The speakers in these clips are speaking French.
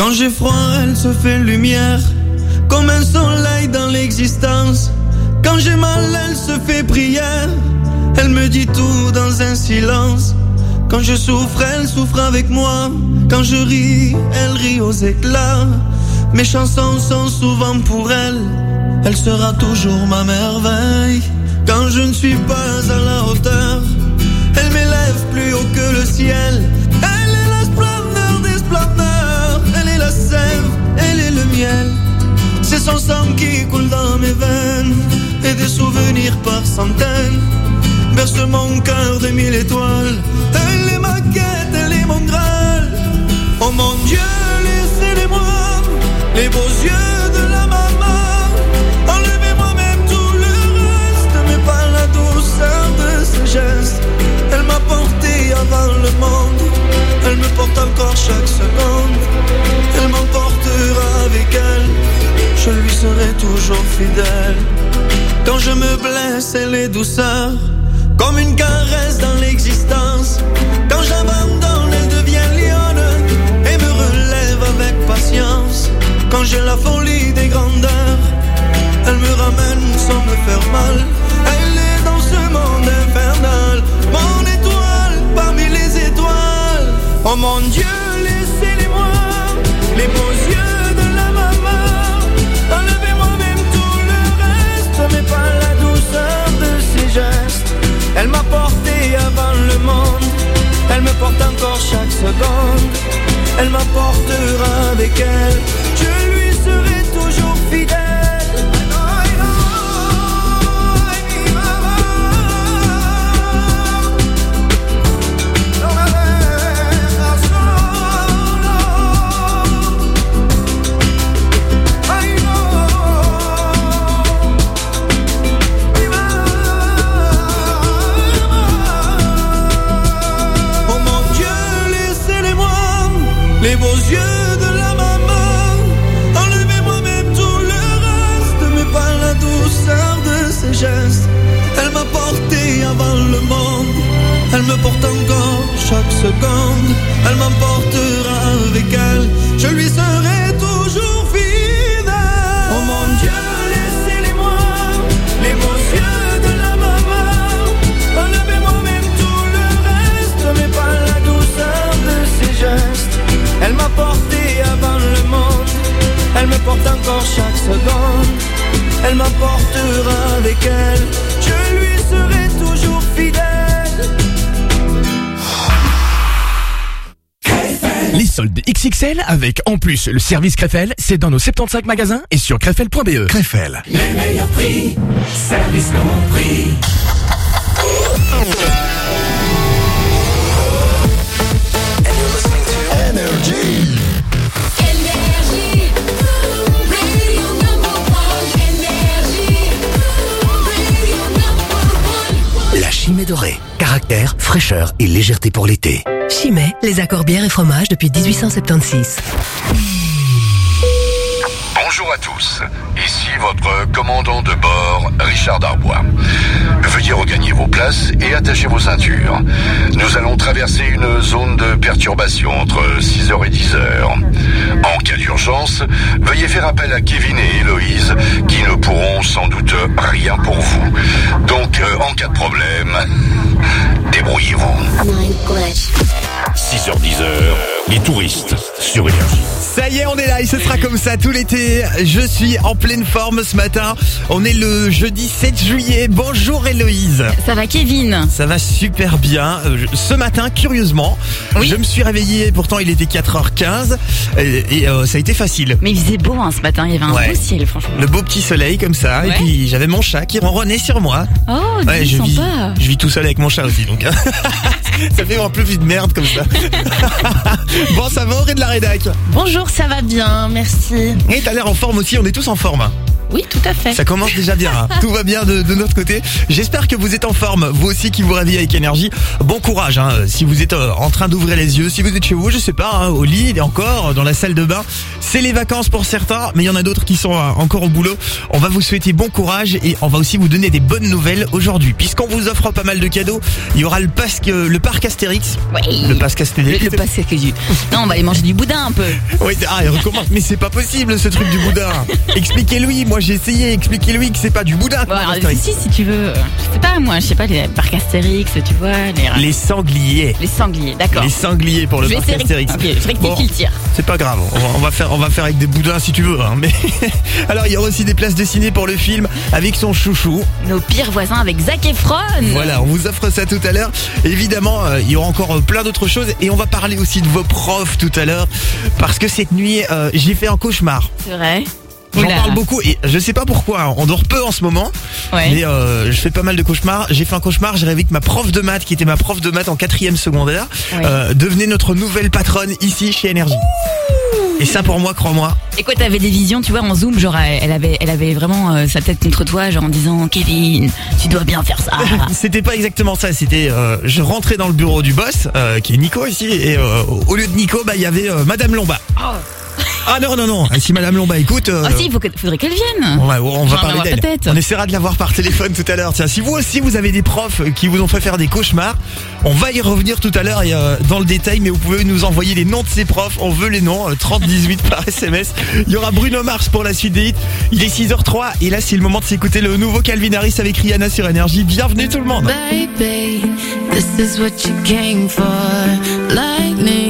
Quand j'ai froid, elle se fait lumière, comme un soleil dans l'existence. Quand j'ai mal, elle se fait prière, elle me dit tout dans un silence. Quand je souffre, elle souffre avec moi. Quand je ris, elle rit aux éclats. Mes chansons sont souvent pour elle. Elle sera toujours ma merveille. Quand je ne suis pas à la hauteur, elle m'élève plus haut que le ciel. C'est son sang qui coule dans mes veines et des souvenirs par centaines berce mon cœur de mille étoiles. Elle est ma quête, elle est mon graal. Oh mon Dieu, laissez-les-moi les beaux yeux de la maman. Enlevez-moi même tout le reste, mais pas la douceur de ses gestes. Elle m'a porté avant le monde, elle me porte encore chaque seconde. Elle m'emportera je lui serai toujours fidèle. Quand je me blesse, elle est douceur, comme une caresse dans l'existence. Quand j'abandonne, elle devient lionne et me relève avec patience. Quand j'ai la folie des grandeurs, elle me ramène sans me faire mal. Elle est dans ce monde infernal, mon étoile parmi les étoiles. Oh mon Dieu, laissez-les-moi, les beaux yeux Elle m'a porté avant le monde, elle me porte encore chaque seconde. Elle m'apportera avec elle, je lui serai Elle m'emportera avec elle, je lui serai toujours fidèle. Oh mon Dieu, laissez-les-moi, les beaux yeux de la maman. Enlevez-moi même tout le reste, mais pas la douceur de ses gestes. Elle m'a porté avant le monde, elle me porte encore chaque seconde. Elle m'emportera avec elle, je lui serai toujours fidèle. Les soldes XXL avec en plus le service Krefel, c'est dans nos 75 magasins et sur krefel.be. Krefel. Les meilleurs prix, service compris. La chimée dorée. Caractère, fraîcheur et légèreté pour l'été. Chimay, les accords bières et fromages depuis 1876. Bonjour à tous, ici votre commandant de bord, Richard Darbois. Veuillez regagner vos places et attacher vos ceintures. Nous allons traverser une zone de perturbation entre 6h et 10h. En cas d'urgence, veuillez faire appel à Kevin et Héloïse qui ne pourront sans doute rien pour vous. Donc, euh, en cas de problème, débrouillez-vous. 6h10, les touristes sur Énergie. Ça y est, on est là et ce sera comme ça tout l'été. Je suis en pleine forme ce matin. On est le jeudi 7 juillet. Bonjour Héloïse. Ça va Kevin Ça va super bien. Euh, je- Ce matin, curieusement, je me suis réveillé, pourtant il était 4h15 et, et, euh, ça a été facile. Mais il faisait beau hein, ce matin, il y avait un Ouais. beau ciel franchement. Le beau petit soleil comme ça et puis j'avais mon chat qui ronronnait sur moi. Oh, Ouais, je vis, je vis tout seul avec mon chat aussi donc. ça fait un peu vie de merde comme ça. bon, ça va Auré de la rédac? Bonjour, ça va bien, merci. Et t'as l'air en forme aussi, on est tous en forme. Oui, tout à fait. Ça commence déjà bien. hein. Tout va bien de, de notre côté. J'espère que vous êtes en forme. Vous aussi qui vous réveillez avec énergie. Bon courage. Hein. Si vous êtes euh, en train d'ouvrir les yeux, si vous êtes chez vous, je sais pas, hein, au lit et encore dans la salle de bain. C'est les vacances pour certains, mais il y en a d'autres qui sont euh, encore au boulot. On va vous souhaiter bon courage et on va aussi vous donner des bonnes nouvelles aujourd'hui, puisqu'on vous offre pas mal de cadeaux. Il y aura le, pasque, le parc Astérix. Oui. Le Le, Astérix. le passé que du. Non, on va aller manger du boudin un peu. Oui, ah, il recommence. Mais c'est pas possible ce truc du boudin. Expliquez-lui. Moi j'ai essayé. Expliquez-lui que c'est pas du boudin. Bon, alors, si, si tu veux. Je sais pas, moi, je sais pas, les parcs Astérix, tu vois, les, Les sangliers. les sangliers, d'accord. Les sangliers pour le Je parc Astérix. ok, je Bon. le tir. C'est pas grave, on va, on va faire on va faire avec des boudins si tu veux. hein, mais alors il y aura aussi des places de ciné pour le film avec son chouchou. Nos pires voisins avec Zac Efron. Voilà, on vous offre ça tout à l'heure. Évidemment, euh, il y aura encore euh, plein d'autres choses et on va parler aussi de vos profs tout à l'heure parce que cette nuit euh, j'ai fait un cauchemar. C'est vrai. J'en parle beaucoup et je sais pas pourquoi. hein, On dort peu en ce moment, Ouais. mais euh, je fais pas mal de cauchemars. J'ai fait un cauchemar. J'ai rêvé que ma prof de maths, qui était ma prof de maths en quatrième secondaire, Ouais. euh, devenait notre nouvelle patronne ici chez Énergie. Et ça pour moi, crois-moi, Et quoi, t'avais des visions, tu vois, en zoom, genre, elle avait, elle avait vraiment euh, sa tête contre toi, genre en disant, Kevin, tu dois bien faire ça. C'était pas exactement ça. C'était, euh, je rentrais dans le bureau du boss, euh, qui est Nico ici, et euh, au lieu de Nico, bah il y avait euh, Madame Lomba. Ah non non non. Si Madame Lomba écoute, euh, Ah si, il faut que- faudrait qu'elle vienne. on va, on va parler d'elle. peut-être. On essaiera de la voir par téléphone tout à l'heure. Tiens, si vous aussi vous avez des profs qui vous ont fait faire des cauchemars, on va y revenir tout à l'heure et, euh, dans le détail, mais vous pouvez nous envoyer les noms de ces profs. On veut les noms, euh, 3018 par SMS. Il y aura Bruno Mars pour la suite des hits. Il est 6h03 et là c'est le moment de s'écouter le nouveau Calvin Harris avec Rihanna sur Énergie. Bienvenue tout le monde. Baby, this is what you came for. Lightning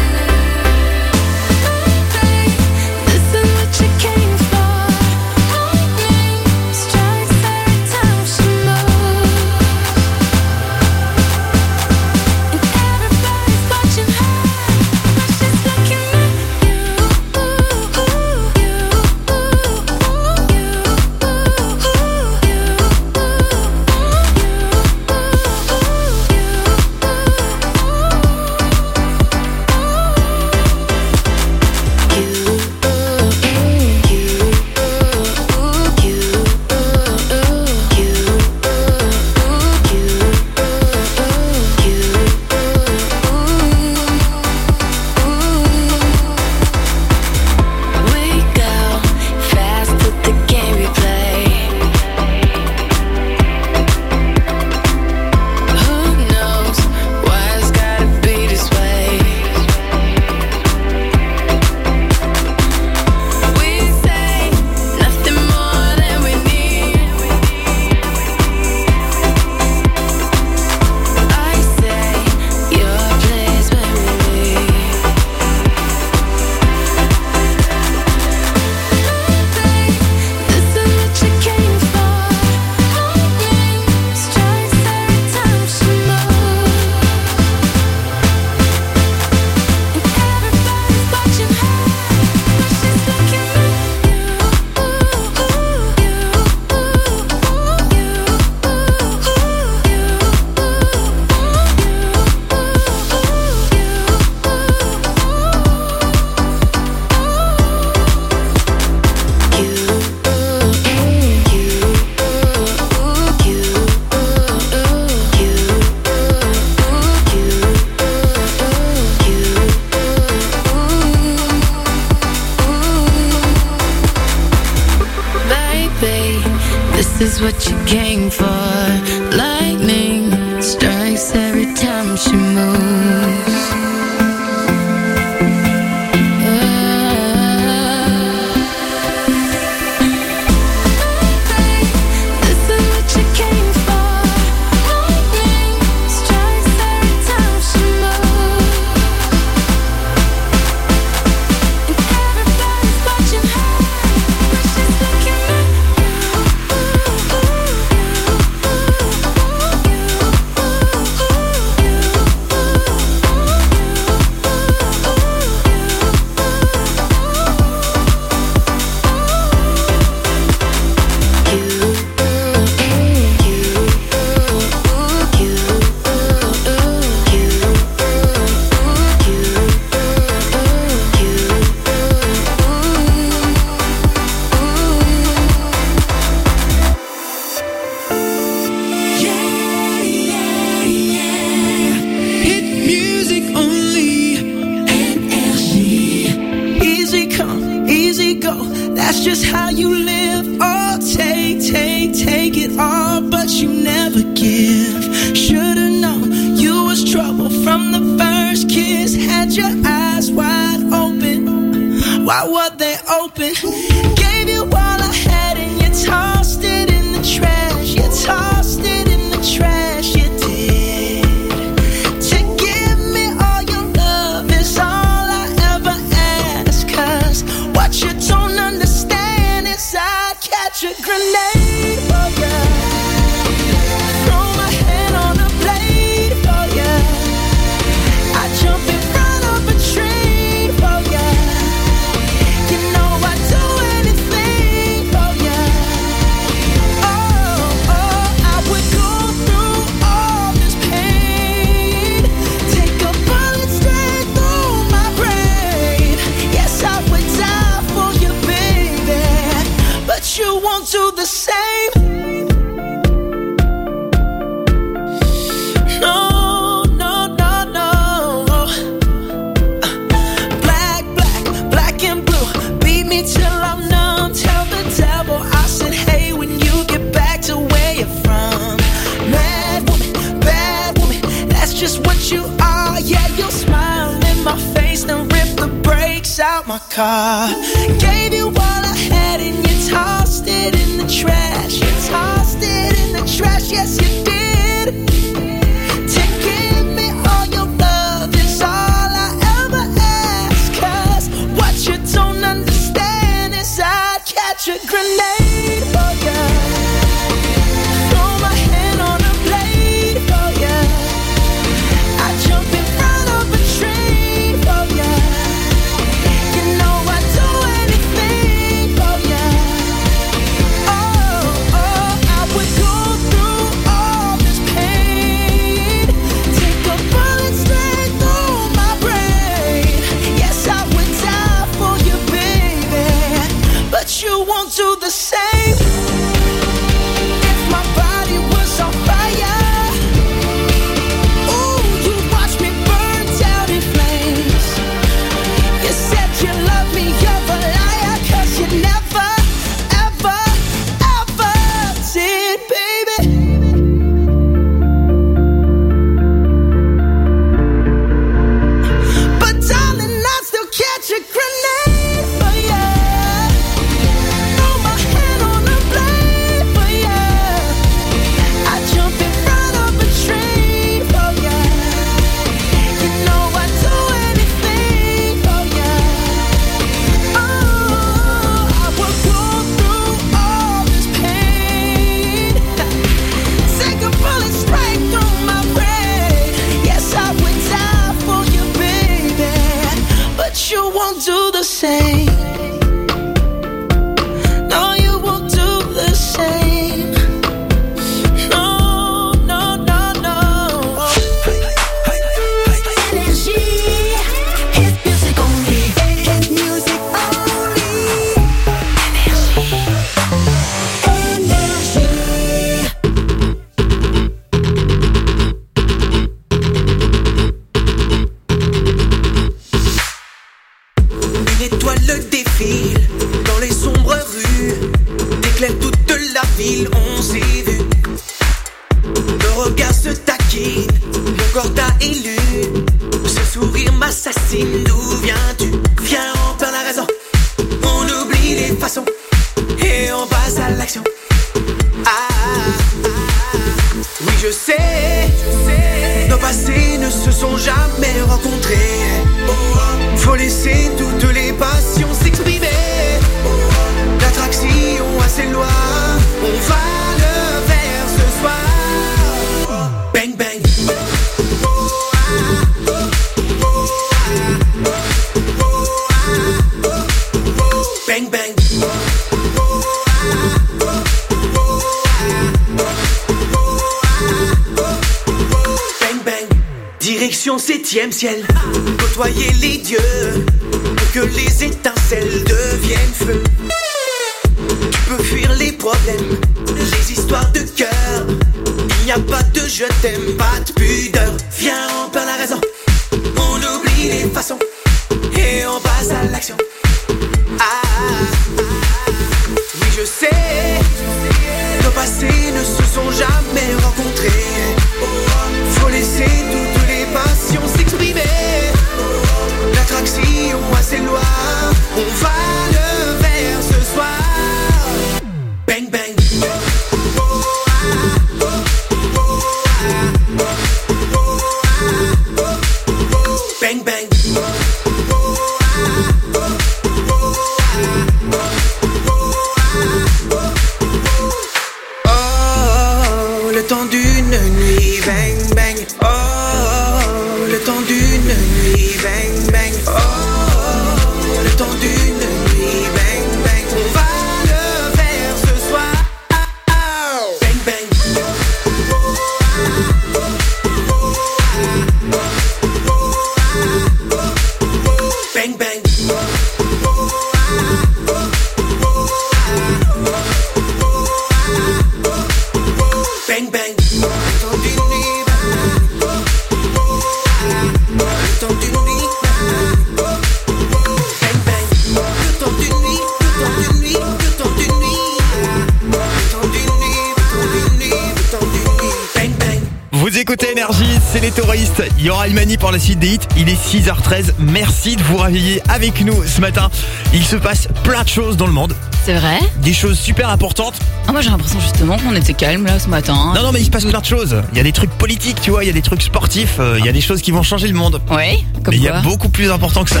6h13. Merci de vous réveiller avec nous ce matin. Il se passe plein de choses dans le monde. C'est vrai Des choses super importantes. Ah, Moi j'ai l'impression justement qu'on était calme là ce matin. Non, non, mais il se passe plein de choses. Il y a des trucs politiques, tu vois, il y a des trucs sportifs, euh, il y a des choses qui vont changer le monde. Ouais, comme Mais il y a quoi beaucoup plus important que ça.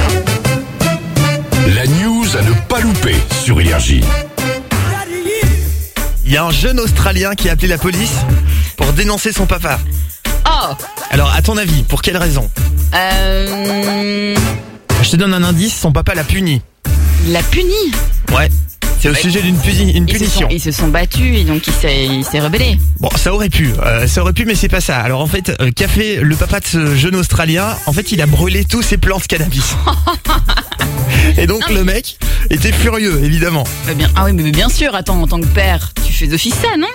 La news à ne pas louper sur Énergie. Il y a un jeune Australien qui a appelé la police pour dénoncer son papa. Oh Alors, à ton avis, pour quelle raison? Euh. Je te donne un indice, son papa l'a puni. Il l'a puni. Ouais. C'est au sujet d'une puni- une Ils se, punition. sont, ils se sont battus et donc il s'est rebellé. Bon, ça aurait pu, euh, ça aurait pu, mais c'est pas ça. Alors en fait, euh, qu'a fait le papa de ce jeune Australien? En fait, il a brûlé tous ses plants de cannabis. Et donc le mec était furieux, évidemment. Bah bien, ah oui, mais bien sûr, attends, en tant que père, tu fais d'office ça, non?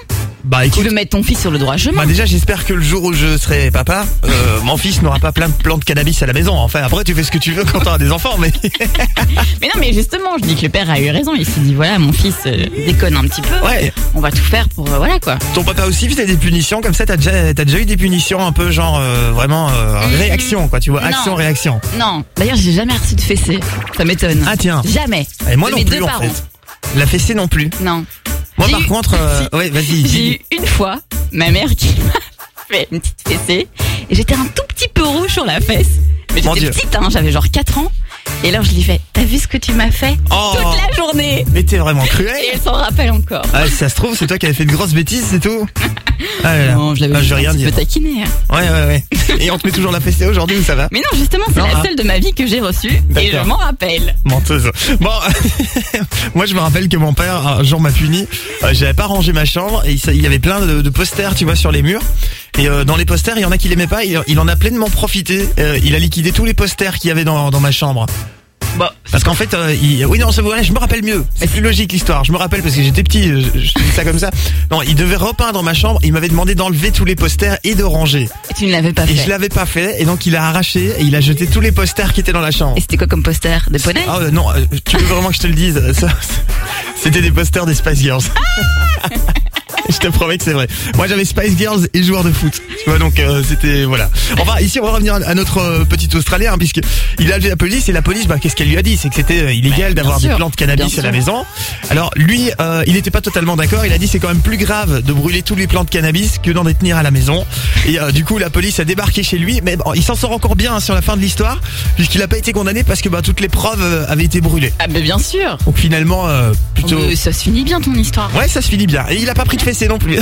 Bah Tu écoute, veux mettre ton fils sur le droit chemin. bah déjà j'espère que le jour où je serai papa, euh, mon fils n'aura pas plein de plants de cannabis à la maison. Enfin après tu fais ce que tu veux quand t'auras des enfants, mais Mais non, mais justement, je dis que le père a eu raison. Il s'est dit, voilà, mon fils euh, déconne un petit peu. ouais. On va tout faire pour, euh, voilà quoi. Ton papa aussi faisait des punitions comme ça. T'as déjà, t'as déjà eu des punitions un peu genre euh, vraiment euh, réaction quoi, tu vois, Non. action réaction. Non, d'ailleurs, j'ai jamais reçu de fessée. Ça m'étonne. Ah tiens. Jamais. Et moi De non plus en fait. La fessée non plus. Non. Moi par eu- contre, euh, ouais vas-y. J'ai eu une fois ma mère qui m'a fait une petite fessée et j'étais un tout petit peu rouge sur la fesse. Mais j'étais petite, hein, j'avais genre 4 ans. Et alors je lui fais, t'as vu ce que tu m'as fait Oh. toute la journée Mais t'es vraiment cruel. Et elle s'en rappelle encore. Ah, si ça se trouve, c'est toi qui avais fait de grosses bêtises, c'est tout. Ah là là. Non, je l'avais Ah, je vais rien dire. taquiné. hein. Ouais, ouais, ouais. Et on te met toujours la fessée aujourd'hui ou ça va Mais non, justement, c'est la ah. seule de ma vie que j'ai reçue et je m'en rappelle. Menteuse. Bon, moi je me rappelle que mon père un jour m'a puni. Euh, J'avais pas rangé ma chambre et il y avait plein de, de posters, tu vois, sur les murs. Et euh, dans les posters, il y en a qui l'aimaient pas. Il, il en a pleinement profité. Euh, il a liquidé tous les posters qu'il y avait dans, dans ma chambre. Bon, Parce qu'en fait, euh, il... oui non, c'est vrai, je me rappelle mieux. C'est plus logique l'histoire. Je me rappelle parce que j'étais petit, je, je dis ça comme ça. Non, il devait repeindre ma chambre. Il m'avait demandé d'enlever tous les posters et de ranger. et tu ne l'avais pas Et fait. je l'avais pas fait. Et donc il a arraché et il a jeté tous les posters qui étaient dans la chambre. Et c'était quoi comme poster Des poneys Ah euh, non, euh, tu veux vraiment que je te le dise ça, C'était des posters des Spice Girls. Je te promets que c'est vrai. Moi j'avais Spice Girls et joueur de foot. Tu vois donc euh, c'était voilà. Enfin ici on va revenir à notre euh, petit Australien hein, puisque il a appelé la police et la police bah qu'est-ce qu'elle lui a dit? C'est que c'était euh, illégal Bien d'avoir des sûr, plantes de cannabis à la maison. Alors lui euh, il n'était pas totalement d'accord. Il a dit c'est quand même plus grave de brûler tous les plants de cannabis que d'en détenir à la maison. Et euh, du coup la police a débarqué chez lui mais bon, il s'en sort encore bien hein, sur la fin de l'histoire puisqu'il n'a pas été condamné parce que bah toutes les preuves avaient été brûlées. Ah, mais bien sûr. Donc finalement, euh, plutôt... Mais ça se finit bien ton histoire. Ouais, ça se finit bien. Et il a pas pris de fessée non plus.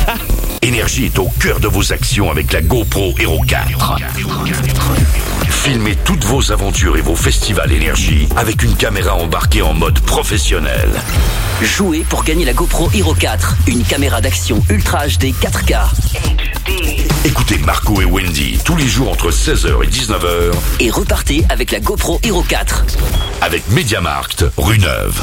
Énergie est au cœur de vos actions avec la GoPro Hero 4. Filmez toutes vos aventures et vos festivals Énergie avec une caméra embarquée en mode professionnel. Jouez pour gagner la GoPro Hero 4, une caméra d'action Ultra HD 4K. Écoutez Marco et Wendy tous les jours entre 16h et 19h Et repartez avec la GoPro Hero 4. avec MediaMarkt, rue Neuve.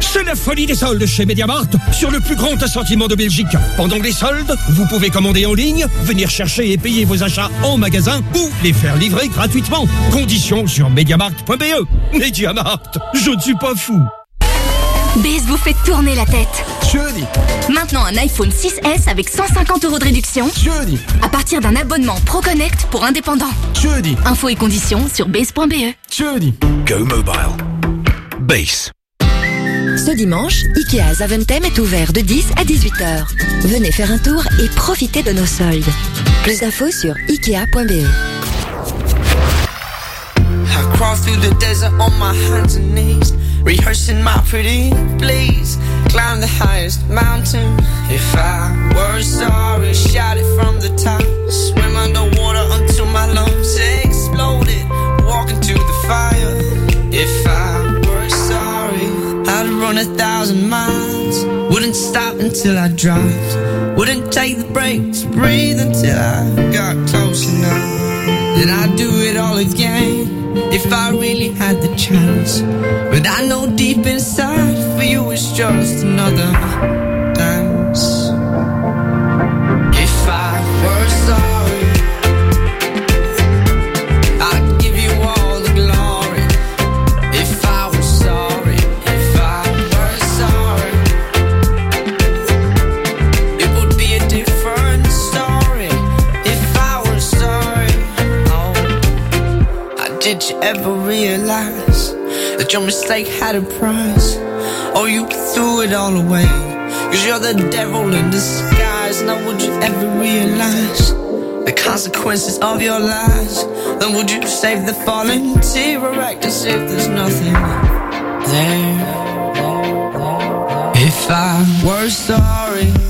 C'est la folie des soldes chez Mediamart sur le plus grand assortiment de Belgique. Pendant les soldes, vous pouvez commander en ligne, venir chercher et payer vos achats en magasin ou les faire livrer gratuitement. Conditions sur mediamart.be. Mediamart, je ne suis pas fou. Biz vous fait tourner la tête. Jeudi. Maintenant un iPhone 6S avec 150 euros de réduction. Jeudi. À partir d'un abonnement ProConnect pour indépendants. Jeudi. Infos et conditions sur base.be. Jeudi. Go Mobile. Base. Ce dimanche, Ikea Zaventem est ouvert de 10 à 18h. Venez faire un tour et profitez de nos soldes. Plus d'infos sur ikea.be. I crawl through the desert on my hands and knees, rehearsing my pretty please. Climb the highest mountain. If I were sorry, shout it from the top. Swim underwater a thousand miles. Wouldn't stop until I dropped. Wouldn't take the breaks, breathe until I got close enough. Then I'd do it all again if I really had the chance. But I know deep inside for you it's just another Did you ever realize that your mistake had a price? Or you threw it all away? Cause you're the devil in disguise. Now, would you ever realize the consequences of your lies? Then, would you save the fallen tear or act as if there's nothing there? If I were sorry.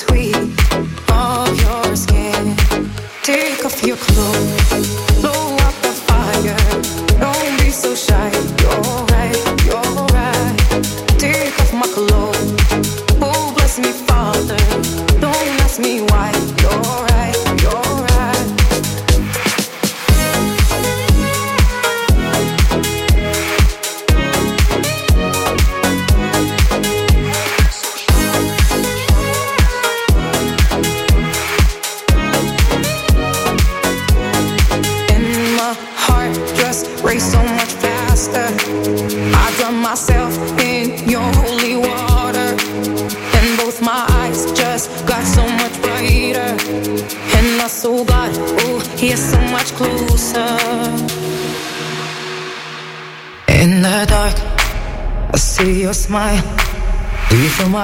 sweet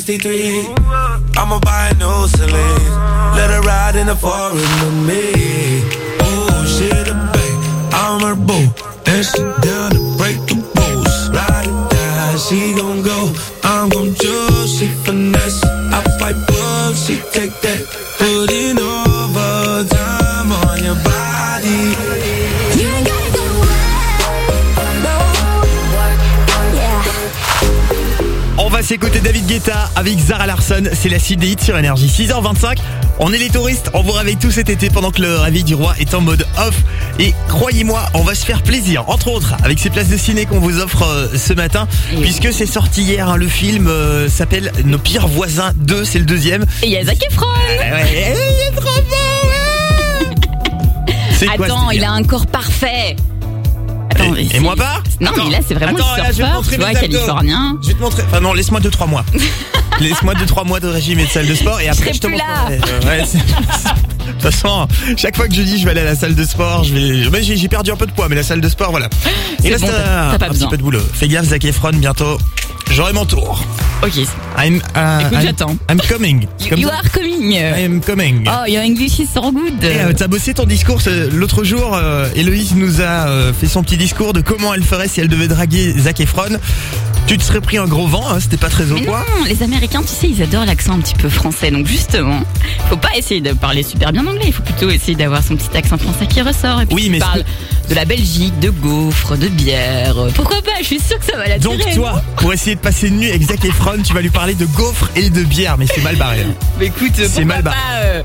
63 6h25. On est les touristes, on vous réveille tout cet été pendant que le réveil du roi est en mode off. Et croyez-moi, on va se faire plaisir, entre autres, avec ces places de ciné qu'on vous offre euh, ce matin, puisque c'est sorti hier, hein, le film euh, s'appelle Nos pires voisins 2, c'est le deuxième. Et il y a Zac Efron ah bah ouais, eh, Il est trop beau hein. Attends, il a un corps parfait et, moi pas Non, mais là c'est vraiment Attends, le surfeur, là, je vais te montrer tu vois, Je vais te montrer. Enfin non, laisse-moi 2-3 mois. Laisse-moi 2-3 mois de régime et de salle de sport et après je, te montre. De toute façon, chaque fois que je dis je vais aller à la salle de sport, je vais... j'ai perdu un peu de poids, mais la salle de sport, voilà. Il reste bon, un, un petit peu de boulot. Fais gaffe, Zac Efron, bientôt, j'aurai mon tour. Ok. I'm, uh, Écoute, j'attends. I'm coming. You, are coming. I'm coming. Oh, your English is so good. Eh, euh, T'as bossé ton discours euh, l'autre jour. Euh, Héloïse nous a euh, fait son petit discours de comment elle ferait si elle devait draguer Zac Efron. Tu te serais pris un gros vent, hein, c'était pas très au Mais point. non, les Américains, tu sais, ils adorent l'accent un petit peu français. Donc justement, faut pas essayer de parler super bien anglais. Il faut plutôt essayer d'avoir son petit accent français qui ressort. Et puis Oui, tu mais parles de la Belgique, de gaufres, de bière. Pourquoi pas Je suis sûre que ça va l'attirer. Donc toi, pour essayer de passer une nuit avec Zac Efron, tu vas lui parler de gaufres et de bière, mais c'est mal barré. hein. Mais écoute, C'est mal barré. pas euh,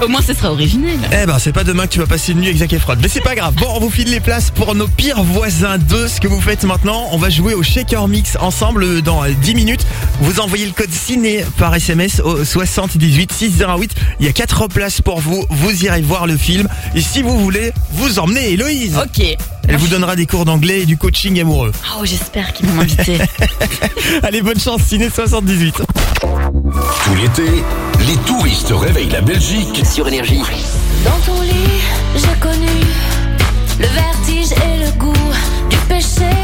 Au moins, ce sera originel. Eh ben, c'est pas demain que tu vas passer une nuit avec Zac Efron. Mais c'est pas grave. Bon, on vous file les places pour nos pires voisins 2. Ce que vous faites maintenant, on va jouer au Shaker Mix ensemble dans euh, 10 minutes. Vous envoyez le code ciné par SMS au 78 608. Il y a 4 places pour vous. Vous irez voir le film. Et si vous voulez, vous emmenez Héloïse. Ok. Elle vous donnera des cours d'anglais et du coaching amoureux. Oh, j'espère qu'ils vont m'inviter. Allez, bonne chance, ciné 78. Tout l'été, les touristes réveillent la Belgique sur Énergie. Dans ton lit, j'ai connu le vertige et le goût du péché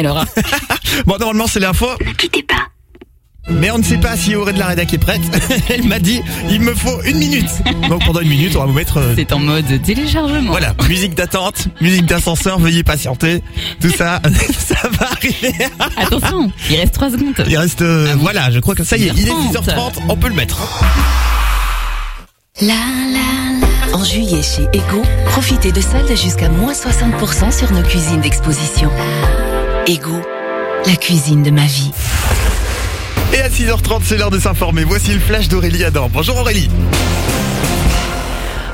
alors. Bon, normalement, c'est l'info. Ne quittez pas. Mais on ne sait pas si Auré de la Rédac est prête. Elle m'a dit, il me faut une minute. Donc pendant une minute, on va vous mettre... euh, C'est en mode téléchargement. Voilà, musique d'attente, musique d'ascenseur, veuillez patienter. Tout ça, ça va arriver. Attention, il reste 3 secondes. Il reste... euh, voilà, je crois que ça y est, il est 6h30. 10h30, on peut le mettre. La la la. En juillet chez Ego, profitez de soldes jusqu'à moins 60% sur nos cuisines d'exposition. Ego, la cuisine de ma vie. Et à 6h30, c'est l'heure de s'informer. Voici le flash d'Aurélie Adam. Bonjour Aurélie.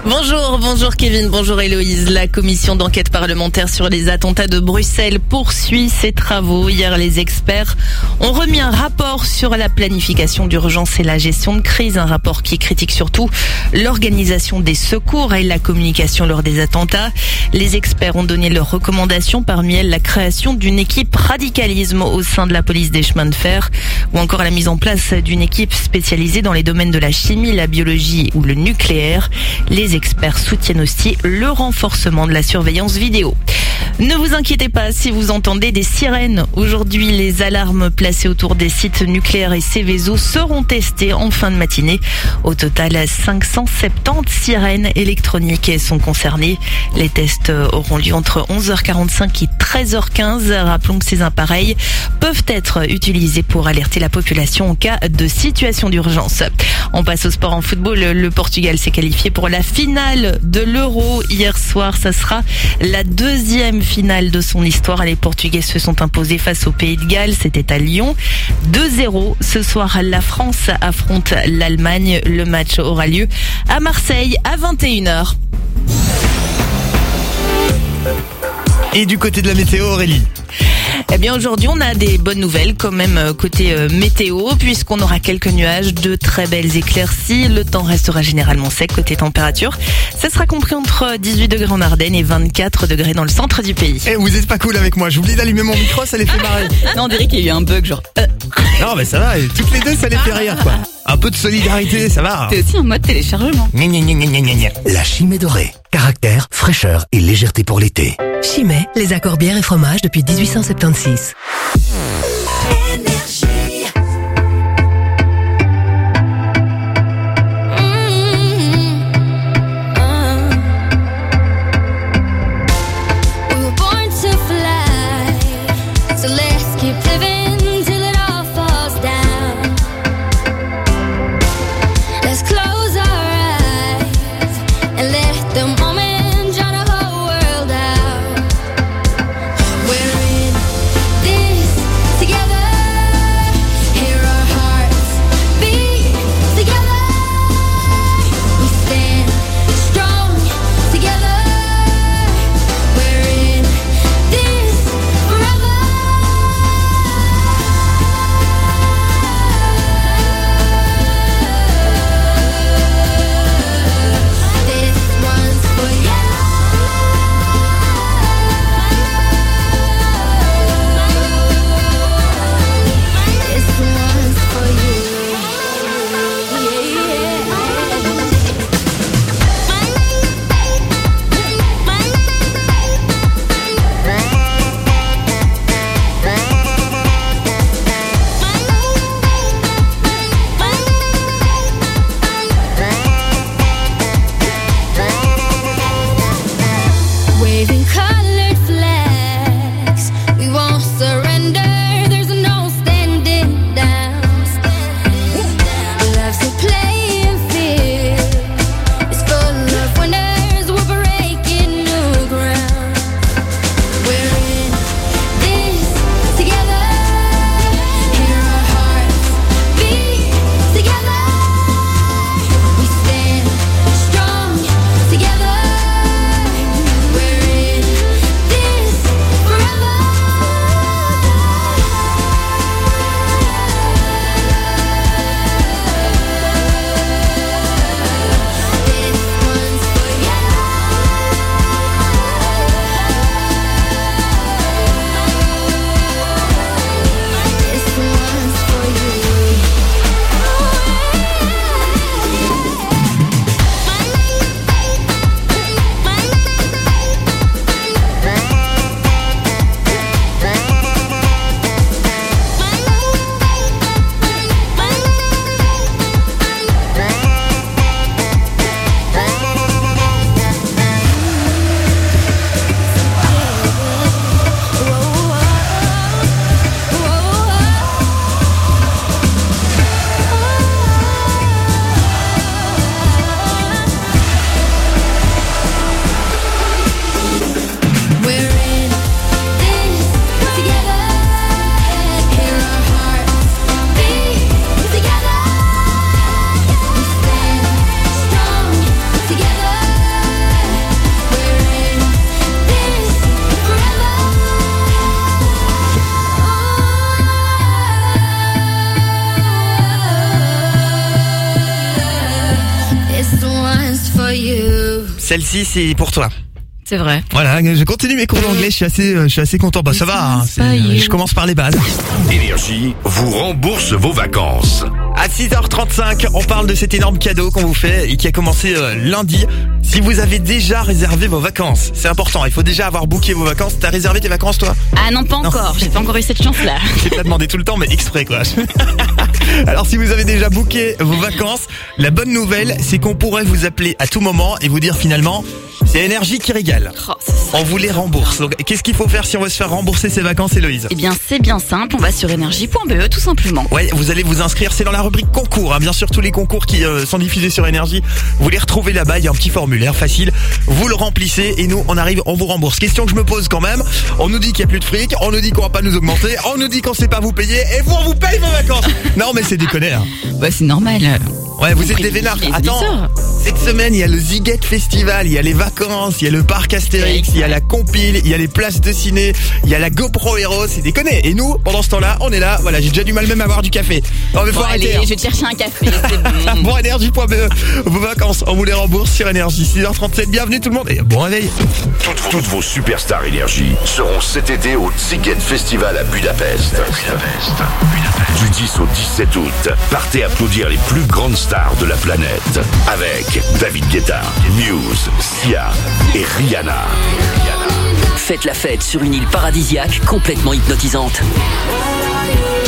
Bonjour, bonjour Kevin, bonjour Héloïse. La commission d'enquête parlementaire sur les attentats de Bruxelles poursuit ses travaux. Hier, les experts ont remis un rapport sur la planification d'urgence et la gestion de crise. Un rapport qui critique surtout l'organisation des secours et la communication lors des attentats. Les experts ont donné leurs recommandations, parmi elles la création d'une équipe radicalisme au sein de la police des chemins de fer ou encore la mise en place d'une équipe spécialisée dans les domaines de la chimie, la biologie ou le nucléaire. Les experts soutiennent aussi le renforcement de la surveillance vidéo. Ne vous inquiétez pas si vous entendez des sirènes. Aujourd'hui, les alarmes placées autour des sites nucléaires et Céveso seront testées en fin de matinée. Au total, 570 sirènes électroniques sont concernées. Les tests auront lieu entre 11h45 et 13h15. Rappelons que ces appareils peuvent être utilisés pour alerter la population en cas de situation d'urgence. On passe au sport en football. Le Portugal s'est qualifié pour la finale de l'Euro hier soir. Ça sera la deuxième finale de son histoire. Les Portugais se sont imposés face au Pays de Galles. C'était à Lyon. 2-0. Ce soir, la France affronte l'Allemagne. Le match aura lieu à Marseille à 21h. Et du côté de la météo, Aurélie Eh bien aujourd'hui on a des bonnes nouvelles quand même euh, côté euh, météo puisqu'on aura quelques nuages, de très belles éclaircies, le temps restera généralement sec côté température. Ça sera compris entre 18 degrés en Ardennes et 24 degrés dans le centre du pays. Eh, vous êtes pas cool avec moi, j'oublie d'allumer mon micro, ça les fait marrer. non on dirait qu'il y a eu un bug genre... euh, Non mais ça va, et toutes les deux ça les fait rire quoi. Un peu de solidarité, ça va. T'es aussi en mode téléchargement. Gna, gna, gna, gna, gna, gna, gna. La Chimée dorée. Caractère, fraîcheur et légèreté pour l'été. Chimay, les accords bières et fromages depuis 1876. Celle-ci c'est pour toi. C'est vrai. Voilà, je continue mes cours d'anglais, je suis assez, euh, je suis assez content. Bah ça va, hein, c'est- je commence par les bases. Énergie vous rembourse vos vacances. À 6h35, on parle de cet énorme cadeau qu'on vous fait et qui a commencé euh, lundi. Si vous avez déjà réservé vos vacances, c'est important, il faut déjà avoir booké vos vacances. T'as réservé tes vacances toi? Ah non, pas encore. J'ai pas encore eu cette chance-là. J'ai pas demandé tout le temps, mais exprès quoi. Alors si vous avez déjà booké vos vacances, la bonne nouvelle, c'est qu'on pourrait vous appeler à tout moment et vous dire finalement, c'est énergie qui régale. Oh, On vous les rembourse. Donc qu'est-ce qu'il faut faire si on veut se faire rembourser ses vacances, Héloïse Eh bien, c'est bien simple. On va sur énergie.be tout simplement. Ouais, vous allez vous inscrire, c'est dans la rubrique concours. hein. Bien sûr, tous les concours qui euh, sont diffusés sur Énergie, vous les retrouvez là-bas. Il y a un petit formulaire facile. Vous le remplissez et nous, on arrive, on vous rembourse. Question que je me pose quand même. On nous dit qu'il y a plus de fric, on nous dit qu'on va pas nous augmenter, on nous dit qu'on sait pas vous payer et vous, on vous paye vos vacances. non, mais c'est déconné. Hein. Bah, c'est normal. Ouais, vous êtes des vénards. Attends, cette semaine, il y a le Ziget Festival, il y a les vacances, il y a le parc Astérix, il y a la compile, il y a les places de ciné, il y a la GoPro Hero, c'est déconné. Et nous, pendant ce temps-là, on est là. Voilà, j'ai déjà du mal même à avoir du café. Non, mais faut Bon, arrêter. allez, hein. je vais te chercher un café. C'est bon. Bon, énergie.be, vos vacances, on vous les rembourse sur énergie. 6h37, bienvenue tout le monde et bon réveil. Toutes, toutes vos superstars énergie seront cet été au Ziget Festival à Budapest. Du 10 au 17 août, partez applaudir les plus grandes stars de la planète avec David Guetta, Muse, Sia et Rihanna. Faites la fête sur une île paradisiaque complètement hypnotisante.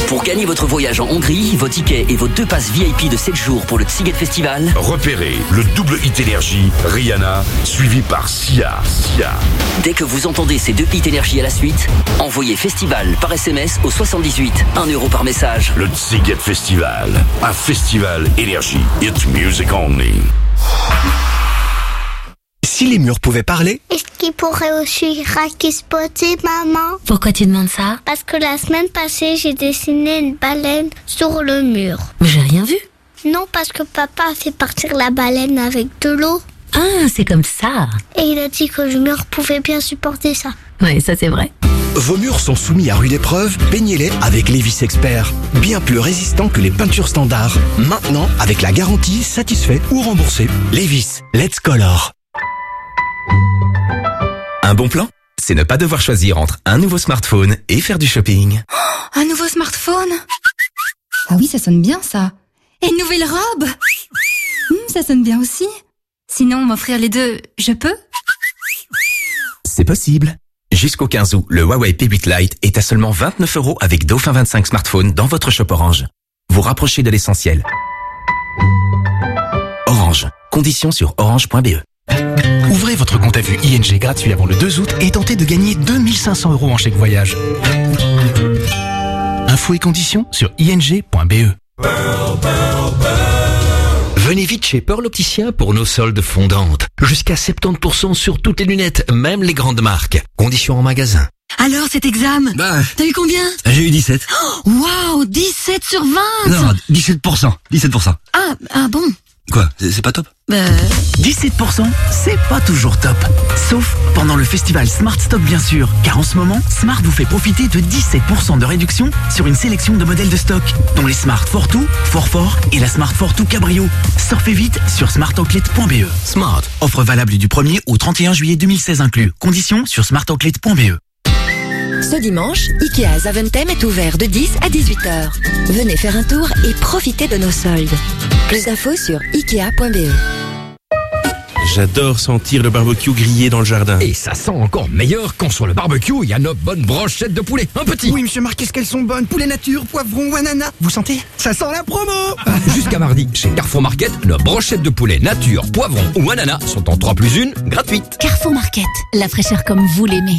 Pour gagner votre voyage en Hongrie, vos tickets et vos deux passes VIP de 7 jours pour le Tsiget Festival, Repérez le double hit énergie, Rihanna, suivi par Sia. Sia. dès que vous entendez ces deux hits énergie à la suite, envoyez festival par SMS au 78, 1 euro par message. Le Ziget Festival, un festival énergie. It's music only. Si les murs pouvaient parler, Est-ce qu'il pourrait aussi spotter maman? Pourquoi tu demandes ça? Parce que la semaine passée, j'ai dessiné une baleine sur le mur. Mais j'ai rien vu. Non, parce que papa a fait partir la baleine avec de l'eau. Ah, c'est comme ça. Et il a dit que le mur pouvait bien supporter ça. Ouais, ça c'est vrai. vos murs sont soumis à rude épreuve, peignez-les avec Lévis Expert. Bien plus résistants que les peintures standards. Maintenant, avec la garantie satisfait ou remboursé. Lévis, let's color. Un bon plan C'est ne pas devoir choisir entre un nouveau smartphone et faire du shopping. Un nouveau smartphone? Ah oui, ça sonne bien ça. Et une nouvelle robe? Hmm, Ça sonne bien aussi. Sinon, m'offrir les deux, je peux? C'est possible. Jusqu'au 15 août, le Huawei P8 Lite est à seulement 29 euros avec Dauphin 25 smartphone dans votre shop Orange. Vous rapprochez de l'essentiel. Orange. Conditions sur orange.be. Ouvrez votre compte à vue ING gratuit avant le 2 août et tentez de gagner 2500 euros en chèque voyage. Infos et conditions sur ing.be. Venez vite chez Pearl Opticien pour nos soldes fondantes. Jusqu'à 70% sur toutes les lunettes, même les grandes marques. Conditions en magasin. Alors, cet examen Bah, T'as eu combien? J'ai eu 17. Oh, Waouh 17 sur 20 Non, 17%. 17%. Ah, ah bon Quoi C'est pas top? Bah... 17%, c'est pas toujours top. Sauf pendant le festival Smart Stock bien sûr, car en ce moment, Smart vous fait profiter de 17% de réduction sur une sélection de modèles de stock, dont les Smart Fortwo, Forfort et la Smart Fortwo Cabrio. Surfez vite sur smartauclet.be. Smart, offre valable du 1er au 31 juillet 2016 inclus. Conditions sur smartauclet.be. Ce dimanche, Ikea Zaventem est ouvert de 10 à 18h. Venez faire un tour et profitez de nos soldes. Plus d'infos sur ikea.be. J'adore sentir le barbecue grillé dans le jardin. Et ça sent encore meilleur quand sur le barbecue, il y a nos bonnes brochettes de poulet. Un petit. Oui, monsieur Marc, qu'est-ce qu'elles sont bonnes? Poulet nature, poivron ou ananas. Vous sentez? Ça sent la promo Jusqu'à mardi, chez Carrefour Market, nos brochettes de poulet nature, poivron ou ananas sont en 3 plus 1 gratuites. Carrefour Market, la fraîcheur comme vous l'aimez.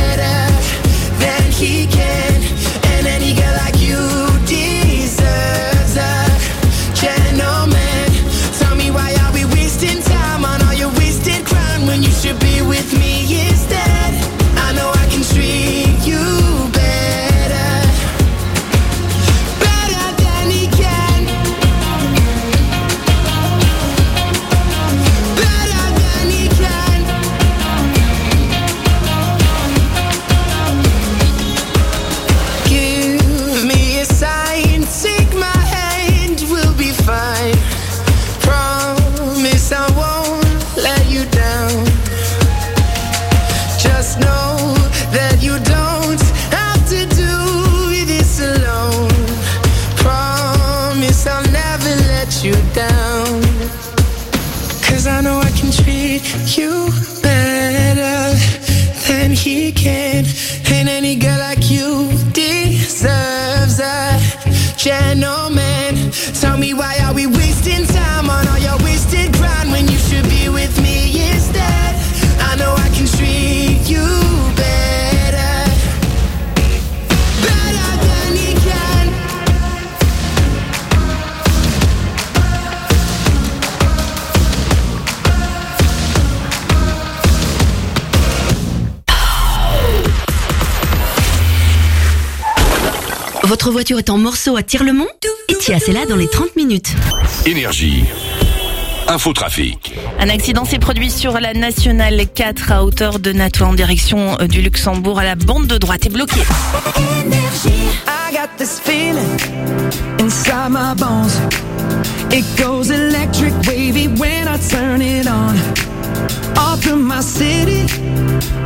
gentlemen. Tell me why are we? Votre voiture est en morceaux à Tire-le-Mont Et tiens, c'est là dans les 30 minutes. Énergie. Infotrafic. Un accident s'est produit sur la nationale 4 à hauteur de Natois en direction euh, du Luxembourg la bande de droite est bloquée. Inside my bones. It goes electric wavy when I turn it on. All through my city,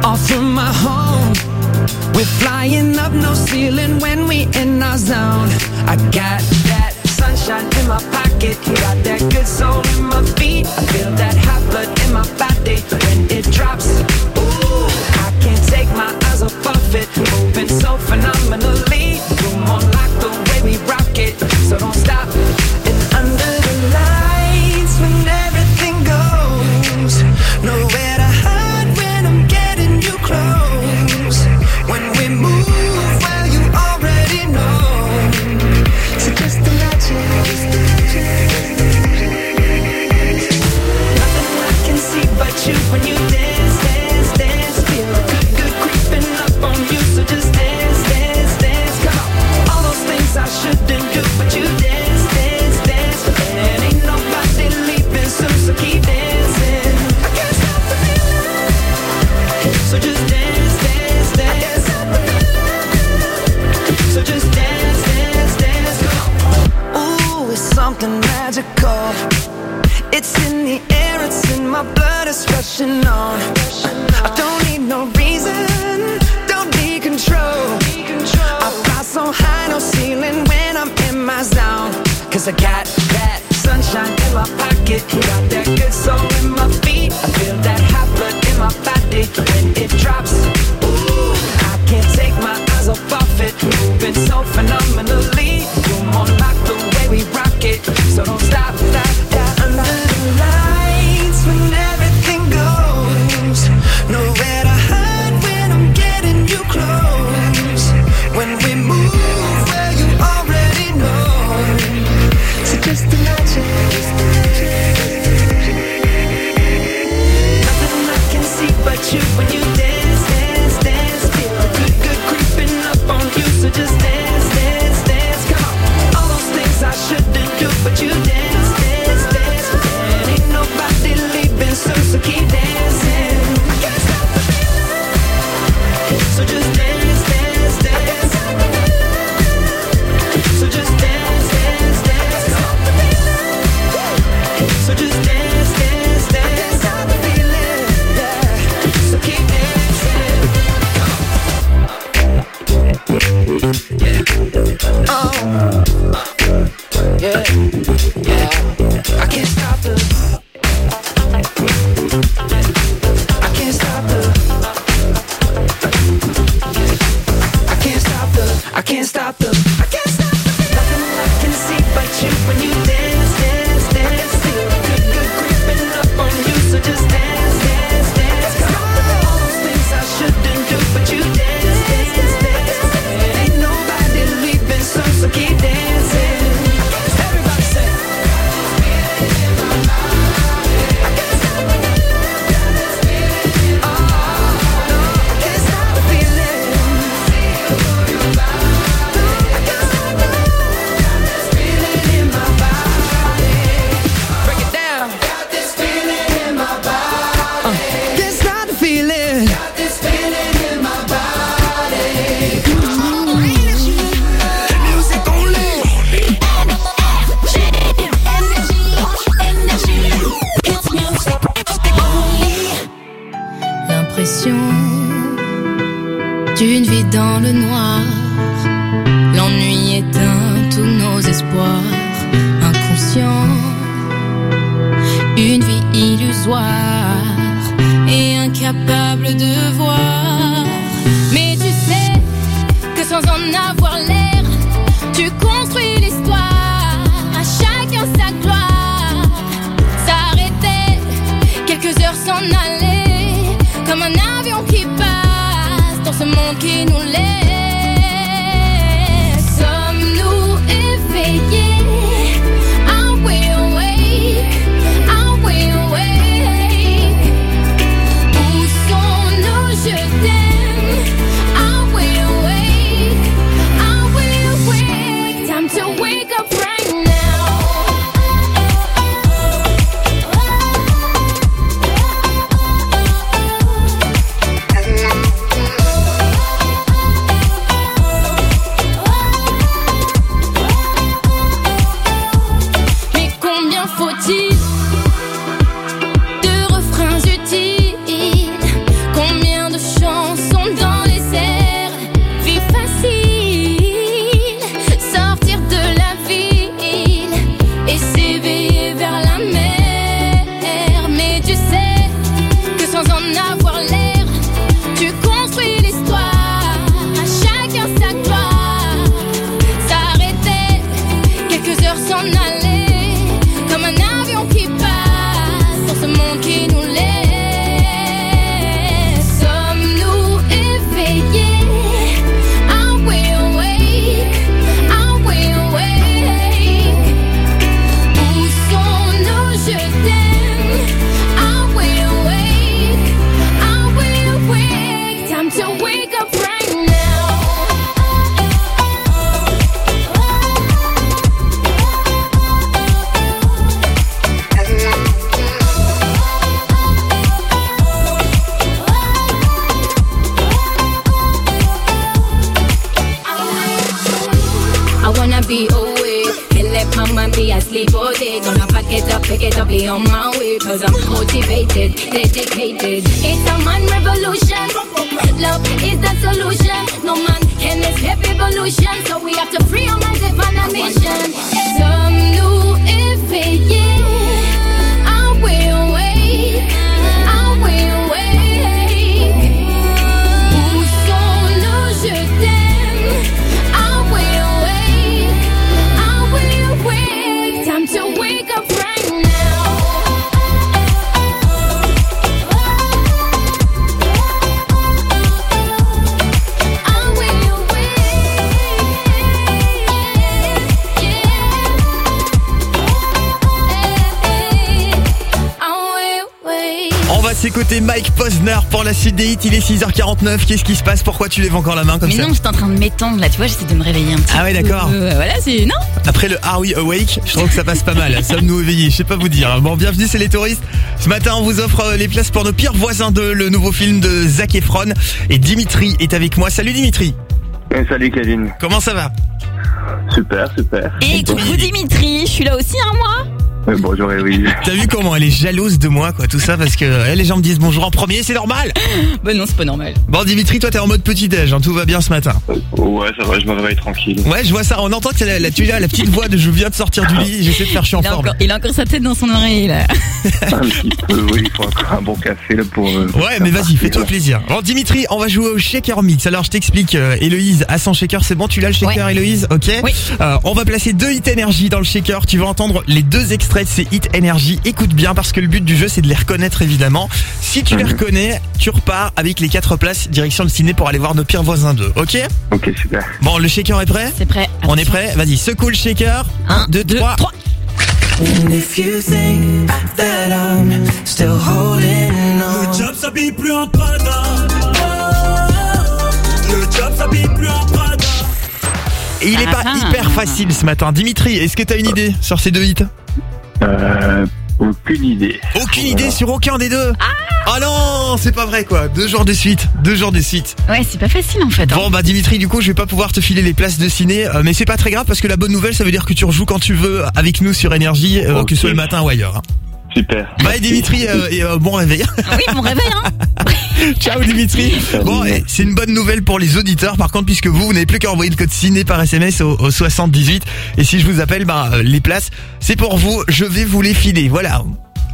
all through my home. We're flying up no ceiling when we in our zone. I got that sunshine in my pocket, got that good soul in my feet. I feel that hot blood in my body when it des hits. Il est 6h49. Qu'est-ce qui se passe? Pourquoi tu lèves encore la main comme Mais ça? non, j'étais en train de m'étendre là, tu vois, j'essaie de me réveiller un petit Ah ouais, peu. d'accord. Euh, voilà, c'est. Non Après le Are We Awake, je trouve que ça passe pas mal. Sommes-nous éveillés? Je sais pas vous dire. Bon, bienvenue, c'est les touristes. Ce matin, on vous offre euh, les places pour nos pires voisins de le nouveau film de Zac Efron. Et Dimitri est avec moi. Salut Dimitri. salut Kevin. Comment ça va? Super, super. Et coucou Dimitri, je suis là aussi, hein, moi Euh, bonjour Héloïse. T'as vu comment elle est jalouse de moi, quoi, tout ça, parce que euh, les gens me disent bonjour en premier, c'est normal. Bah non, c'est pas normal. Bon, Dimitri, toi, t'es en mode petit-déj, hein, tout va bien ce matin. Ouais, ça va, je me réveille tranquille. Ouais, je vois ça. On entend que c'est la, la, tu la petite voix de je viens de sortir du lit, j'essaie de faire je suis en Il a, forme. encore, il a encore sa tête dans son oreille là. Un petit peu, oui, il faut encore un bon café là pour. euh, Ouais, mais vas-y, fais-toi plaisir. Alors Dimitri, on va jouer au shaker mix. Alors je t'explique, euh, Héloïse a son shaker, c'est bon, tu l'as le shaker, Héloïse, ok Euh, On va placer deux hits énergie dans le shaker. Tu vas entendre les deux extraits de ces hits énergie. Écoute bien parce que le but du jeu c'est de les reconnaître évidemment. Si tu les reconnais, tu avec les quatre places direction le ciné pour aller voir nos pires voisins 2, ok Ok, super. Bon, le shaker est prêt C'est prêt. On est prêt Vas-y, secoue le shaker. 1, 2, 3. And if you think that I'm still holding on, Le job s'habille plus en Prada. Le job s'habille plus en Prada. Et il est pas hyper facile ce matin. Dimitri, est-ce que t'as une idée sur ces deux hits? Euh, aucune idée. Aucune idée sur aucun des deux Oh non, c'est pas vrai quoi. Deux jours de suite, deux jours de suite. Ouais, c'est pas facile en fait. hein. Bon bah Dimitri, du coup je vais pas pouvoir te filer les places de ciné, euh, mais c'est pas très grave parce que la bonne nouvelle ça veut dire que tu rejoues quand tu veux avec nous sur énergie, euh, que ce soit le matin ou ailleurs. hein. Super. Bye Dimitri euh, et euh, bon réveil. Oui, mon réveil, hein. Ciao Dimitri. Bon, et c'est une bonne nouvelle pour les auditeurs. Par contre, puisque vous, vous n'avez plus qu'à envoyer le code ciné par SMS au, au 78. Et si je vous appelle, bah, euh, les places, c'est pour vous. Je vais vous les filer. Voilà.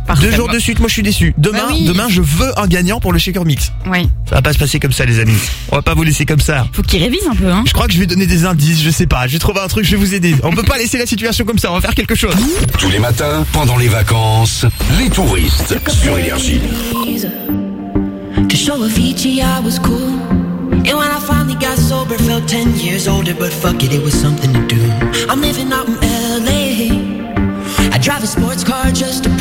Parfait, Deux jours de suite, moi je suis déçu. Demain, Bah oui. demain, je veux un gagnant pour le shaker mix. Oui. Ça va pas se passer comme ça, les amis. On va pas vous laisser comme ça. Faut qu'il révise un peu, hein. Je crois que je vais donner des indices, je sais pas. Je vais trouver un truc, je vais vous aider. On peut pas laisser la situation comme ça, on va faire quelque chose. Tous les matins, pendant les vacances, les touristes sur Énergie. To show Avicii I was cool. And when I finally got sober, felt 10 years older, but fuck it, it was something to do. I'm living out in LA. I drive a sports car just to prove I'm a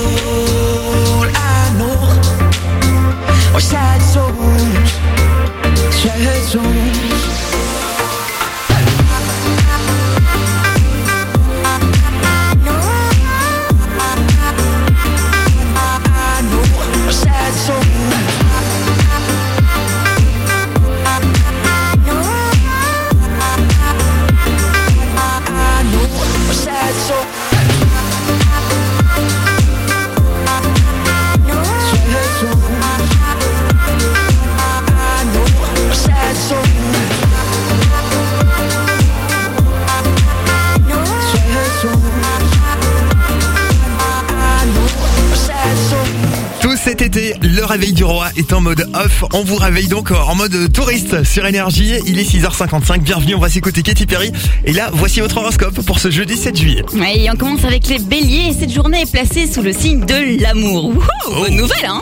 réveil du roi est en mode off. On vous réveille donc en mode touriste sur Énergie. Il est 6h55. Bienvenue, on va s'écouter Katy Perry. Et là, voici votre horoscope pour ce jeudi 7 juillet. Ouais, et on commence avec les béliers et cette journée est placée sous le signe de l'amour. Wouhou, bonne nouvelle, hein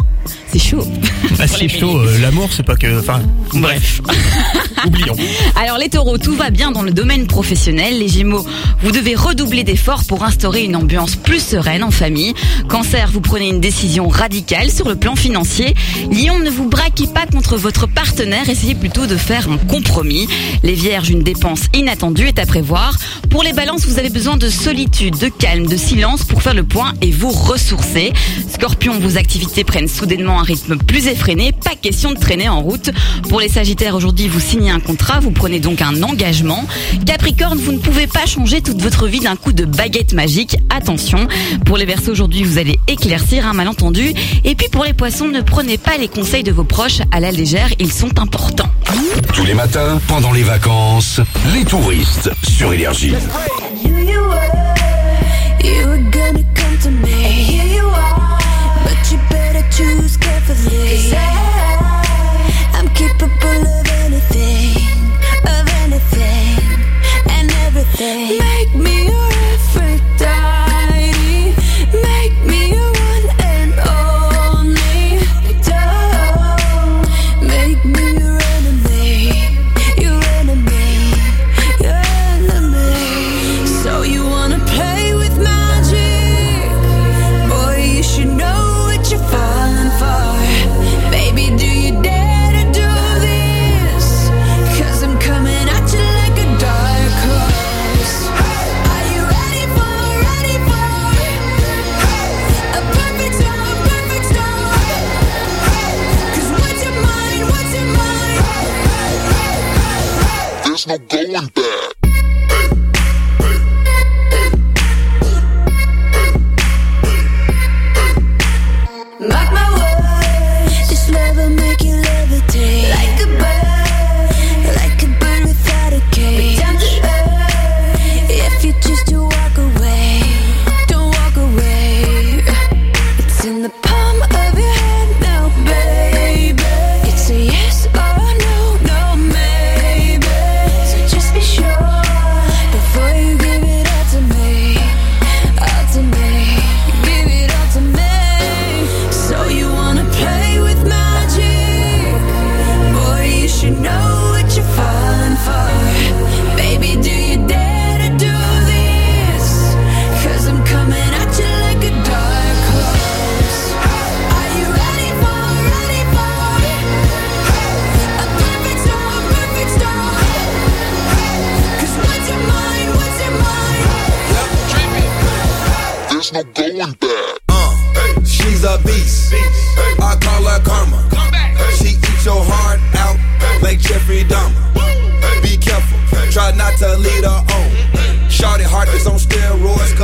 C'est chaud. Ah, c'est chaud, euh, l'amour, c'est pas que. Enfin, bref. Alors les taureaux, tout va bien dans le domaine professionnel. Les gémeaux, vous devez redoubler d'efforts pour instaurer une ambiance plus sereine en famille. Cancer, vous prenez une décision radicale sur le plan financier. Lion, ne vous braquez pas contre votre partenaire, essayez plutôt de faire un compromis. Les vierges, une dépense inattendue est à prévoir. Pour les balances, vous avez besoin de solitude, de calme, de silence pour faire le point et vous ressourcer. Scorpion, vos activités prennent soudainement un rythme plus effréné, pas question de traîner en route. Pour les sagittaires, aujourd'hui, vous signez un contrat, vous prenez donc un engagement. Capricorne, vous ne pouvez pas changer toute votre vie d'un coup de baguette magique, attention. Pour les versos, aujourd'hui, vous allez éclaircir un malentendu. Et puis pour les poissons, ne prenez pas les conseils de vos proches à la légère, ils sont importants. Tous les matins, pendant les vacances, les touristes sur Énergie.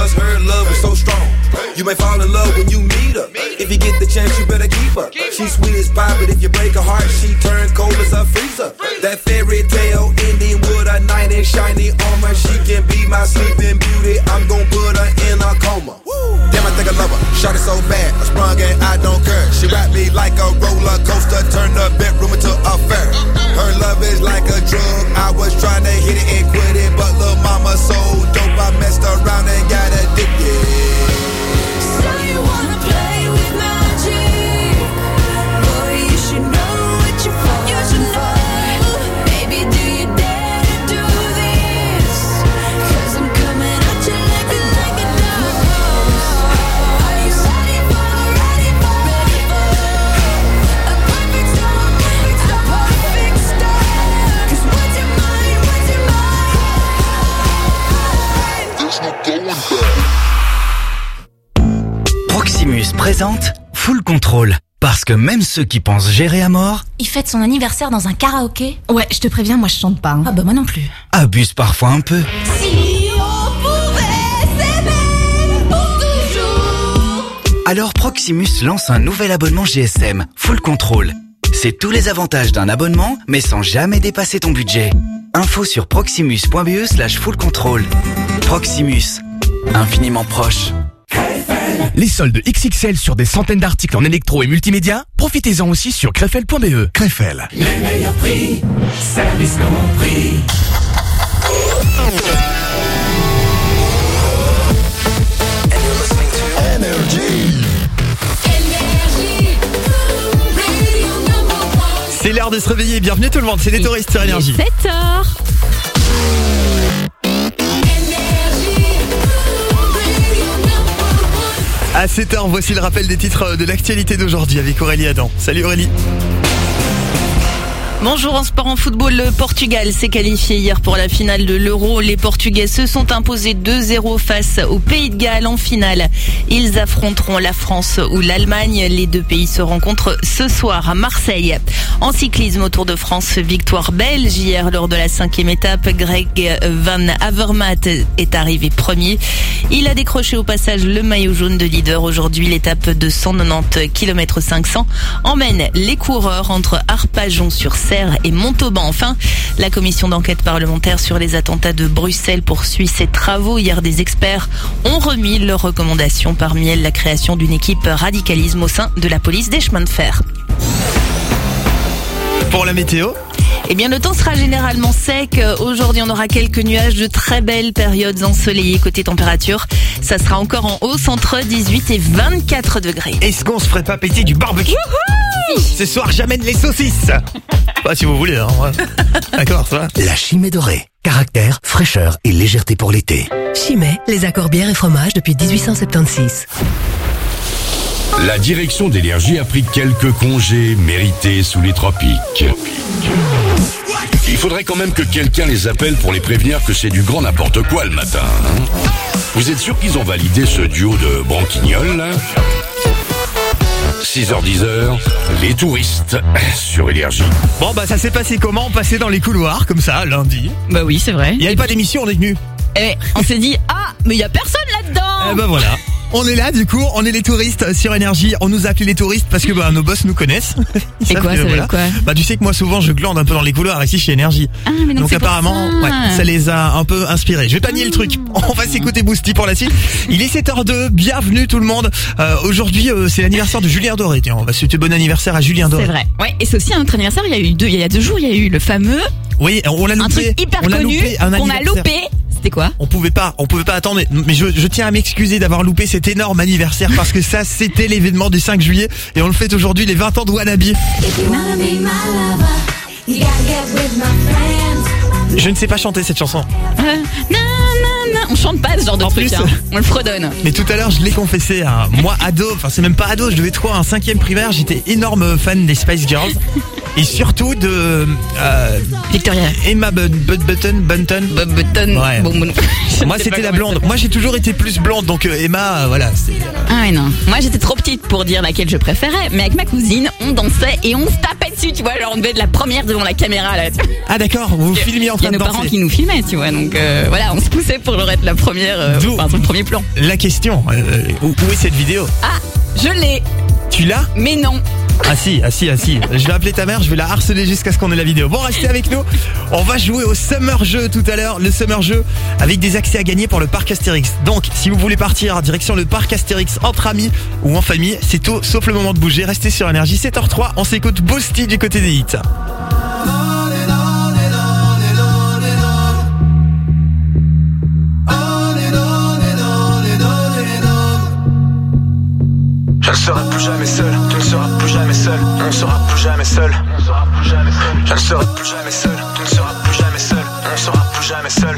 Steroids cause her love is so strong. You may fall in love when you meet her. If you get the chance, you better keep her. She's sweet as pie, but if you break her heart, she turn cold as a freezer. That fairy tale ending with a knight in shiny armor. She can be my sleeping beauty. I'm gonna put her in a coma. Damn, I think I love her. Shot it so bad, I sprung and I don't care. She wrapped me like a roller coaster, turned the bedroom into a fair. Même ceux qui pensent gérer à mort Il fête son anniversaire dans un karaoké Ouais, je te préviens, moi je chante pas. hein. Ah bah moi non plus. abusent parfois un peu. Si on pouvait s'aimer pour toujours. Alors Proximus lance un nouvel abonnement GSM, Full Control. C'est tous les avantages d'un abonnement, mais sans jamais dépasser ton budget. Info sur proximus.be slash full control. Proximus, infiniment proche. Les soldes XXL sur des centaines d'articles en électro et multimédia, profitez-en aussi sur crefel.be. Crefel. Les meilleurs prix, service compris. C'est l'heure de se réveiller. Bienvenue tout le monde. C'est les touristes sur énergie. 7h. À 7h, voici le rappel des titres de l'actualité d'aujourd'hui avec Aurélie Adam. Salut Aurélie. Bonjour en sport en football, le Portugal s'est qualifié hier pour la finale de l'Euro. Les Portugais se sont imposés 2-0 face au Pays de Galles en finale. Ils affronteront la France ou l'Allemagne. Les deux pays se rencontrent ce soir à Marseille. En cyclisme autour de France, victoire belge hier lors de la cinquième étape. Greg Van Avermaet est arrivé premier. Il a décroché au passage le maillot jaune de leader. Aujourd'hui, l'étape de 190 km 500 emmène les coureurs entre Et Montauban. Enfin, la commission d'enquête parlementaire sur les attentats de Bruxelles poursuit ses travaux. Hier, des experts ont remis leurs recommandations. Parmi elles, la création d'une équipe radicalisme au sein de la police des chemins de fer. Pour la météo Eh bien, le temps sera généralement sec. Aujourd'hui, on aura quelques nuages de très belles périodes ensoleillées. Côté température, ça sera encore en hausse entre 18 et 24 degrés. Est-ce qu'on se ferait pas péter du barbecue Ce soir, j'amène les saucisses. Pas si vous voulez, hein. ouais. D'accord, ça va. La chimée dorée. Caractère, fraîcheur et légèreté pour l'été. Chimay, les accords bière et fromage depuis 1876. La direction d'énergie a pris quelques congés mérités sous les tropiques. Il faudrait quand même que quelqu'un les appelle pour les prévenir que c'est du grand n'importe quoi le matin. hein. Vous êtes sûr qu'ils ont validé ce duo de branquignoles là 6h10, les touristes sur Énergie. Bon bah ça s'est passé comment? Passer dans les couloirs comme ça lundi? Bah oui, c'est vrai. Il n'y avait pas d'émission, on est venu? Et on s'est dit, ah, mais il y a personne là-dedans. Eh ben voilà. On est là du coup, on est les touristes sur énergie. On nous a appelés les touristes parce que bah, nos boss nous connaissent. Ils Et savent quoi, que, ça veut quoi Bah tu sais que moi souvent je glande un peu dans les couloirs ici chez énergie. Ah, mais donc c'est pour apparemment, ça. ouais, ça les a un peu inspirés. Je vais pas nier le truc. On va s'écouter Boosty pour la suite. Il est 7h02. Bienvenue tout le monde. Euh, Aujourd'hui euh, c'est l'anniversaire de Julien Doré. Tiens, on va souhaiter bon anniversaire à Julien Doré. C'est vrai. Ouais, et c'est aussi un autre anniversaire. Il y a eu deux, il y a deux jours, il y a eu le fameux, Oui, on l'a un loupé. truc hyper on connu un qu'on a loupé. C'était quoi On pouvait pas, on pouvait pas attendre. Mais je, je tiens à m'excuser d'avoir loupé cet énorme anniversaire parce que ça, c'était l'événement du 5 juillet et on le fête aujourd'hui les 20 ans de Wannabe. Je ne sais pas chanter cette chanson. Euh. On chante pas ce genre de En truc. plus- hein. On le fredonne. Mais tout à l'heure, je l'ai confessé à moi ado, enfin c'est même pas ado, je devais être quoi, un cinquième primaire, j'étais énorme fan des Spice Girls et surtout de euh, Victoria. Emma Button, Bunton. Bob Button. Ouais. Bon, bon, Moi c'était la blonde. Moi j'ai toujours été plus blonde, donc euh, Emma, euh, voilà. Ah ouais, non. Moi, j'étais trop petite pour dire laquelle je préférais, mais avec ma cousine, on dansait et on se tapait dessus, tu vois. Genre, on devait être la première devant la caméra, là. Ah d'accord, vous vous filmiez en Il y train a de nos parents danser. qui nous filmaient, tu vois. Donc, euh, voilà, on se poussait pour leur être la première, euh, D'où- enfin, premier plan. La question, euh, où, où est cette vidéo Ah, je l'ai, Tu l'as mais non. Ah si, ah si, ah si. Je vais appeler ta mère, je vais la harceler jusqu'à ce qu'on ait la vidéo. Bon, restez avec nous. On va jouer au Summer Jeu tout à l'heure. Le Summer Jeu avec des accès à gagner pour le parc Astérix. Donc, si vous voulez partir direction le parc Astérix entre amis ou en famille, c'est tout sauf le moment de bouger. Restez sur Énergie 7h03. On s'écoute Boosty du côté des hits. Ne serai plus jamais seul, tu ne seras plus jamais seul, on ne sera plus jamais seul. Je ne serai plus jamais seul, tu ne seras plus jamais seul, on ne sera plus jamais seul.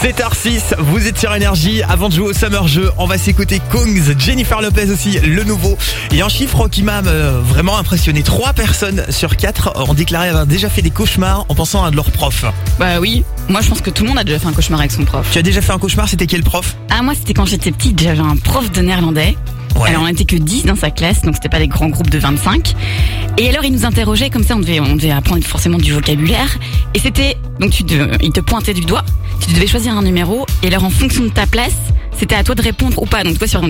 C'est 6 vous êtes sur Énergie. Avant de jouer au Summer Jeu, on va s'écouter Kongs, Jennifer Lopez aussi, le nouveau. Et un chiffre qui m'a euh, vraiment impressionné. Trois personnes sur quatre ont déclaré avoir déjà fait des cauchemars en pensant à de leur prof. Bah oui. Moi, je pense que tout le monde a déjà fait un cauchemar avec son prof. Tu as déjà fait un cauchemar, c'était quel prof? Ah, moi, c'était quand j'étais petite, j'avais un prof de néerlandais. Alors on était que 10 dans sa classe, donc c'était pas des grands groupes de 25. Et alors il nous interrogeait comme ça, on devait, on devait apprendre forcément du vocabulaire. Et c'était, donc tu il te pointait du doigt, tu devais choisir un numéro, et alors en fonction de ta place, c'était à toi de répondre ou pas. Donc toi sur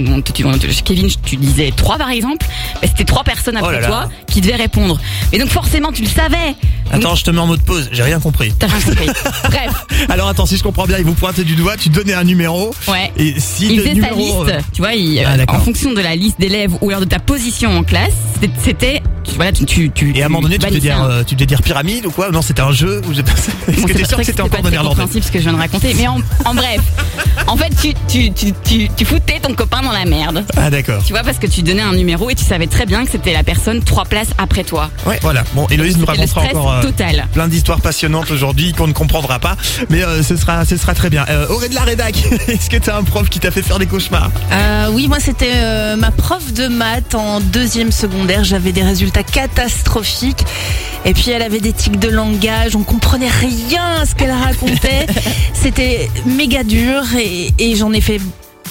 Kevin, tu disais 3 par exemple, c'était trois personnes après Oh là là. toi qui devaient répondre. Mais donc forcément tu le savais. Attends, je te mets en mode pause, j'ai rien compris. T'as rien compris. Bref. Alors attends, si je comprends bien, il vous pointait du doigt, tu donnais un numéro. Ouais. Et si il le faisait sa numéro, liste, euh, tu vois, il, Ah, euh, en fonction de la liste d'élèves ou alors de ta position en classe, c'était- voilà, tu, tu, tu Et à un moment donné, tu devais dire, euh, tu devais dire pyramide ou quoi Non, c'était un jeu. Est-ce Bon, que t'es sûr que c'était encore de néerlandais ce que je viens de raconter, mais en, en bref, en fait, tu, tu, tu, tu, tu foutais ton copain dans la merde. Ah d'accord. Tu vois, parce que tu donnais un numéro et tu savais très bien que c'était la personne trois places après toi. Ouais, voilà. Bon, Héloïse nous racontera encore euh, total. plein d'histoires passionnantes aujourd'hui qu'on ne comprendra pas, mais euh, ce sera, ce sera très bien. Euh, Auré de la rédac, est-ce que t'as un prof qui t'a fait faire des cauchemars? Euh, oui, moi c'était euh, ma prof de maths en deuxième secondaire. J'avais des résultats catastrophiques. Et puis elle avait des tics de langage. On comprenait rien à ce qu'elle racontait. C'était méga dur et, et j'en ai fait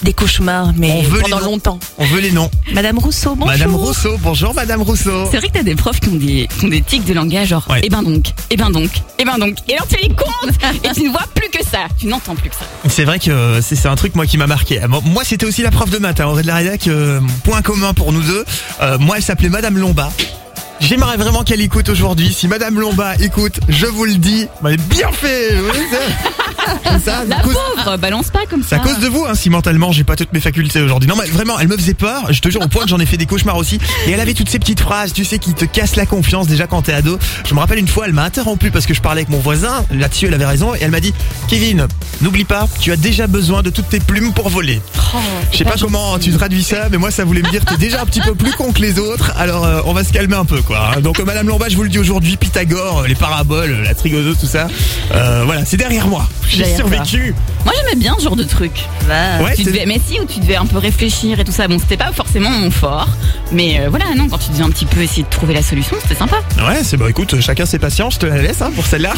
des cauchemars, mais veut les pendant noms. longtemps. On veut les noms. Madame Rousseau, bonjour. Madame Rousseau, bonjour Madame Rousseau. C'est vrai que t'as des profs qui ont des, qui ont des tics de langage, genre, eh ben donc, eh ben donc, eh ben donc. Et alors tu les comptes et tu ne vois plus que ça. Tu n'entends plus que ça. C'est vrai que euh, c'est c'est un truc moi qui m'a marqué. Moi c'était aussi la prof de maths, hein, Auré de la rédac, euh, point commun pour nous deux. Euh, moi elle s'appelait Madame Lomba. J'aimerais vraiment qu'elle écoute aujourd'hui. Si Madame Lomba écoute, je vous le dis, bah, bien fait. Oui, c'est- c'est ça, La à cause- pauvre, balance pas comme C'est ça. à cause de vous, hein, si mentalement j'ai pas toutes mes facultés aujourd'hui. Non, mais vraiment, elle me faisait peur. Je te jure, au point que j'en ai fait des cauchemars aussi. Et elle avait toutes ces petites phrases, tu sais, qui te cassent la confiance déjà quand t'es ado. Je me rappelle une fois, elle m'a interrompu parce que je parlais avec mon voisin. Là-dessus, elle avait raison. Et elle m'a dit, Kevin, n'oublie pas, tu as déjà besoin de toutes tes plumes pour voler. Oh, Je sais pas comment tu traduis ça, mais moi ça voulait me dire que t'es déjà un petit peu plus con que les autres. Alors euh, on va se calmer un peu, quoi. hein. Donc euh, Madame Lomba, je vous le dis aujourd'hui, Pythagore, euh, les paraboles, euh, la trigonométrie, tout ça. Euh, voilà, c'est derrière moi. J'ai survécu. Moi j'aimais bien ce genre de truc. Bah, Ouais, tu devais, mais si, où tu devais un peu réfléchir et tout ça. Bon, c'était pas forcément mon fort. Mais euh, voilà, non, quand tu devais un petit peu essayer de trouver la solution, c'était sympa. Ouais, c'est bon. Écoute, chacun ses patients. Je te la laisse hein, pour celle-là.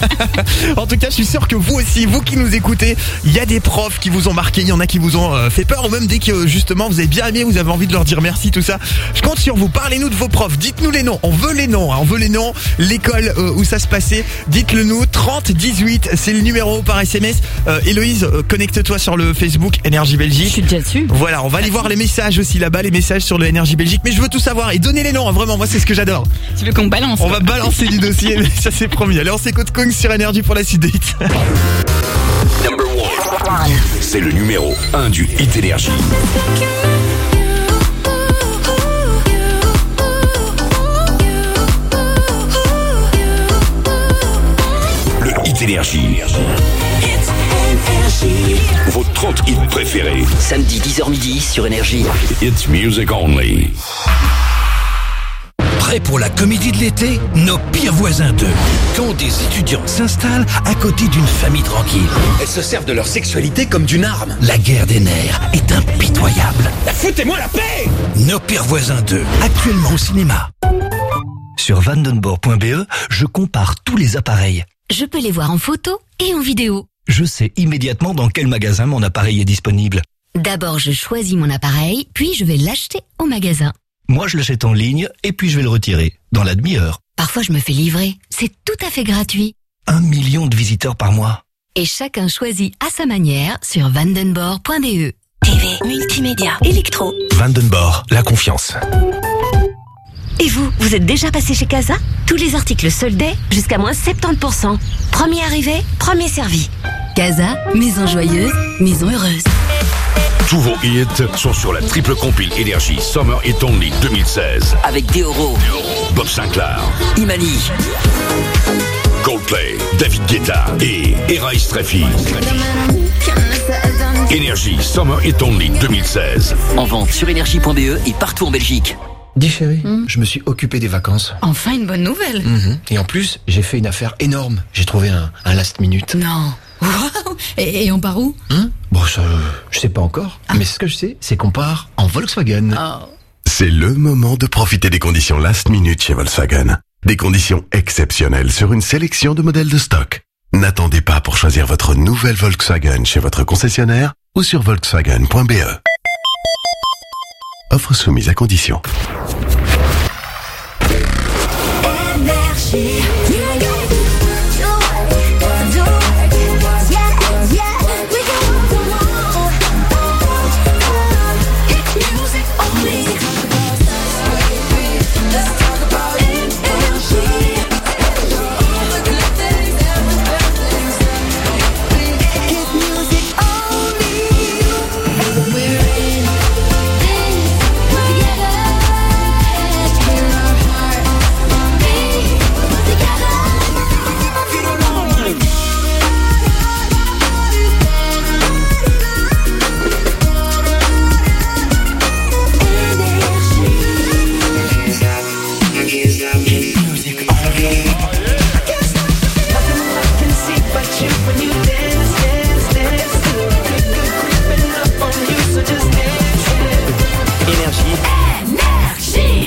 en tout cas, je suis sûr que vous aussi, vous qui nous écoutez, il y a des profs qui vous ont marqué, il y en a qui vous ont euh, fait peur, ou même dès que justement vous avez bien aimé, vous avez envie de leur dire merci, tout ça. Je compte sur vous. Parlez-nous de vos profs. Dites-nous les noms. On veut les noms. hein. On veut les noms. L'école euh, où ça se passait. Dites-le nous. 30 18, c'est le numéro par SMS. Euh, Héloïse, euh, connecte-toi sur le Facebook Énergie Belgique. Je suis déjà dessus. Voilà, on va aller voir les messages aussi là-bas, les messages sur le Énergie Belgique. Mais je veux tout savoir et donnez les noms. hein, Vraiment, moi c'est ce que j'adore. Tu veux qu'on balance On va balancer du dossier, mais ça c'est promis. Allez, on s'écoute Kong sur Énergie pour la suite des hits. Number one. C'est le numéro 1 du Hit Énergie. Énergie. Vos 30 hits préférés. Samedi 10h midi sur Énergie. It's music only. Prêt pour la comédie de l'été? Nos pires voisins 2. Quand des étudiants s'installent à côté d'une famille tranquille. Elles se servent de leur sexualité comme d'une arme. La guerre des nerfs est impitoyable. Foutez-moi la paix Nos pires voisins 2, actuellement au cinéma. Sur vandenborg.be, je compare tous les appareils. Je peux les voir en photo et en vidéo. Je sais immédiatement dans quel magasin mon appareil est disponible. D'abord, je choisis mon appareil, puis je vais l'acheter au magasin. Moi, je l'achète en ligne et puis je vais le retirer dans la demi-heure. Parfois, je me fais livrer. C'est tout à fait gratuit. Un million de visiteurs par mois. Et chacun choisit à sa manière sur vandenborg.be. TV, multimédia, électro. Vandenborg, la confiance. Et vous, vous êtes déjà passé chez Casa Tous les articles soldés jusqu'à moins 70%. Premier arrivé, premier servi. Casa, maison joyeuse, maison heureuse. Tous vos hits sont sur la triple compile Énergie Summer Hit Only 2016. Avec Deoro, Bob Sinclair, Imani, Coldplay, David Guetta et Era Streffy. Énergie Summer Hit Only 2016. en vente sur énergie.be et partout en Belgique. Dis chérie, je me suis occupé des vacances. Enfin, une bonne nouvelle. Mhm. Et en plus, j'ai fait une affaire énorme. J'ai trouvé un, un last minute. Non. Et, et on part où? Hein? Bon, ça, je sais pas encore. Mais ce que je sais, c'est qu'on part en Volkswagen. C'est le moment de profiter des conditions last minute chez Volkswagen. Des conditions exceptionnelles sur une sélection de modèles de stock. N'attendez pas pour choisir votre nouvelle Volkswagen chez votre concessionnaire ou sur volkswagen.be. Offre soumise à condition.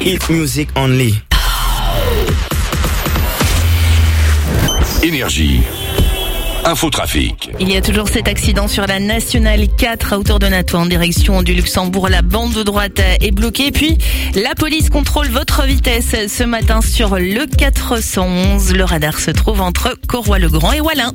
Hit music only. Énergie. Infotrafic. Il y a toujours cet accident sur la nationale 4 à hauteur de Nato en direction du Luxembourg. La bande de droite est bloquée. Puis la police contrôle votre vitesse ce matin sur le 411. Le radar se trouve entre Corroy-le-Grand et Wallin.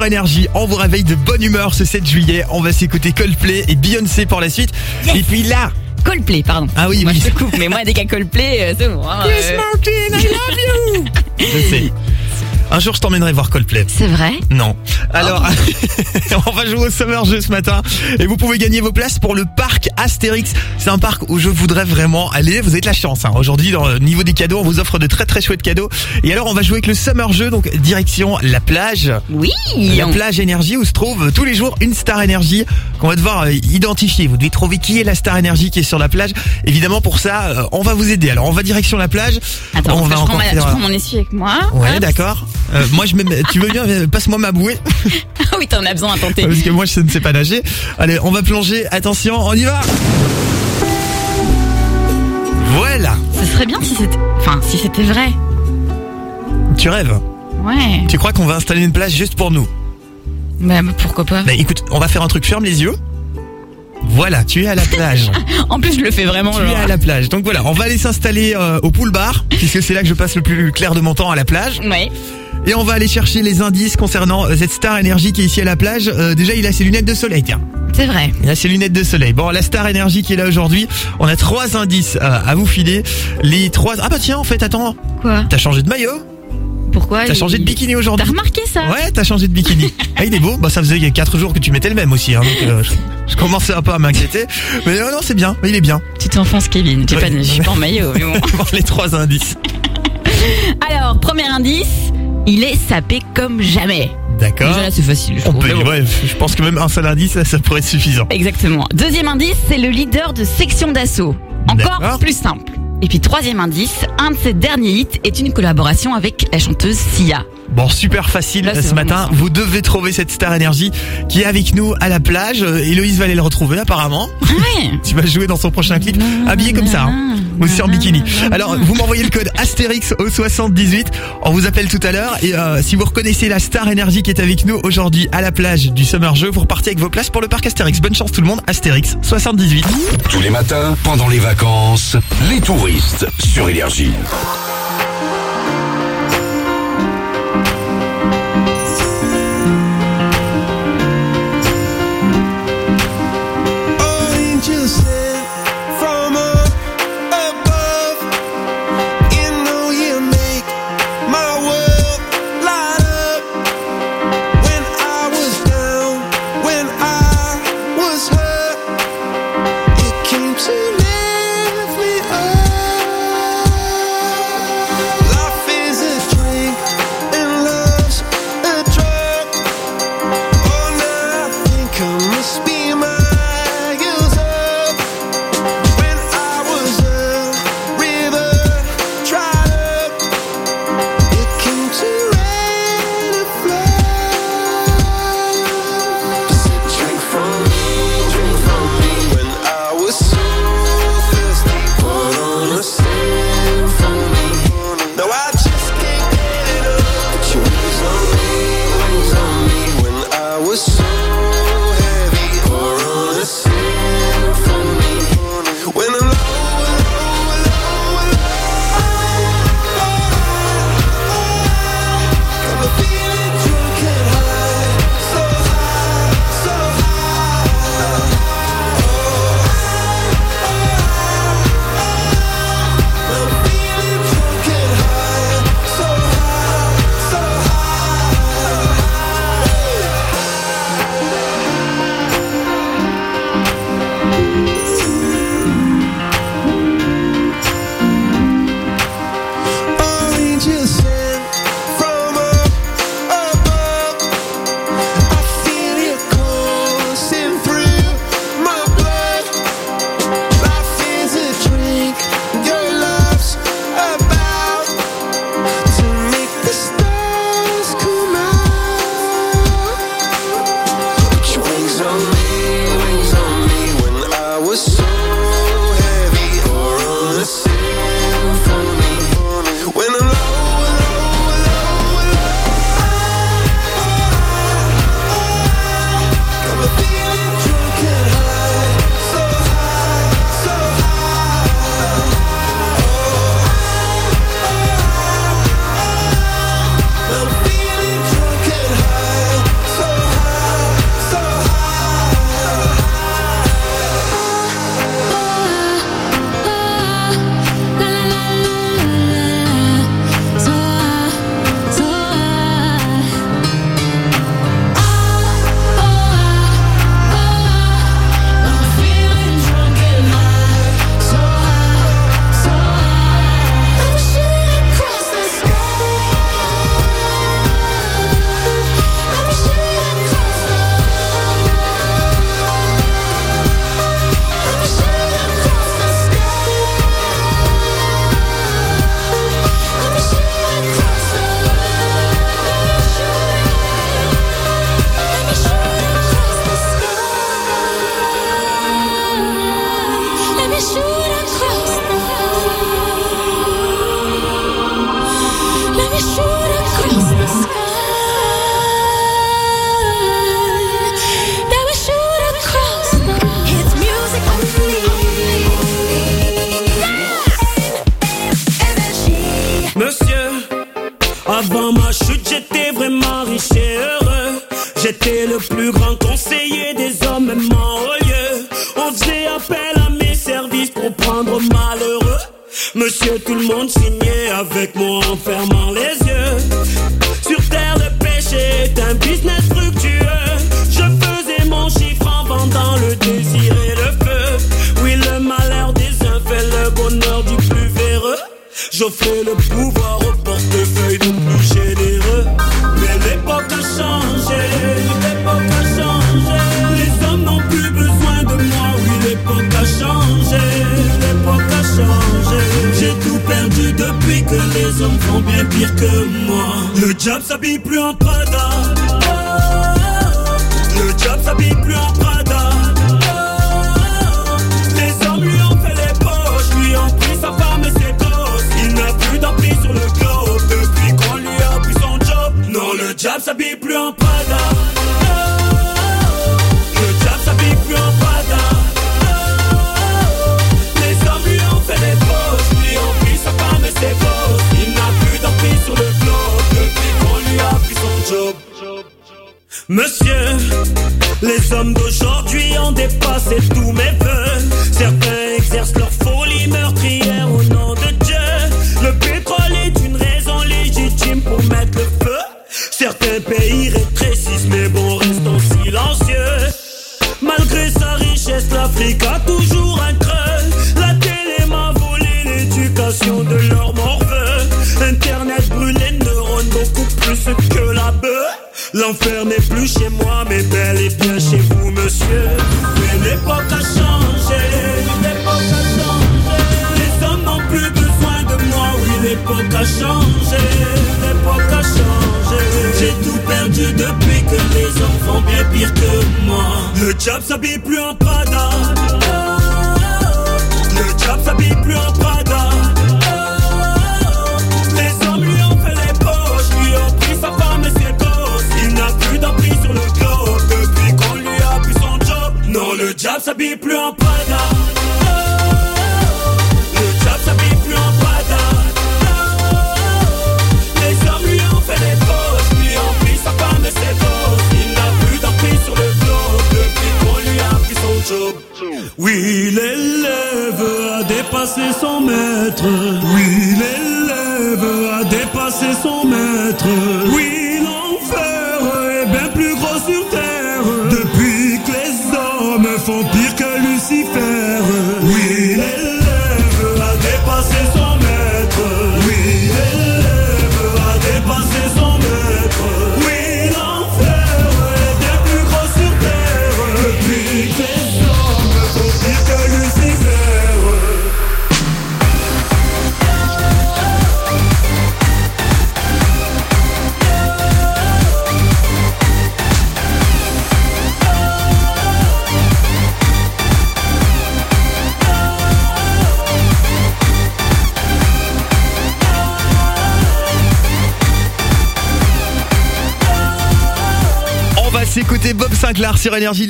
Sur Énergie. On vous réveille de bonne humeur ce 7 juillet. On va s'écouter Coldplay et Beyoncé pour la suite. Et puis là. Coldplay, pardon. Ah oui, Moi, oui. je te coupe, mais moi, dès qu'il y a Coldplay, euh, c'est bon. hein, Chris euh. Martin, I love you. Je sais. Un jour, je t'emmènerai voir Coldplay. C'est vrai? Non. Alors, on va jouer au Summer Jeu ce matin et vous pouvez gagner vos places pour le parc Astérix. C'est un parc où je voudrais vraiment aller. Vous avez de la chance. Hein. Aujourd'hui, dans le niveau des cadeaux, on vous offre de très très chouettes cadeaux. Et alors, on va jouer avec le Summer Jeu, donc direction la plage. Oui. La plage énergie où se trouve tous les jours une star énergie qu'on va devoir euh, identifier. Vous devez trouver qui est la star énergie qui est sur la plage. Évidemment, pour ça, euh, on va vous aider. Alors, on va direction la plage. Attends, on je, va prends encore ma- je prends mon essuie avec moi. Ouais, d'accord. Euh, moi, je mets, tu veux bien, euh, passe-moi ma bouée. Ah as besoin à tenter. Parce que moi, je ne sais pas nager. Allez, on va plonger. Attention, on y va. Voilà. Ce serait bien si c'était. Enfin, si c'était vrai. Tu rêves. Ouais. Tu crois qu'on va installer une plage juste pour nous? Bah, pourquoi pas Bah écoute, on va faire un truc. Ferme les yeux. Voilà, tu es à la plage. En plus, je le fais vraiment. tu es genre. à la plage. Donc voilà, on va aller s'installer euh, au pool bar, puisque c'est là que je passe le plus clair de mon temps à la plage. Ouais. Et on va aller chercher les indices concernant euh, cette star énergie qui est ici à la plage. Euh, déjà, il a ses lunettes de soleil, tiens. C'est vrai. Il a ses lunettes de soleil. Bon, la star énergie qui est là aujourd'hui, on a trois indices euh, à vous filer. Les trois... Ah bah tiens, en fait, attends. Quoi? T'as changé de maillot? Pourquoi? T'as il- changé de bikini aujourd'hui? T'as remarqué ça? Ouais, t'as changé de bikini. ah, il est beau. Bah, ça faisait 4 jours que tu mettais le même aussi. Hein, donc, euh, je, je commençais un peu à m'inquiéter. Mais euh, non, c'est bien. Il est bien. Tu t'enfonces, Kevin. Tu Ouais. pas, je suis pas en maillot, mais bon. Bon, les trois indices. Alors, premier indice, il est sapé comme jamais. D'accord. Déjà là, c'est facile. je On peut, mais bon. ouais, je pense que même un seul indice, ça, ça pourrait être suffisant. Exactement. Deuxième indice, c'est le leader de section d'assaut. Encore plus simple. Et puis troisième indice, un de ses derniers hits est une collaboration avec la chanteuse Sia. Bon, super facile Là, ce matin. Vous devez trouver cette star énergie qui est avec nous à la plage. Euh, Héloïse va aller le retrouver apparemment. Ouais. Tu vas jouer dans son prochain clip habillé comme ça. Hein. Aussi en bikini. Alors, vous m'envoyez le code Astérix au 78. On vous appelle tout à l'heure. Et euh, si vous reconnaissez la star énergie qui est avec nous aujourd'hui à la plage du Summer Jeu, vous repartez avec vos places pour le parc Astérix. Bonne chance tout le monde. Astérix 78. Tous les matins, pendant les vacances, les touristes sur Énergie.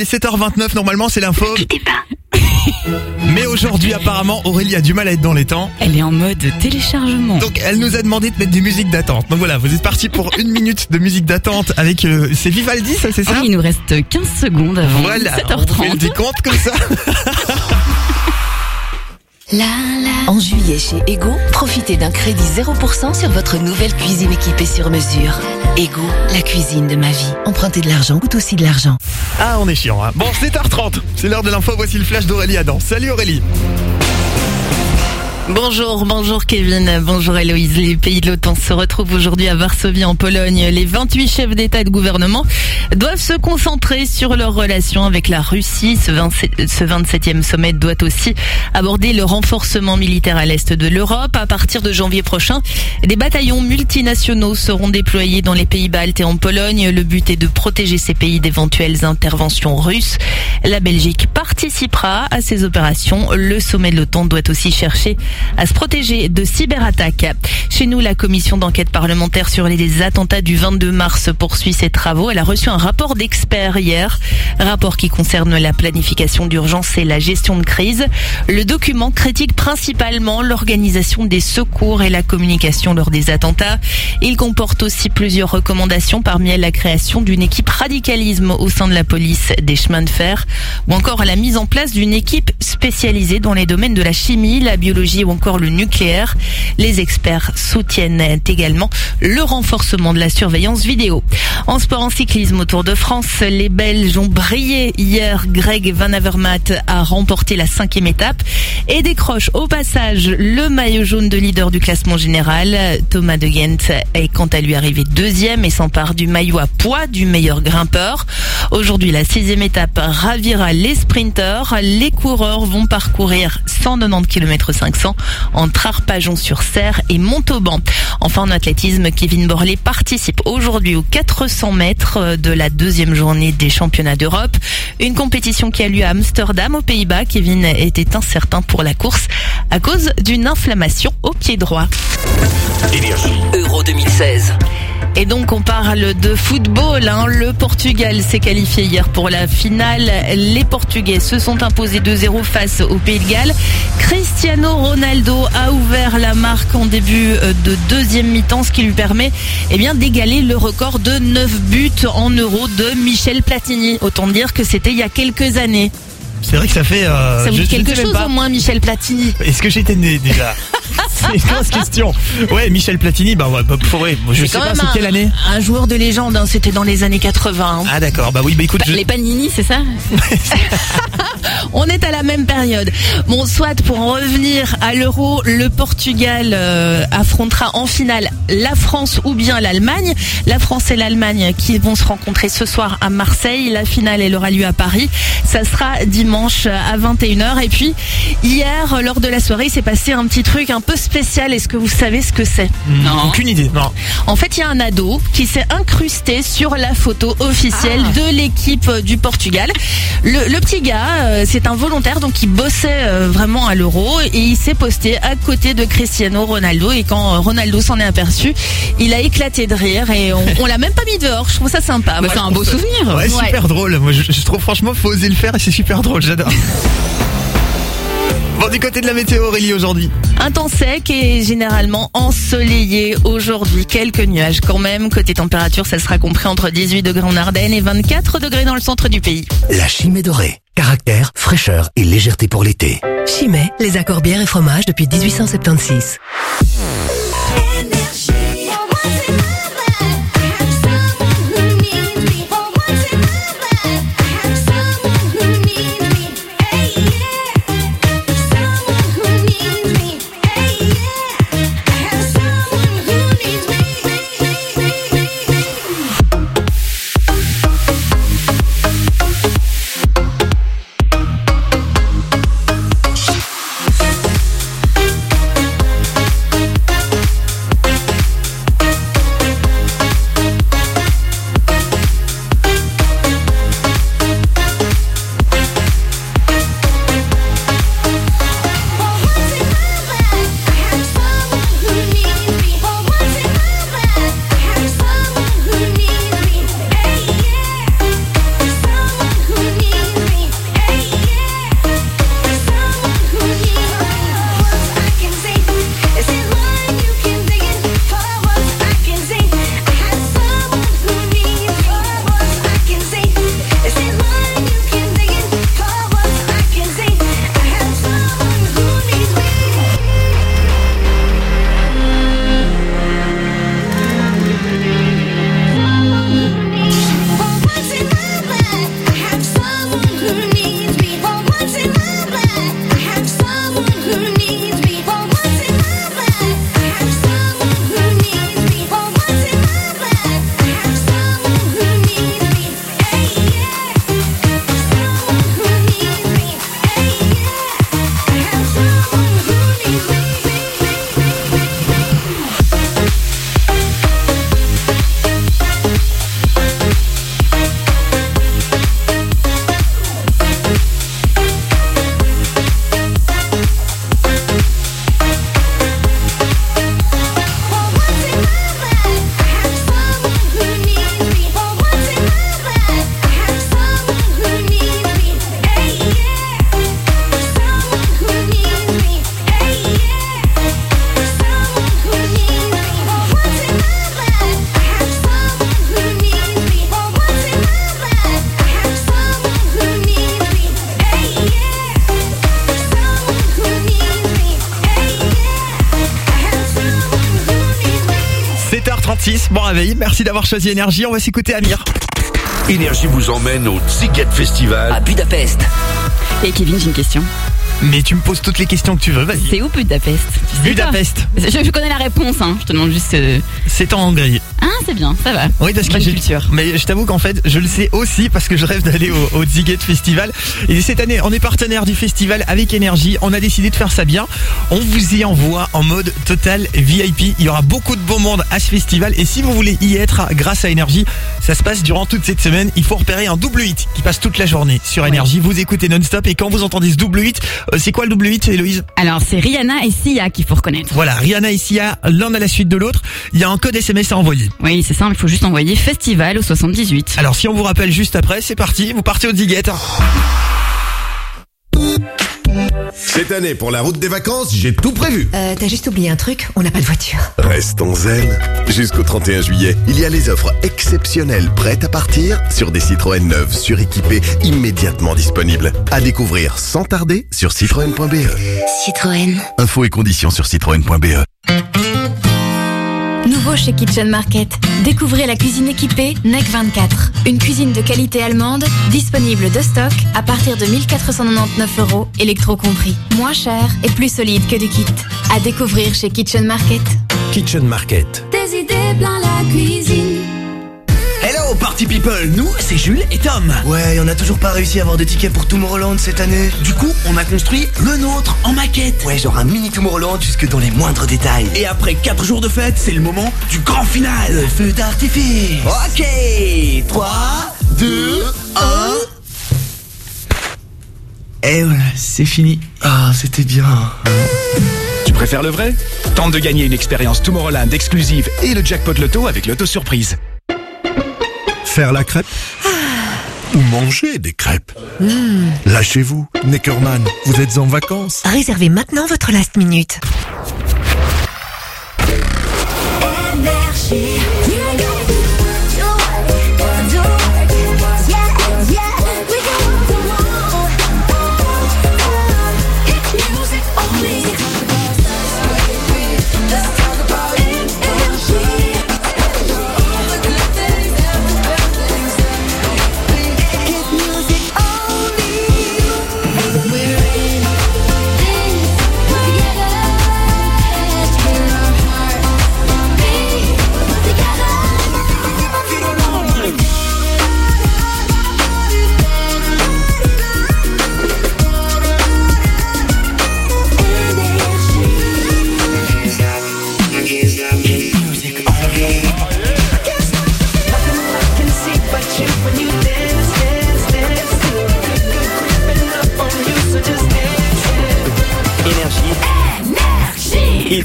Il est 7h29, normalement c'est l'info. Mais aujourd'hui apparemment Aurélie a du mal à être dans les temps. Elle est en mode téléchargement. Donc elle nous a demandé de mettre des musiques d'attente. Donc voilà, vous êtes parti pour une minute de musique d'attente avec... euh, c'est Vivaldi ça c'est ça il nous reste 15 secondes avant Voilà, on 7h30. fait le décompte comme ça. En juillet chez Ego, profitez d'un crédit 0% sur votre nouvelle cuisine équipée sur mesure. Ego, la cuisine de ma vie. Emprunter de l'argent coûte aussi de l'argent. Ah on est chiant hein. Bon 7h30, c'est l'heure de l'info, voici le flash d'Aurélie Adam. Salut Aurélie Bonjour, bonjour Kevin, bonjour Héloïse. Les pays de l'OTAN se retrouvent aujourd'hui à Varsovie en Pologne. Les 28 chefs d'État et de gouvernement doivent se concentrer sur leurs relations avec la Russie. Ce, 27, ce 27e sommet doit aussi aborder le renforcement militaire à l'est de l'Europe. À partir de janvier prochain, des bataillons multinationaux seront déployés dans les pays baltes et en Pologne. Le but est de protéger ces pays d'éventuelles interventions russes. La Belgique participera à ces opérations. Le sommet de l'OTAN doit aussi chercher à se protéger de cyberattaques. Chez nous, la commission d'enquête parlementaire sur les attentats du 22 mars poursuit ses travaux. Elle a reçu un rapport d'experts hier, rapport qui concerne la planification d'urgence et la gestion de crise. Le document critique principalement l'organisation des secours et la communication lors des attentats. Il comporte aussi plusieurs recommandations, parmi elles la création d'une équipe radicalisme au sein de la police des chemins de fer ou encore la mise en place d'une équipe spécialisés dans les domaines de la chimie, la biologie ou encore le nucléaire. Les experts soutiennent également le renforcement de la surveillance vidéo. En sport en cyclisme autour de France, les Belges ont brillé hier. Greg Van Avermaet a remporté la cinquième étape et décroche au passage le maillot jaune de leader du classement général. Thomas de Ghent est quant à lui arrivé deuxième et s'empare du maillot à poids du meilleur grimpeur. Aujourd'hui, la sixième étape ravira les sprinteurs. Les coureurs vont parcourir 190 km 500 entre Arpajon-sur-Serre et Montauban. Enfin, en athlétisme, Kevin Borlé participe aujourd'hui aux 400 mètres de la deuxième journée des championnats d'Europe. Une compétition qui a lieu à Amsterdam, aux Pays-Bas. Kevin était incertain pour la course à cause d'une inflammation au pied droit. Euro 2016. Et donc on parle de football. Hein. Le Portugal s'est qualifié hier pour la finale. Les Portugais se sont imposés 2-0 face au Pays de Galles. Cristiano Ronaldo a ouvert la marque en début euh, de deuxième mi-temps, ce qui lui permet eh bien d'égaler le record de 9 buts en euros de Michel Platini. Autant dire que c'était il y a quelques années. C'est vrai que ça fait. euh, Ça vous dit quelque chose au moins, Michel Platini Est-ce que j'étais né déjà C'est une grosse question. Ouais, Michel Platini, bah ouais, bah, ouais, je sais pas, c'est un, quelle année un joueur de légende, hein. c'était dans les années 80. hein. Ah d'accord, bah oui, bah écoute, je- Les panini, c'est ça On est à la même période. Bon, soit pour en revenir à l'euro, le Portugal euh, affrontera en finale la France ou bien l'Allemagne. La France et l'Allemagne qui vont se rencontrer ce soir à Marseille. La finale, elle aura lieu à Paris. Ça sera dimanche à 21h. Et puis, hier, lors de la soirée, il s'est passé un petit truc un peu spécial. Est-ce que vous savez ce que c'est? Non. Aucune idée, non. En fait, il y a un ado qui s'est incrusté sur la photo officielle Ah. de l'équipe euh, du Portugal. Le, le petit gars, euh, c'est un volontaire, donc il bossait euh, vraiment à l'euro et il s'est posté à côté de Cristiano Ronaldo. Et quand Ronaldo s'en est aperçu, il a éclaté de rire et on, on l'a même pas mis dehors. Je trouve ça sympa. Bah, c'est un beau souvenir. Ouais, Ouais. super drôle. Moi, je, je trouve franchement, faut oser le faire et c'est super drôle. J'adore. Bon, du côté de la météo, Aurélie, aujourd'hui. Un temps sec et généralement ensoleillé aujourd'hui. Quelques nuages quand même. Côté température, ça sera compris entre 18 degrés en Ardennes et 24 degrés dans le centre du pays. La Chimée dorée. Caractère, fraîcheur et légèreté pour l'été. Chimay, les accords bières et fromages depuis 1876. 7h36, merci d'avoir choisi Énergie, on va s'écouter Amir. Énergie vous emmène au Ziget Festival À Budapest. Et Kevin, j'ai une question. Mais tu me poses toutes les questions que tu veux, vas-y. C'est où Budapest? Tu sais Budapest. je connais la réponse, hein. Je te demande juste. euh, C'est en Hongrie. C'est bien, ça va. Oui, parce que Bonne culture. Mais je t'avoue qu'en fait, je le sais aussi parce que je rêve d'aller au, au Ziget Festival. Et cette année, on est partenaire du festival avec Énergie. On a décidé de faire ça bien. On vous y envoie en mode total VIP. Il y aura beaucoup de beau monde à ce festival. Et si vous voulez y être grâce à Énergie, ça se passe durant toute cette semaine. Il faut repérer un double hit qui passe toute la journée sur Énergie. Vous écoutez non-stop. Et quand vous entendez ce double hit, euh, c'est quoi le double hit, Héloïse? Alors, c'est Rihanna et Sia qu'il faut reconnaître. Voilà, Rihanna et Sia, l'un à la suite de l'autre. Il y a un code SMS à envoyer. Oui, c'est simple, il faut juste envoyer festival au 78. Alors si on vous rappelle juste après, c'est parti, vous partez au Diguette. Cette année, pour la route des vacances, j'ai tout prévu. Euh, t'as juste oublié un truc, on n'a pas de voiture. Restons zen. Jusqu'au 31 juillet, il y a les offres exceptionnelles prêtes à partir sur des Citroën neuves suréquipées immédiatement disponibles. À découvrir sans tarder sur citroën.be. Citroën. Infos et conditions sur citroën.be. Nouveau chez Kitchen Market. Découvrez la cuisine équipée NEC 24. Une cuisine de qualité allemande, disponible de stock à partir de 1499 euros, électro compris. Moins cher et plus solide que du kit. À découvrir chez Kitchen Market. Kitchen Market. Des idées plein la cuisine. Hello Party People, nous c'est Jules et Tom. Ouais, on n'a toujours pas réussi à avoir des tickets pour Tomorrowland cette année. Du coup, on a construit le nôtre en maquette. Ouais, genre un mini Tomorrowland jusque dans les moindres détails. Et après 4 jours de fête, c'est le moment du grand final. Le feu d'artifice. Ok, 3, 2, 1. Et voilà, c'est fini. Ah, c'était bien. Tu préfères le vrai? Tente de gagner une expérience Tomorrowland exclusive et le jackpot loto avec l'auto surprise. Faire la crêpe Ou manger des crêpes Lâchez-vous, Neckerman, vous êtes en vacances. Réservez maintenant votre last minute.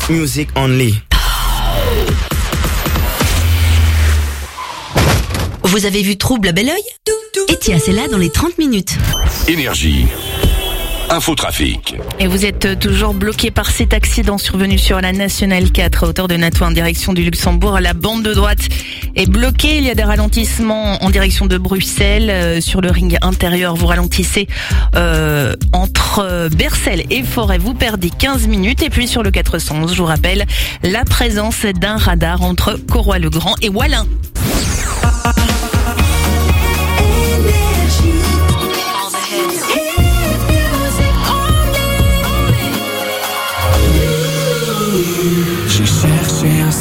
Music only. Vous avez vu Trouble à bel oeil Et tiens, c'est là dans les 30 minutes. Énergie. Infotrafic. Et vous êtes toujours bloqué par cet accident survenu sur la Nationale 4 à hauteur de Nato en direction du Luxembourg. La bande de droite est bloquée. Il y a des ralentissements en direction de Bruxelles. Euh, sur le ring intérieur, vous ralentissez euh, entre euh, Bercel et Forêt. Vous perdez 15 minutes. Et puis sur le 411, je vous rappelle la présence d'un radar entre Corroy-le-Grand et Wallin.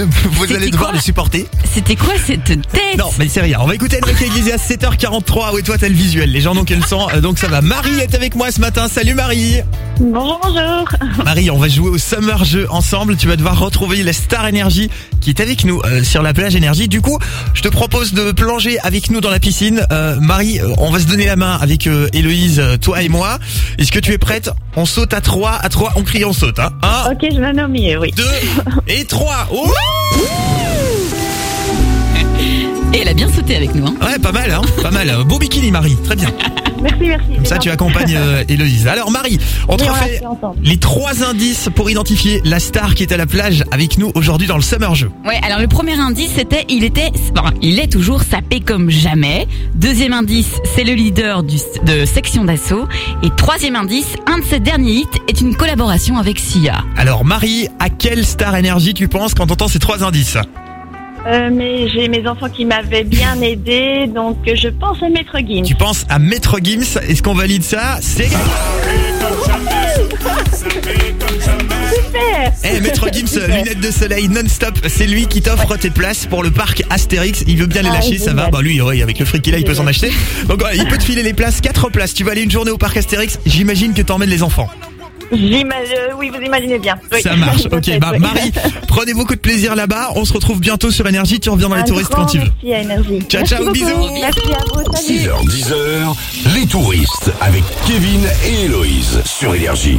Vous C'était allez devoir quoi le supporter. C'était quoi cette tête Non, mais c'est rien. On va écouter Enrique Iglesias 7h43. Oui, toi, t'as le visuel? Les gens n'ont qu'elle sent. Euh, Donc ça va. Marie est avec moi ce matin. Salut Marie. Bonjour, bonjour. Marie, on va jouer au Summer Jeu ensemble. Tu vas devoir retrouver la Star Energy qui est avec nous euh, sur la plage Énergie. Du coup, je te propose de plonger avec nous dans la piscine. Euh, Marie, on va se donner la main avec euh, Héloïse, euh, toi et moi. Est-ce que tu es prête? On saute à 3. À 3, on crie, on saute. Hein Un, Ok, je me nomme oui. deux et 3. Oh Et elle a bien sauté avec nous. Hein. ouais, pas mal, hein Pas mal. Beau bikini, Marie. Très bien. Merci, merci. Comme ça, tu accompagnes euh, Héloïse. Alors, Marie, on te Oui, refait les trois indices pour identifier la star qui est à la plage avec nous aujourd'hui dans le Summer Jeu. Ouais, alors le premier indice c'était il était, bon, il est toujours sapé comme jamais. Deuxième indice, c'est le leader du, de section d'assaut. Et troisième indice, un de ses derniers hits est une collaboration avec Sia. Alors, Marie, à quelle star énergie tu penses quand t'entends ces trois indices? Euh, mais j'ai mes enfants qui m'avaient bien aidé, donc je pense à Maître Gims. Tu penses à Maître Gims? Est-ce qu'on valide ça? C'est Super Eh, Maître Gims, lunettes de soleil non-stop. C'est lui qui t'offre tes places pour le parc Astérix. Il veut bien les Ah, lâcher, ça va. Bah lui, ouais, avec le fric qu'il a, il peut s'en acheter. Donc ouais, il peut te filer les places, quatre places. Tu vas aller une journée au parc Astérix? J'imagine que t'emmènes les enfants. J'imagine, euh, oui, vous imaginez bien. Oui. Ça marche. Ok, bah oui. Marie, prenez beaucoup de plaisir là-bas. On se retrouve bientôt sur Énergie. Tu reviens dans les Un touristes quand tu veux. Merci à Énergie. Ciao, Merci ciao, beaucoup. bisous. Merci à vous, salut. 6h, 10h, les touristes avec Kevin et Héloïse sur Énergie.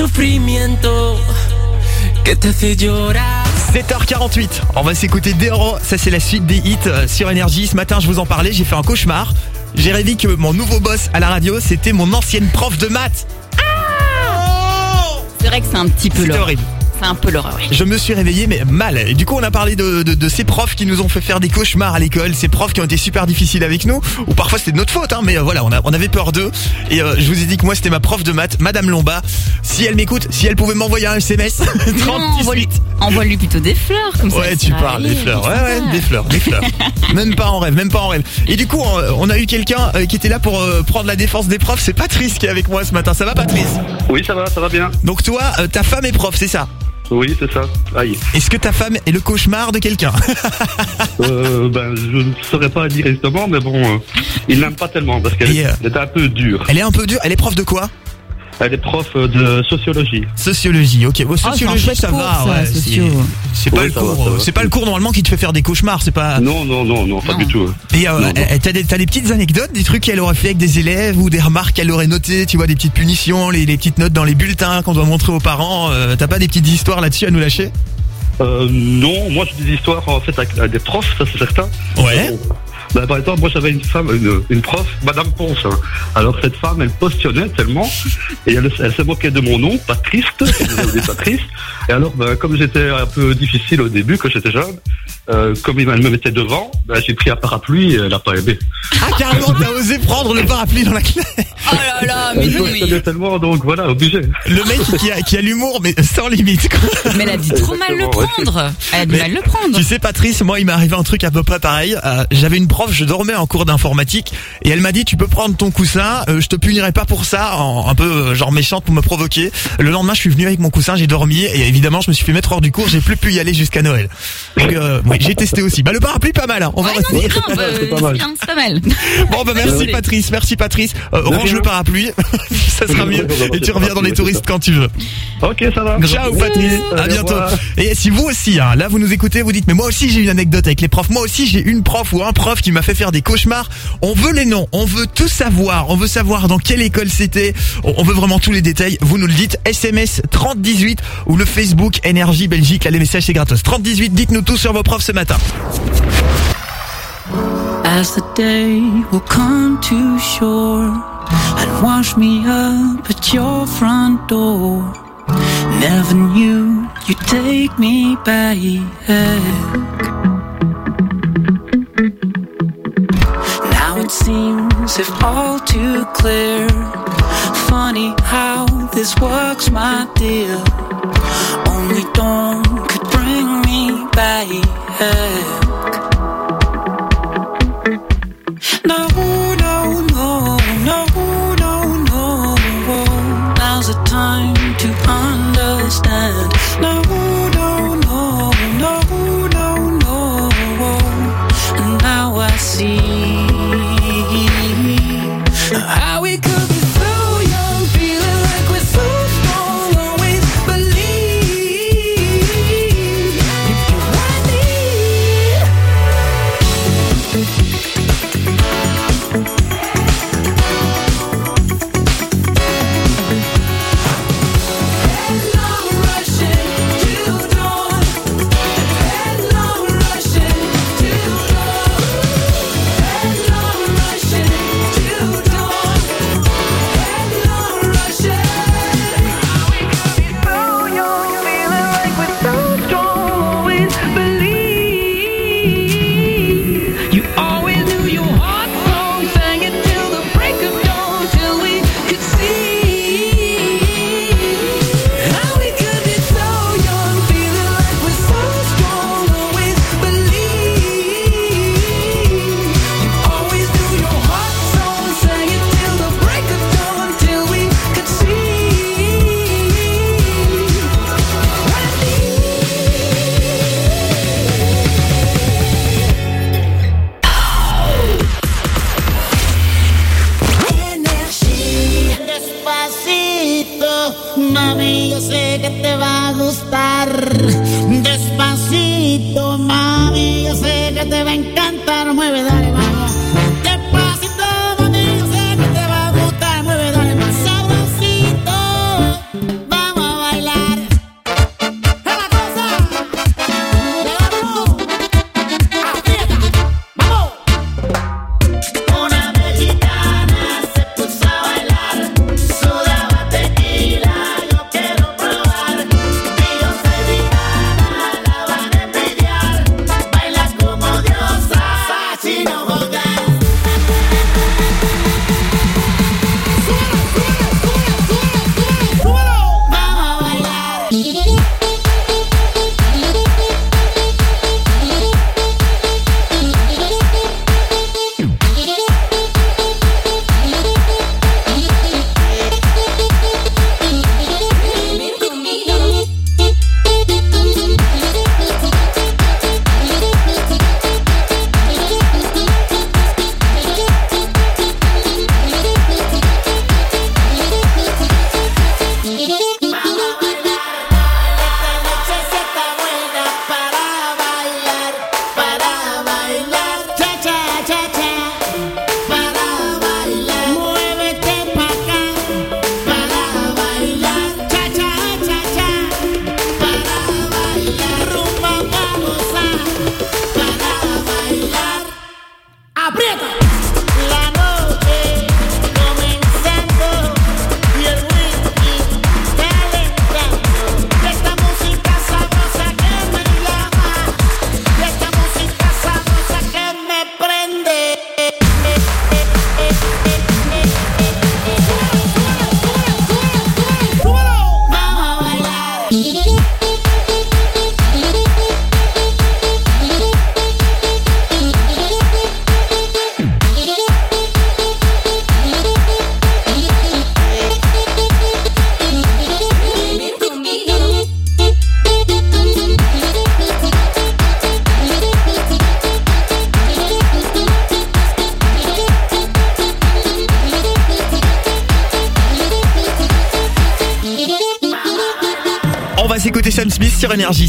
sufrimiento que te hace llorar. 7h48, on va s'écouter Deoro, ça c'est la suite des hits euh, sur Énergie. Ce matin je vous en parlais, j'ai fait un cauchemar. J'ai rêvé que mon nouveau boss à la radio c'était mon ancienne prof de maths. C'est vrai que c'est un petit peu C'était l'horreur. horrible. C'est un peu l'horreur, oui. Je me suis réveillé mais mal. Et du coup on a parlé de, de- de ces profs qui nous ont fait faire des cauchemars à l'école, ces profs qui ont été super difficiles avec nous, ou parfois c'était de notre faute, hein, mais euh, voilà, on, a- on avait peur d'eux. Et euh, je vous ai dit que moi c'était ma prof de maths, Madame Lomba. Si elle m'écoute, si elle pouvait m'envoyer un SMS, 30 Non, envoie-lui plutôt des fleurs comme ça. Ouais, ça tu parles, aller, des fleurs. Ouais, ouais, des fleurs, des fleurs. même pas en rêve, même pas en rêve. Et du coup, on, a eu quelqu'un euh, qui était là pour euh, prendre la défense des profs. C'est Patrice qui est avec moi ce matin. Ça va, Patrice? Oui, ça va, ça va bien. Donc toi, euh, ta femme est prof, c'est ça? Oui, c'est ça. Aïe. Est-ce que ta femme est le cauchemar de quelqu'un? Euh, ben, je ne saurais pas dire exactement, mais bon, euh, il l'aime pas tellement parce qu'elle euh, est un peu dure. Elle est un peu dure. Elle est prof de quoi? Elle est prof euh, de sociologie. Sociologie, ok. Bon, Ah, sociologie, ça cours, va. ouais, c'est- pas Oui, euh, pas le cours normalement qui te fait faire des cauchemars. C'est pas. Non, non, non, non, pas du tout. Et euh, euh, t'as des, petites anecdotes, des trucs qu'elle aurait fait avec des élèves ou des remarques qu'elle aurait notées, tu vois, des petites punitions, les, les petites notes dans les bulletins qu'on doit montrer aux parents. euh, T'as pas des petites histoires là-dessus à nous lâcher? Euh, non, moi j'ai des histoires en fait avec, avec des profs, ça c'est certain. Ouais. Ben, par exemple, moi j'avais une femme, une, une prof, Madame Ponce. hein. Alors cette femme, elle postillonnait tellement et elle, elle se moquait de mon nom, Patrice, Patrice. Et alors, ben, comme j'étais un peu difficile au début, quand j'étais jeune, euh, comme elle me mettait devant, ben, j'ai pris un parapluie et elle n'a pas aimé. Ah carrément, t'as osé prendre le parapluie dans la classe Oh là là, mais postillonnait tellement, donc voilà, obligé. Le mec qui a, qui a l'humour, mais sans limite. quoi. Mais elle a dû trop mal le prendre. Elle a dû Mais mal le prendre. Tu sais, Patrice, moi, il m'est arrivé un truc à peu près pareil. Euh, J'avais une prof, je dormais en cours d'informatique, et elle m'a dit, tu peux prendre ton coussin, euh, je te punirai pas pour ça, en, un peu euh, genre méchante pour me provoquer. Le lendemain, je suis venu avec mon coussin, j'ai dormi, et évidemment, je me suis fait mettre hors du cours, j'ai plus pu y aller jusqu'à Noël. Donc, euh, oui, j'ai testé aussi. Bah, le parapluie, pas mal. Hein. On va rester. Non, bah, c'est pas mal. Bon, bah, merci Ouais. Patrice, merci Patrice. Euh, range le parapluie, ça sera mieux, et tu reviens dans les touristes quand tu veux. Ok, ça va. Ciao Patrice, à bientôt. Et si vous aussi, hein, là vous nous écoutez, vous dites mais moi aussi j'ai une anecdote avec les profs, moi aussi j'ai une prof ou un prof qui m'a fait faire des cauchemars. On veut les noms, on veut tout savoir, on veut savoir dans quelle école c'était, on veut vraiment tous les détails. Vous nous le dites, SMS 3018 ou le Facebook Énergie Belgique, là les messages c'est gratos. 3018, dites-nous tout sur vos profs ce matin. As the day will come to shore and wash me up at your front door. Never knew you'd take me back. If all too clear. Funny how this works, my dear. Only dawn could bring me back. mami, yo sé que te va a gustar. Despacito, mami, yo sé que te va a encantar.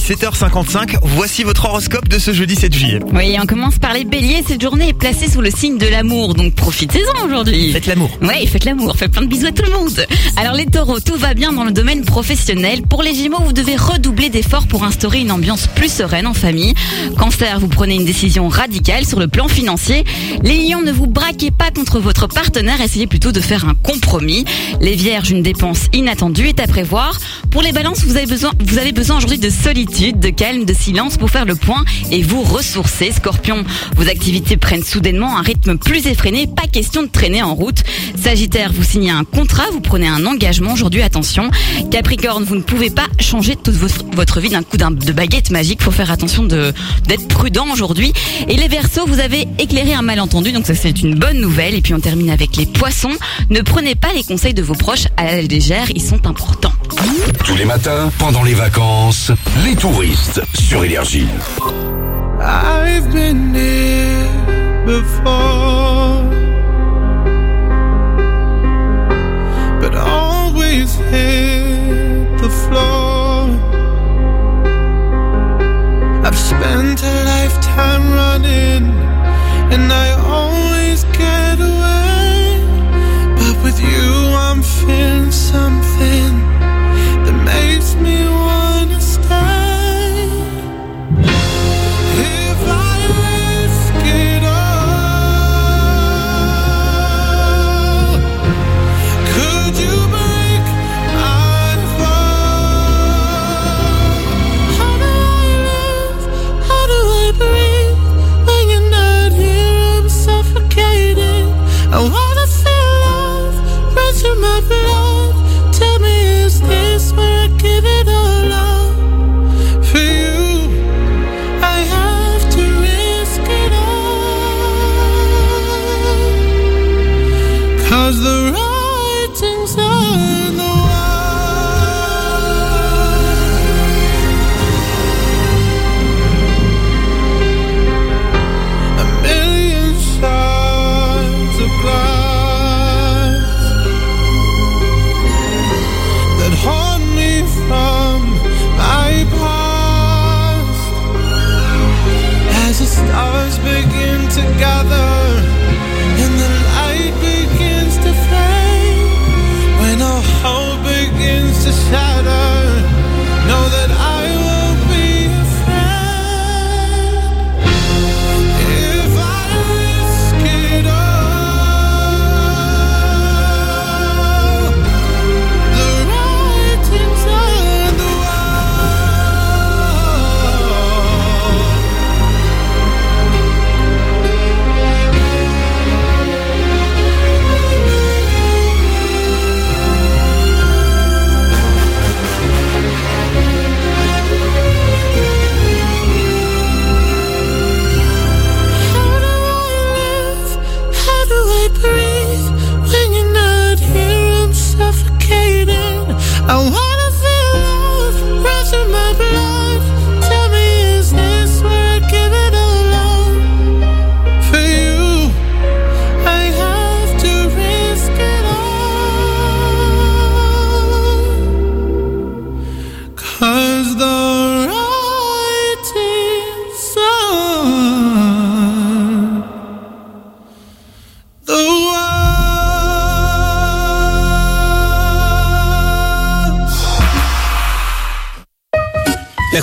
7h55. Voici votre horoscope de ce jeudi 7 juillet. Oui, on commence par les béliers. Cette journée est placée sous le signe de l'amour, donc profitez-en aujourd'hui. Faites l'amour. Ouais, faites l'amour. Faites plein de bisous à tout le monde. Alors les taureaux, tout va bien dans le domaine professionnel. Pour les gémeaux, vous devez redoubler d'efforts pour instaurer une ambiance plus sereine en famille. Cancer, vous prenez une décision radicale sur le plan financier. Les lions, ne vous braquez pas contre votre partenaire. Essayez plutôt de faire un compromis. Les vierges, une dépense inattendue est à prévoir. Pour les balances, vous avez besoin, vous avez besoin aujourd'hui de solitude, de calme, de silence pour faire le point et vous ressourcer. Scorpion, vos activités prennent soudainement un rythme plus effréné. Pas question de traîner en route. Sagittaire, vous signez un contrat, vous prenez un engagement aujourd'hui. Attention. Capricorne, vous ne pouvez pas changer toute votre, vie d'un coup de baguette magique. Faut faire attention d'être prudent aujourd'hui. Et les Verseaux, vous avez éclairé un malentendu, donc ça c'est une bonne nouvelle. Et puis on termine avec les Poissons. Ne prenez pas les conseils de vos proches à la légère, ils sont importants. Tous les matins, pendant les vacances, les touristes sur Énergie. I've been here before, but always hit the floor. I've spent a lifetime running, and I always get away. But with you, I'm feeling something me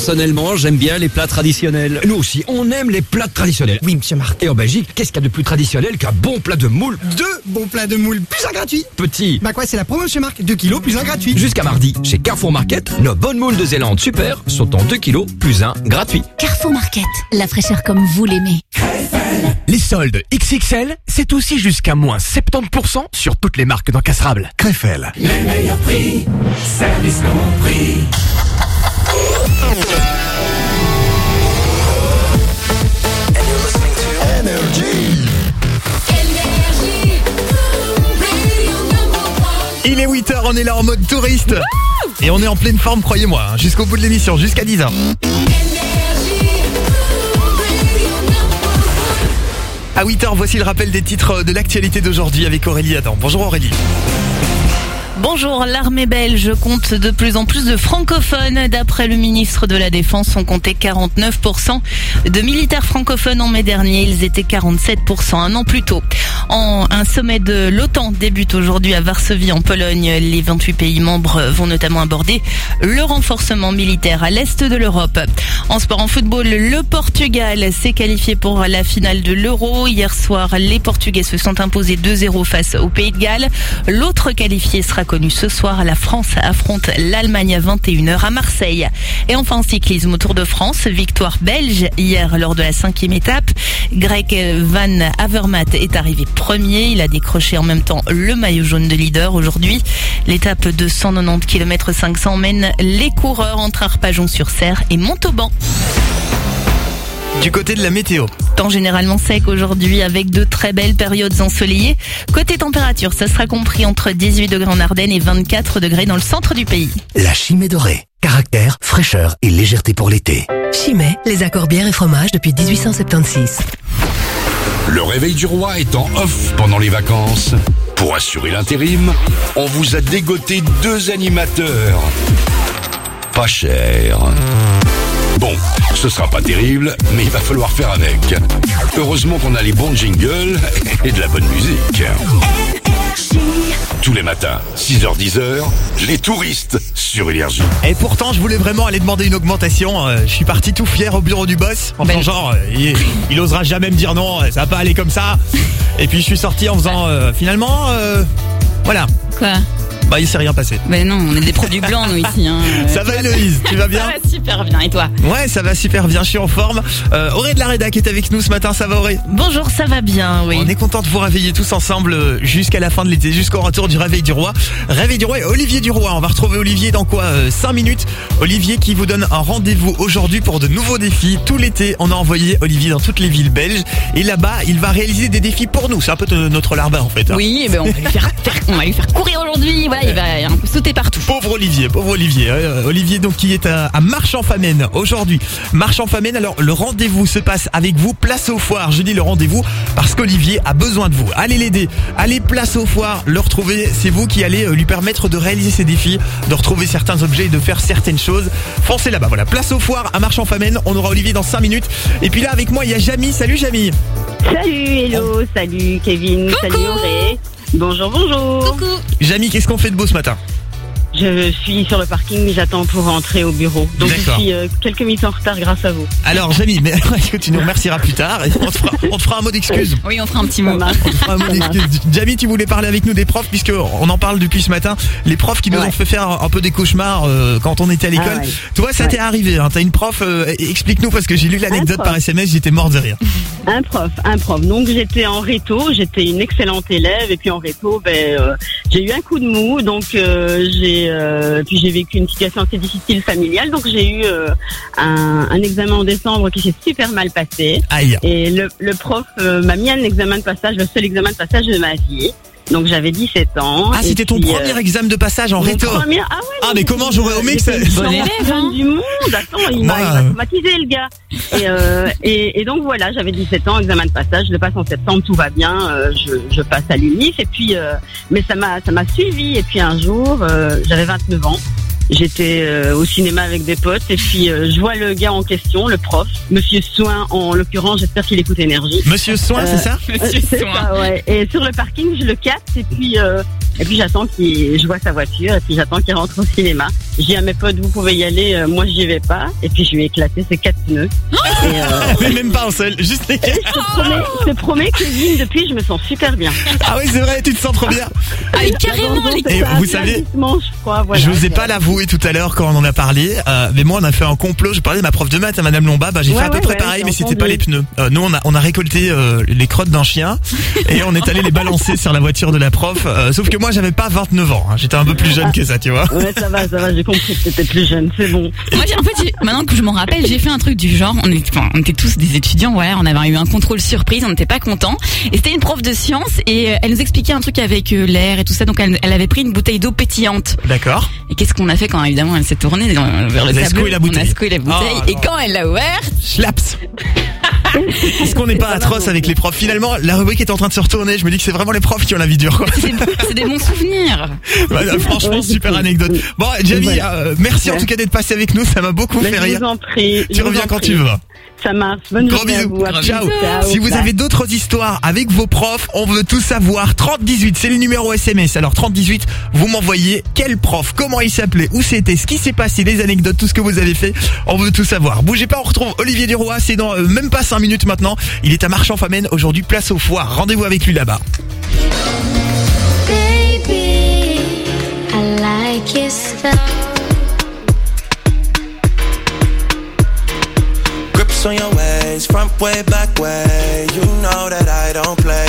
Personnellement, j'aime bien les plats traditionnels. Nous aussi, on aime les plats traditionnels. Oui, monsieur Marc. Et en Belgique, qu'est-ce qu'il y a de plus traditionnel qu'un bon plat de moule Deux bons plats de moule, plus un gratuit. Petit. Bah quoi, c'est la promo chez Marc. 2 kilos, plus un gratuit. Jusqu'à mardi, chez Carrefour Market, nos bonnes moules de Zélande super sont en 2 kilos plus 1 gratuit. Carrefour Market, la fraîcheur comme vous l'aimez. Les soldes XXL, c'est aussi jusqu'à moins 70% sur toutes les marques d'encastrables. Crefel. Les meilleurs prix, service compris. Il est 8h, on est là en mode touriste. Et on est en pleine forme, croyez-moi, hein, jusqu'au bout de l'émission, jusqu'à 10h. À 8h, voici le rappel des titres de l'actualité d'aujourd'hui avec Aurélie Adam. Bonjour Aurélie. Bonjour, l'armée belge compte de plus en plus de francophones. D'après le ministre de la Défense, on comptait 49% de militaires francophones en mai dernier. Ils étaient 47% un an plus tôt. En, un sommet de l'OTAN débute aujourd'hui à Varsovie en Pologne. Les 28 pays membres vont notamment aborder le renforcement militaire à l'est de l'Europe. En sport, en football, le Portugal s'est qualifié pour la finale de l'Euro. Hier soir, les Portugais se sont imposés 2-0 face au Pays de Galles. L'autre qualifié sera connu ce soir. La France affronte l'Allemagne à 21h à Marseille. Et enfin en cyclisme au Tour de France, victoire belge hier lors de la cinquième étape. Greg Van Avermaet est arrivé premier. Il a décroché en même temps le maillot jaune de leader aujourd'hui. L'étape de 190 km 500 mène les coureurs entre Arpajon-sur-Serre et Montauban. Du côté de la météo. Temps généralement sec aujourd'hui avec de très belles périodes ensoleillées. Côté température, ça sera compris entre 18 degrés en Ardennes et 24 degrés dans le centre du pays. La chimée dorée. Caractère, fraîcheur et légèreté pour l'été. Chimay, les accords bière et fromage depuis 1876. Le réveil du roi est en off pendant les vacances. Pour assurer l'intérim, on vous a dégoté deux animateurs. Pas cher. Bon, ce sera pas terrible, mais il va falloir faire avec. Heureusement qu'on a les bons jingles et de la bonne musique. Tous les matins, 6h-10h, les touristes sur Énergie. Et pourtant, je voulais vraiment aller demander une augmentation. Euh, je suis parti tout fier au bureau du boss. En faisant genre, euh, il, il osera jamais me dire non, euh, ça va pas aller comme ça. Et puis je suis sorti en faisant, euh, finalement, euh, voilà. Quoi? Bah, il s'est rien passé. Mais non, on est des produits blancs, nous, ici. Hein. Ça va, Héloïse Tu vas bien Ça va super bien, et toi Ouais, ça va super bien, je suis en forme. Euh, Auré de la Reda qui est avec nous ce matin, ça va Auré Bonjour, ça va bien, oui. On est content de vous réveiller tous ensemble euh, jusqu'à la fin de l'été, jusqu'au retour du Réveil du Roi. Réveil du Roi et Olivier du Roi. On va retrouver Olivier dans quoi 5 minutes. Olivier qui vous donne un rendez-vous aujourd'hui pour de nouveaux défis. Tout l'été, on a envoyé Olivier dans toutes les villes belges. Et là-bas, il va réaliser des défis pour nous. C'est un peu notre larbin en fait. hein. Oui, eh ben, on, va lui faire, faire- on va lui faire courir aujourd'hui. Voilà, il va un peu sauter partout. Pauvre Olivier, pauvre Olivier. Euh, Olivier donc qui est à, à Marche-en-Famenne aujourd'hui. Marche-en-Famenne, alors le rendez-vous se passe avec vous, place aux foires. Je dis le rendez-vous parce qu'Olivier a besoin de vous. Allez l'aider, allez place aux foires, le retrouver. C'est vous qui allez euh, lui permettre de réaliser ses défis, de retrouver certains objets et de faire certaines choses. Foncez là-bas, voilà, place aux foires à Marche-en-Famenne. On aura Olivier dans 5 minutes. Et puis là avec moi il y a Jamy. Salut Jamy. Salut Hello, salut Kevin, salut Auré. Bonjour, bonjour. Coucou. Jamy, qu'est-ce qu'on fait de beau ce matin? Je suis sur le parking, mais j'attends pour rentrer au bureau. Donc je suis euh, quelques minutes en retard grâce à vous. Alors Jamy, mais est-ce que tu nous remercieras plus tard et on te fera, on te fera un mot d'excuse? Oui, on fera un petit mot. On te fera un mot d'excuse. Jamy, tu voulais parler avec nous des profs puisque on en parle depuis ce matin. Les profs qui nous ont fait faire un, peu des cauchemars euh, quand on était à l'école. Ah ouais. Toi, ça Ouais. t'est arrivé. Hein. T'as une prof. euh, Explique-nous parce que j'ai lu l'anecdote par SMS. J'étais mort de rire. Un prof, un prof. Donc j'étais en réto, j'étais une excellente élève et puis en réto, ben euh, j'ai eu un coup de mou, donc euh, j'ai euh, puis j'ai vécu une situation assez difficile familiale, donc j'ai eu euh, un, un examen en décembre qui s'est super mal passé. Aïe. Et le, le prof euh, m'a mis un examen de passage, le seul examen de passage de ma vie. Donc j'avais 17 ans. Ah, c'était ton puis, premier euh, examen de passage en réto. premier- Ah ouais. Ah, mais comment j'aurais ça. J'étais le plus jeune du monde. Attends, il m'a traumatisé le gars. Et, euh, et, et donc voilà, j'avais 17 ans, examen de passage, je le passe en septembre, tout va bien, euh, je, je passe à l'UNIF et puis mais ça m'a ça m'a suivi et puis un jour, j'avais 29 ans. J'étais euh, au cinéma avec des potes et puis euh, je vois le gars en question, le prof, Monsieur Soin en l'occurrence, j'espère qu'il écoute énergie. Monsieur Soin, c'est ça euh, Monsieur Soin. ça, ouais. Et sur le parking, je le capte et puis euh, et puis j'attends qu'il, je vois sa voiture et puis j'attends qu'il rentre au cinéma. Je dis à mes potes, vous pouvez y aller, euh, moi j'y vais pas. Et puis je lui ai éclaté ses quatre pneus. Et, euh, Mais même pas un seul, juste les et je te promets, je te promets, Kevin, depuis je me sens super bien. Ah oui, c'est vrai, tu te sens trop bien. Ah, carrément, Et vous savez, je crois, voilà. je vous ai pas l'avoué tout à l'heure quand on en a parlé, euh, mais moi on a fait un complot. Je parlais de ma prof de maths à Madame Lomba. Bah, j'ai Ouais, fait à peu ouais, près ouais, pareil, mais c'était pas les pneus. Euh, nous on a on a récolté euh, les crottes d'un chien et on est allé les balancer sur la voiture de la prof. Euh, sauf que moi j'avais pas 29 ans. hein. J'étais un peu plus jeune que ça, tu vois. Ouais, ça va, ça va, j'ai compris que t'étais plus jeune, c'est bon. Moi, en fait, maintenant que je m'en rappelle, j'ai fait un truc du genre. On, est, enfin, on était tous des étudiants, voilà. On avait eu un contrôle surprise, on n'était pas contents. Et c'était une prof de sciences et elle nous expliquait un truc avec l'air et tout ça. Donc, elle, elle avait pris une bouteille d'eau pétillante. D'accord. Et qu'est-ce qu'on a fait quand évidemment elle s'est tournée vers le tableau On bouteille. a secoué la bouteille. Oh, et quand elle l'a ouverte, Schlaps. Est-ce qu'on n'est pas atroce avec les profs Finalement, la rubrique est en train de se retourner. Je me dis que c'est vraiment les profs qui ont la vie dure. Quoi. c'est des bons souvenirs. Voilà, franchement, super anecdote. Bon, Jamie, euh, merci en tout cas d'être passé avec nous. Ça m'a beaucoup fait je rire. vous en prie. Tu je reviens en quand tu veux. Ça marche. Bonne Gros journée à vous. Ciao. Ciao. Si vous avez d'autres histoires avec vos profs, on veut tout savoir. 3018, c'est le numéro SMS. Alors 3018, vous m'envoyez quel prof, comment il s'appelait, où c'était, ce qui s'est passé, les anecdotes, tout ce que vous avez fait. On veut tout savoir. Bougez pas, on retrouve Olivier Duroy. C'est dans euh, même pas 5 minutes maintenant. Il est à Marchand-Famène. Aujourd'hui, place aux foires. Rendez-vous avec lui là-bas. Grips on your ways, front way, back way. You know that I don't play.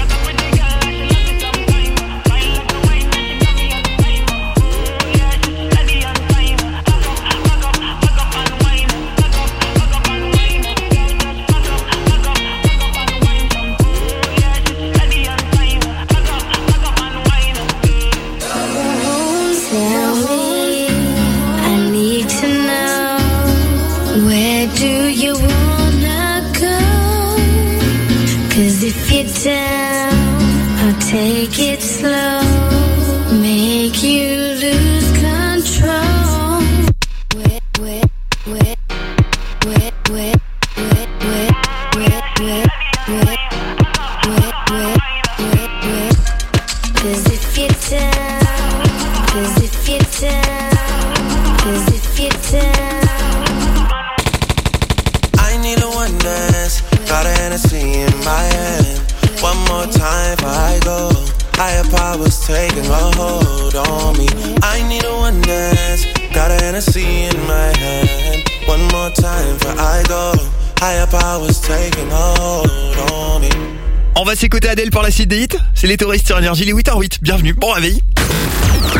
Got a Hennessy in my hand. One more time before I go. Higher powers taking a hold on me. I need a one dance. Got a Hennessy in my hand. One more time before I go. Higher powers taking a hold on me. On va s'écouter Adèle pour la suite des hits. C'est les touristes sur Énergie, les 8h08. Bienvenue, bon réveil.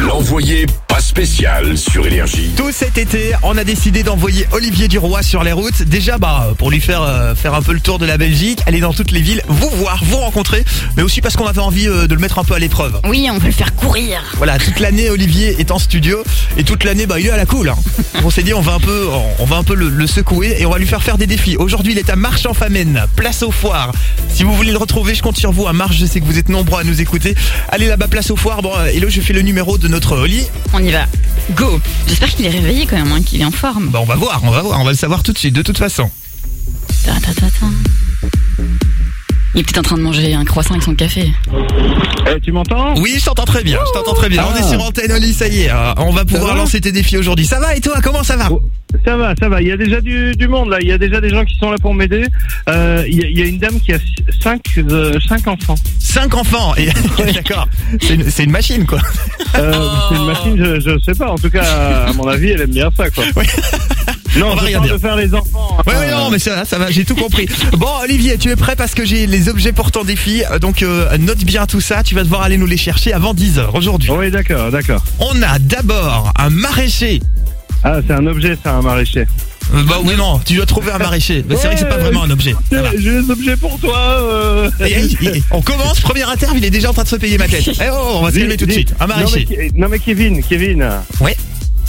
L'envoyé spécial sur Énergie. Tout cet été, on a décidé d'envoyer Olivier Duroy sur les routes. Déjà, bah, pour lui faire euh, faire un peu le tour de la Belgique, aller dans toutes les villes, vous voir, vous rencontrer, mais aussi parce qu'on avait envie euh, de le mettre un peu à l'épreuve. Oui, on peut le faire courir. Voilà, toute l'année Olivier est en studio et toute l'année bah il est à la cool. hein. On s'est dit on va un peu on va un peu le, le secouer et on va lui faire faire des défis. Aujourd'hui, il est à Marche en Famenne, place aux foires. Si vous voulez le retrouver, je compte sur vous à Marche, je sais que vous êtes nombreux à nous écouter. Allez là-bas place aux foires. Bon, euh, Hello, je fais le numéro de notre Oli. On y va. Go. J'espère qu'il est réveillé quand même, hein, qu'il est en forme. Bah on va voir, on va voir, on va le savoir tout de suite de toute façon. Ta, ta, ta, ta. Il est peut-être en train de manger un croissant avec son café. Eh, tu m'entends? Oui, je t'entends très bien, je t'entends très bien. On est sur antenne Oli, ça y est. euh, on va pouvoir va lancer tes défis aujourd'hui. Ça va et toi, comment ça va? Ça va, ça va. Il y a déjà du, du monde là. Il y a déjà des gens qui sont là pour m'aider. Euh, Il y, a- il y a une dame qui a 5 cinq enfants. Cinq enfants et d'accord. C'est une, une machine quoi. Euh, C'est une machine, je, je sais pas. En tout cas, à mon avis, elle aime bien ça quoi. Non, On va rien dire. de faire les enfants. Ouais, ouais, non, mais ça, va, ça va, j'ai tout compris. Bon, Olivier, tu es prêt parce que j'ai les objets pour ton défi. Euh, Donc, euh, note bien tout ça. Tu vas devoir aller nous les chercher avant 10h aujourd'hui. Oui, d'accord, d'accord. On a d'abord un maraîcher. Ah, c'est un objet, ça, un maraîcher. Euh, bah oui, non, tu dois trouver un maraîcher. Bah, c'est vrai que c'est pas vraiment un objet. J'ai des objets pour toi. euh. Et, on commence, première interview, il est déjà en train de se payer ma tête. Eh oh, on va se calmer tout de dis- suite. Un Non maraîcher. mais, non mais Kevin, Kevin. Ouais.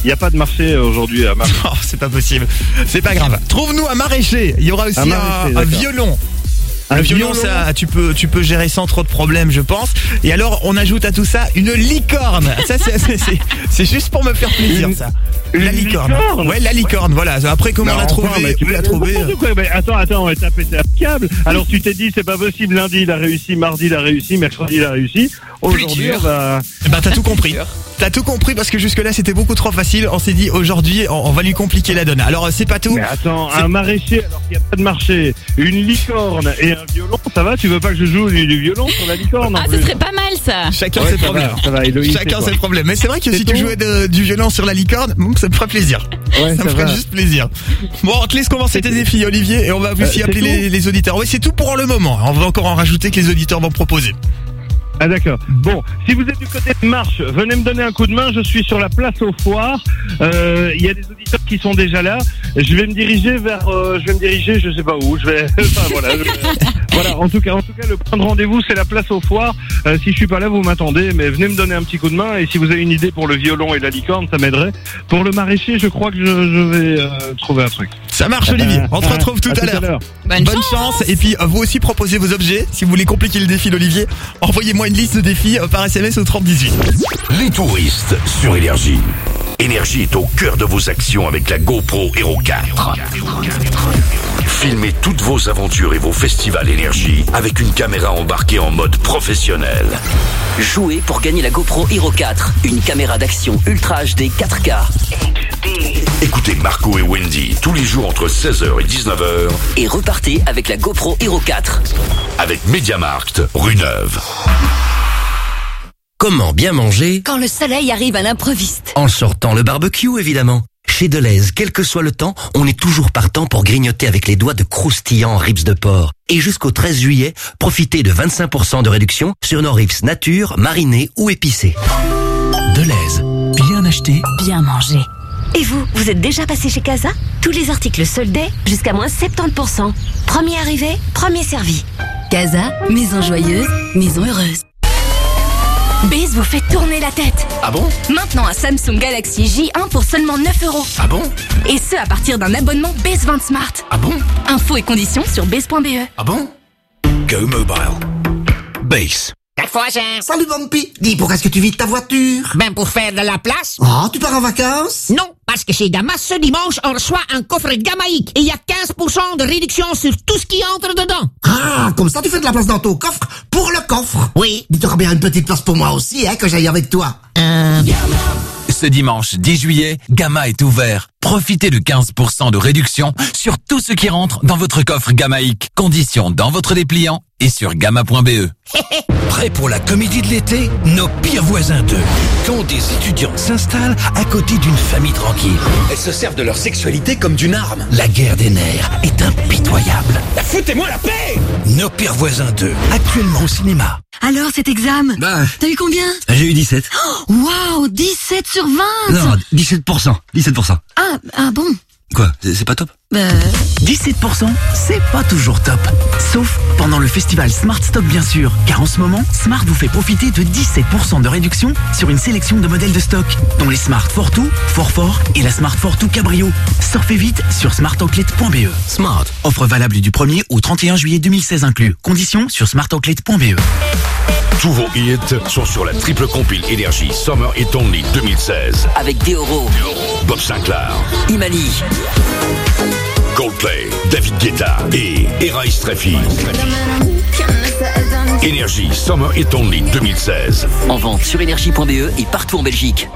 Il n'y a pas de marché aujourd'hui à Marseille. Oh, c'est pas possible. C'est pas grave. Trouve-nous un maraîcher. Il y aura aussi Un un, maraîcher, un d'accord. violon. Un le violon, violon ça, tu peux, tu peux gérer sans trop de problèmes, je pense. Et alors, on ajoute à tout ça une licorne. Ça, c'est, c'est, c'est- c'est juste pour me faire plaisir, Une- ça. La licorne. licorne Ouais, la licorne. Voilà. Après, comment on l'a enfin, trouvé mais tu Où l'a trouvé. Mais attends, attends, on va taper un câble. Alors tu t'es dit c'est pas possible, lundi il a réussi, mardi il a réussi, mercredi il a réussi. Aujourd'hui va... Bah t'as tout compris. T'as tout compris parce que jusque là c'était beaucoup trop facile. On s'est dit aujourd'hui on, on va lui compliquer la donne. Alors c'est pas tout. Mais attends, un maraîcher alors qu'il n'y a pas de marché, une licorne et un violon, ça va Tu veux pas que je joue du, du violon sur la licorne Ah, ce serait pas mal ça. Chacun Ouais, ses ça problèmes. va, ça va, Héloïse, Chacun c'est ses problèmes. Mais c'est vrai que si tu jouais de- du violon sur la licorne, bon, ça me ferait plaisir. Ouais, ça me ferait va. juste plaisir. Bon, on te laisse commencer tes défis, Olivier, et on va aussi Euh, c'est appeler les, les auditeurs. Oui, c'est tout pour le moment. On va encore en rajouter que les auditeurs vont proposer. Ah d'accord. Bon, si vous êtes du côté de Marche, venez me donner un coup de main. Je suis sur la place aux foires. Euh, Il y a des auditeurs qui sont déjà là. Je vais me diriger vers. euh, je vais me diriger, je sais pas où. Je vais. enfin, voilà. je- voilà. En tout cas, en tout cas, le point de rendez-vous, c'est la place aux foires. Euh, si je suis pas là, vous m'attendez. Mais venez me donner un petit coup de main. Et si vous avez une idée pour le violon et la licorne, ça m'aiderait. Pour le maraîcher, je crois que je, je vais euh, trouver un truc. Ça marche, Olivier. On te retrouve tout à l'heure. Bonne, chance. Et puis, vous aussi proposez vos objets. Si vous voulez compliquer le défi d'Olivier, envoyez-moi une liste de défis euh, par SMS au 3018. Les touristes sur Énergie. Énergie est au cœur de vos actions avec la GoPro Hero 4. Filmez toutes vos aventures et vos festivals Énergie avec une caméra embarquée en mode professionnel. Jouez pour gagner la GoPro Hero 4, une caméra d'action Ultra HD 4K. Écoutez Marco et Wendy tous les jours entre 16h et 19h Et repartez avec la GoPro Hero 4. avec Mediamarkt, rue Neuve. Comment bien manger Quand le soleil arrive à l'improviste. En sortant le barbecue, évidemment. Chez Deleuze, quel que soit le temps, on est toujours partant pour grignoter avec les doigts de croustillants ribs de porc. Et jusqu'au 13 juillet, profitez de 25% de réduction sur nos ribs nature, marinés ou épicés. Deleuze, bien acheté. Bien mangé. Et vous, vous êtes déjà passé chez Casa? Tous les articles soldés jusqu'à moins 70%. Premier arrivé, premier servi. Casa, maison joyeuse, maison heureuse. Base vous fait tourner la tête. Ah bon? Maintenant un Samsung Galaxy J1 pour seulement 9 euros. Ah bon? Et ce à partir d'un abonnement Base 20 Smart. Ah bon? Infos et conditions sur base.be. Ah bon? Go Mobile. Base. Quatre voisins. Salut Bumpy. Dis, pourquoi est-ce que tu vides ta voiture? Ben pour faire de la place. Oh, tu pars en vacances? Non, parce que chez Gamma, ce dimanche, on reçoit un coffre Gamaïque. Et il y a 15% de réduction sur tout ce qui entre dedans. Ah, comme ça tu fais de la place dans ton coffre pour le coffre. Oui. Dis, t'auras bien une petite place pour moi aussi, hein, que j'aille avec toi. Euh... Ce dimanche 10 juillet, Gamma est ouvert. Profitez de 15% de réduction sur tout ce qui rentre dans votre coffre Gamaïque. Conditions dans votre dépliant et sur gamma.be. Prêt pour la comédie de l'été? Nos pires voisins 2. Quand des étudiants s'installent à côté d'une famille tranquille. Elles se servent de leur sexualité comme d'une arme. La guerre des nerfs est impitoyable. Foutez-moi la paix Nos pires voisins 2. Actuellement au cinéma. Alors, cet examen Bah, T'as eu combien? J'ai eu 17. Oh, Waouh, 17 sur 20 Non, 17%. 17%. Ah, ah bon Quoi C'est pas top? Bah... 17%, c'est pas toujours top. Sauf pendant le festival Smart Stock bien sûr, car en ce moment, Smart vous fait profiter de 17% de réduction sur une sélection de modèles de stock, dont les Smart Fortwo, Forfort et la Smart Fortwo Cabrio. Surfez vite sur smartauclet.be. Smart, offre valable du 1er au 31 juillet 2016 inclus. Conditions sur smartauclet.be. Tous vos hits sont sur la triple compile Énergie Summer Hit Only 2016. Avec Deoro, Bob Sinclair, Imani, Coldplay, David Guetta et Era Streffy. Énergie Summer Hit Only 2016. en vente sur énergie.be et partout en Belgique.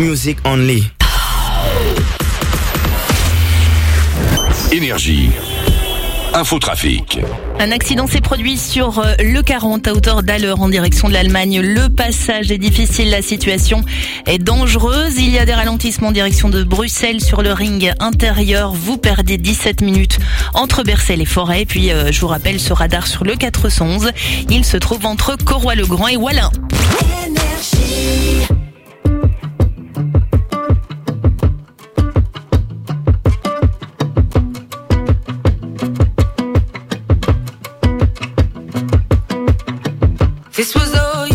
Music only. Énergie. Infotrafic. Un accident s'est produit sur euh, le 40 à hauteur d'Haller en direction de l'Allemagne. Le passage est difficile, la situation est dangereuse. Il y a des ralentissements en direction de Bruxelles sur le ring intérieur. Vous perdez 17 minutes entre Bercel et Forêt. Puis euh, je vous rappelle ce radar sur le 411. Il se trouve entre Corroy-le-Grand et Wallin. This was all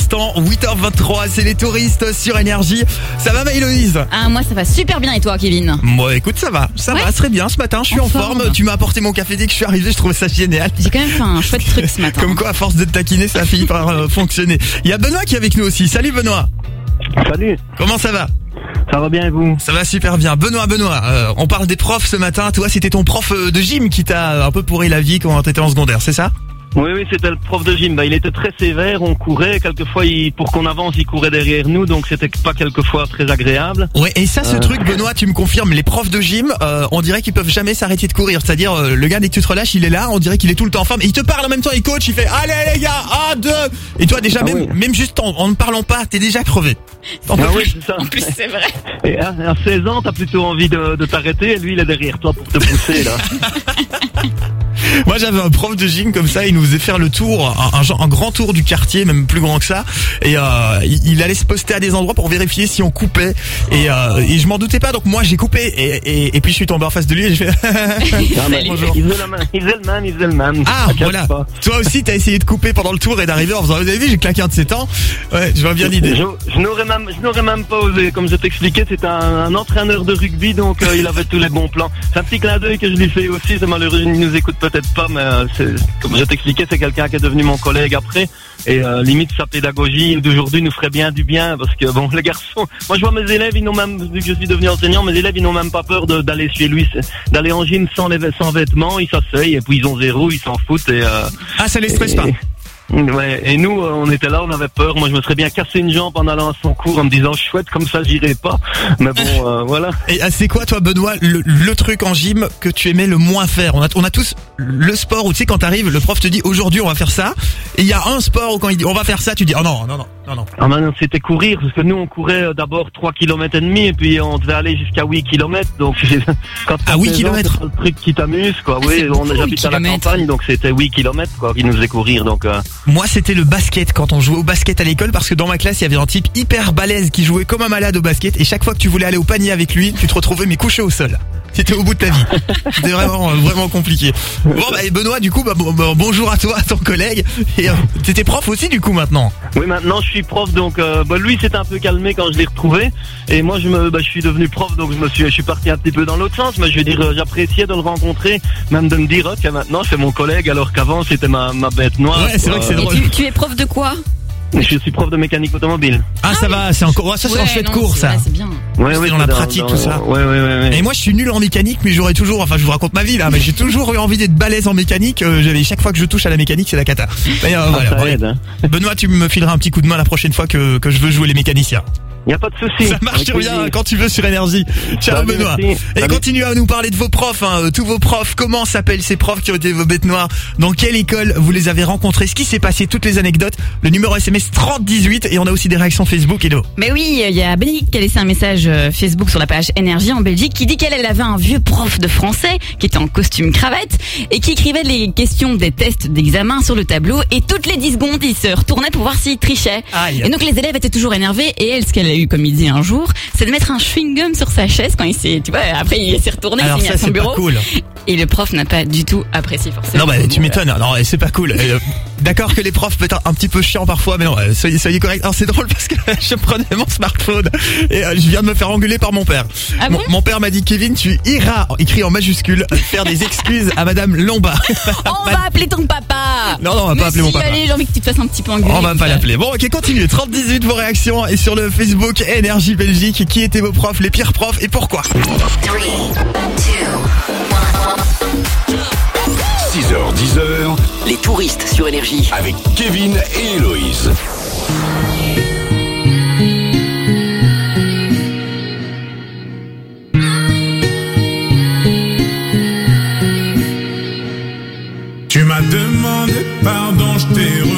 Sia dans un instant, 8h23, c'est les touristes sur Énergie. Ça va Maïloïse? Ah, moi ça va super bien et toi, Kevin? Moi écoute ça va, ça va très bien ce matin, je suis en, En forme. forme. Tu m'as apporté mon café dès que je suis arrivé, je trouvais ça génial. J'ai quand même fait un chouette truc ce matin. Comme quoi à force de te taquiner ça a fini par euh, fonctionner. Il y a Benoît qui est avec nous aussi, salut Benoît Salut Comment ça va? Ça va bien et vous? Ça va super bien. Benoît, Benoît, euh, on parle des profs ce matin. Toi, c'était ton prof euh, de gym qui t'a un peu pourri la vie quand t'étais en secondaire, c'est ça? Oui, oui, c'était le prof de gym. Bah, il était très sévère, on courait. Quelquefois, il, pour qu'on avance, il courait derrière nous, donc c'était pas quelquefois très agréable. Ouais, et ça, ce Euh, truc, Benoît, tu me confirmes, les profs de gym, euh, on dirait qu'ils peuvent jamais s'arrêter de courir. C'est-à-dire, euh, le gars, dès que tu te relâches, il est là, on dirait qu'il est tout le temps en forme. Et il te parle en même temps, il coach, il fait, allez les gars, un, deux. Et toi, déjà, Ah même, oui. même juste en, en ne parlant pas, t'es déjà crevé. Peux Ah plus. oui, c'est ça. En plus, c'est vrai. Et à, à 16 ans, t'as plutôt envie de, de t'arrêter, et lui, il est derrière toi pour te pousser, là. Moi j'avais un prof de gym comme ça, il nous faisait faire le tour, un, un genre- un grand tour du quartier, même plus grand que ça, et euh, il, il allait se poster à des endroits pour vérifier si on coupait, et, euh, et je m'en doutais pas, donc moi j'ai coupé, et, et, et puis je suis tombé en face de lui et Ah, mais bonjour. Ah voilà, pas. toi aussi t'as essayé de couper pendant le tour et d'arriver en faisant, vous avez vu j'ai claqué un de ses temps, ouais je vois bien l'idée. Je, je n'aurais même, pas osé. Comme je t'expliquais, c'est un, un entraîneur de rugby, donc euh, il avait tous les bons plans. C'est un petit clin d'œil que je lui fais aussi. C'est malheureux, il nous écoute peut-être peut-être pas, mais euh, comme je t'expliquais, c'est quelqu'un qui est devenu mon collègue après. Et euh, limite, sa pédagogie d'aujourd'hui nous ferait bien du bien parce que bon, les garçons, moi je vois mes élèves, ils n'ont même, vu que je suis devenu enseignant, mes élèves, ils n'ont même pas peur d'aller chez lui, d'aller en gym sans, les, sans vêtements, ils s'asseyent et puis ils ont zéro, ils s'en foutent. Et, euh, Ah, ça les stresse et- pas. Ouais, et nous, euh, on était là, on avait peur. Moi, je me serais bien cassé une jambe en allant à son cours en me disant chouette, comme ça, j'irai pas. Mais bon, euh, voilà. Et ah, c'est quoi toi Benoît le, le truc en gym que tu aimais le moins faire? On a, on a tous le sport où tu sais quand t'arrives le prof te dit aujourd'hui on va faire ça et il y a un sport où quand il dit on va faire ça tu dis oh non non non non non Ah maintenant c'était courir parce que nous on courait euh, d'abord 3 km et demi et puis on devait aller jusqu'à 8 km donc quand t'as 8 16 ans, kilomètres. c'est pas le truc qui t'amuse quoi Ah, oui on beaucoup, j'habite 8 à la campagne donc c'était 8 km quoi qui nous faisait courir donc euh, Moi c'était le basket quand on jouait au basket à l'école parce que dans ma classe il y avait un type hyper balèze qui jouait comme un malade au basket et chaque fois que tu voulais aller au panier avec lui tu te retrouvais mais couché au sol. C'était au bout de ta vie. C'était vraiment vraiment compliqué. Bon bah et Benoît du coup bah, bon- bon- bonjour à toi à ton collègue et euh, t'étais prof aussi du coup maintenant. oui maintenant je suis prof donc euh, bah, lui c'était un peu calmé quand je l'ai retrouvé et moi je me bah, je suis devenu prof donc je me suis je suis parti un petit peu dans l'autre sens mais je veux dire euh, j'appréciais de le rencontrer même de me dire ok maintenant c'est mon collègue alors qu'avant c'était ma, ma bête noire Ouais, c'est vrai que c'est drôle. Et tu, tu es prof de quoi? Je suis prof de mécanique automobile Ah, ça va, c'est encore ouais, ça c'est Ouais, en fait non, cours c'est ça. vrai, c'est bien. Ouais, ouais, dans la pratique tout ça. Ouais, ouais, ouais, ouais. Et moi je suis nul en mécanique mais j'aurais toujours enfin je vous raconte ma vie là mais j'ai toujours eu envie d'être balèze en mécanique euh, j'avais chaque fois que je touche à la mécanique c'est la cata. Mais, euh, voilà, ça ouais. aide, hein. Benoît tu me fileras un petit coup de main la prochaine fois que, que je veux jouer les mécaniciens. Y a pas de souci. Ça marche Avec bien plaisir. quand tu veux sur énergie. Ciao Salut, Benoît. merci. Et Salut. continuez à nous parler de vos profs, hein, euh, tous vos profs. Comment s'appellent ces profs qui ont été vos bêtes noires? Dans quelle école vous les avez rencontrés? Ce qui s'est passé, toutes les anecdotes. Le numéro SMS 3018 et on a aussi des réactions Facebook. Hello. Mais oui, il y a Bénédicte qui a laissé un message euh, Facebook sur la page Énergie en Belgique qui dit qu'elle elle avait un vieux prof de français qui était en costume cravate et qui écrivait les questions des tests d'examen sur le tableau et toutes les 10 secondes il se retournait pour voir s'il trichait. Aïe. Et donc les élèves étaient toujours énervés et elle ce qu'elle eu comme idée un jour, c'est de mettre un chewing-gum sur sa chaise quand il s'est tu vois après il s'est retourné, il Alors s'est mis ça à son pas bureau cool. et le prof n'a pas du tout apprécié forcément. Non bah tu m'étonnes. Non c'est pas cool. Euh, D'accord que les profs peuvent être un petit peu chiants parfois, mais non, euh, soyez, soyez corrects. Alors c'est drôle parce que je prenais mon smartphone et euh, je viens de me faire engueuler par mon père. Ah mon, bon? mon père m'a dit Kevin, tu iras, écrit en majuscule, faire des excuses à Madame Lombard. On va appeler ton papa. Non, non, on va pas appeler mon papa. Allez, j'ai envie que tu te fasses un petit peu engueuler. On va pas l'appeler. Bon, ok, continue. 3018 vos réactions et sur le Facebook Énergie Belgique. Qui étaient vos profs, les pires profs et pourquoi 6h, 10h, Les touristes sur Énergie. avec Kevin et Héloïse. Tu m'as demandé pardon, je t'ai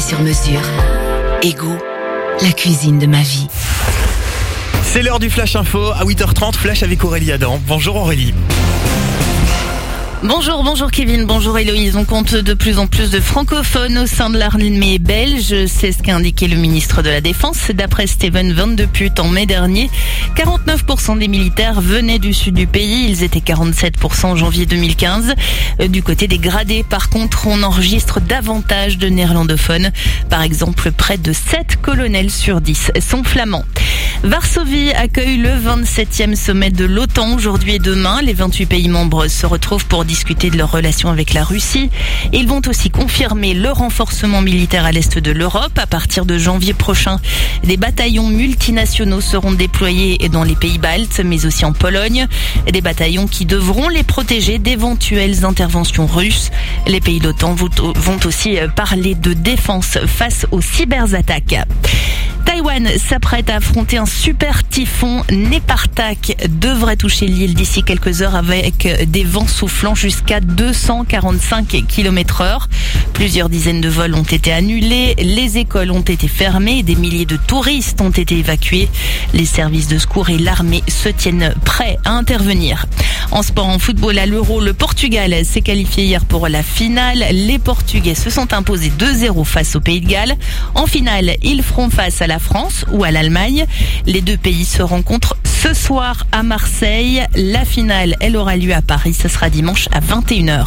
sur mesure. Ego, la cuisine de ma vie. C'est l'heure du Flash Info à 8h30, Flash avec Aurélie Adam. Bonjour Aurélie. Bonjour, bonjour Kevin, bonjour Héloïse. On compte de plus en plus de francophones au sein de l'armée belge. C'est ce qu'a indiqué le ministre de la Défense. D'après Steven Van de Put, en mai dernier, 49% des militaires venaient du sud du pays. Ils étaient 47% en janvier 2015. Euh, Du côté des gradés, par contre, on enregistre davantage de néerlandophones. Par exemple, près de 7 colonels sur 10 sont flamands. Varsovie accueille le 27e sommet de l'OTAN aujourd'hui et demain. Les 28 pays membres se retrouvent pour discuter de leurs relations avec la Russie. Ils vont aussi confirmer le renforcement militaire à l'est de l'Europe. À partir de janvier prochain, des bataillons multinationaux seront déployés dans les pays baltes, mais aussi en Pologne. Des bataillons qui devront les protéger d'éventuelles interventions russes. Les pays d'OTAN vont vont aussi parler de défense face aux cyberattaques. Taïwan s'apprête à affronter un super typhon. Nepartak devrait toucher l'île d'ici quelques heures avec des vents soufflant jusqu'à 245 km heure. Plusieurs dizaines de vols ont été annulés, les écoles ont été fermées des milliers de touristes ont été évacués. Les services de secours et l'armée se tiennent prêts à intervenir. En sport, en football, à l'Euro, le Portugal s'est qualifié hier pour la finale. Les Portugais se sont imposés 2-0 face au Pays de Galles. En finale, ils feront face à la France ou à l'Allemagne. Les deux pays se rencontrent ce soir à Marseille. La finale, elle aura lieu à Paris. Ce sera dimanche à 21h.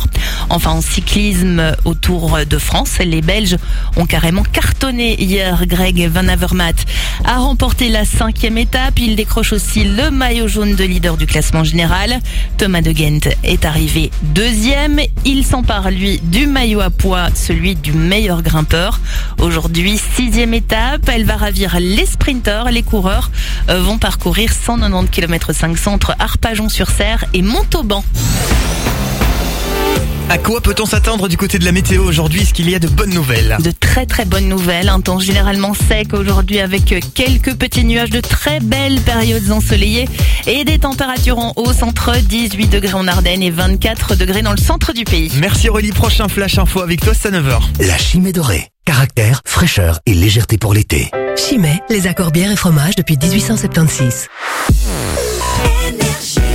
Enfin, en cyclisme au Tour de France, les Belges ont carrément cartonné hier. Greg Van Avermaet a remporté la cinquième étape. Il décroche aussi le maillot jaune de leader du classement général. Thomas de Gent est arrivé deuxième. Il s'empare, lui, du maillot à poids, celui du meilleur grimpeur. Aujourd'hui, sixième étape. Elle va ravir les sprinteurs. Les coureurs euh, vont parcourir 190 km 500 entre Arpajon-sur-Serre et Montauban. À quoi peut-on s'attendre du côté de la météo aujourd'hui? Est-ce qu'il y a de bonnes nouvelles? De très très bonnes nouvelles, un temps généralement sec aujourd'hui avec quelques petits nuages de très belles périodes ensoleillées et des températures en hausse entre 18 degrés en Ardennes et 24 degrés dans le centre du pays. Merci Aurélie, prochain Flash Info avec toi, c'est à 9h. La chimée dorée. Caractère, fraîcheur et légèreté pour l'été. Chimay, les accords bière et fromage depuis 1876. Baby,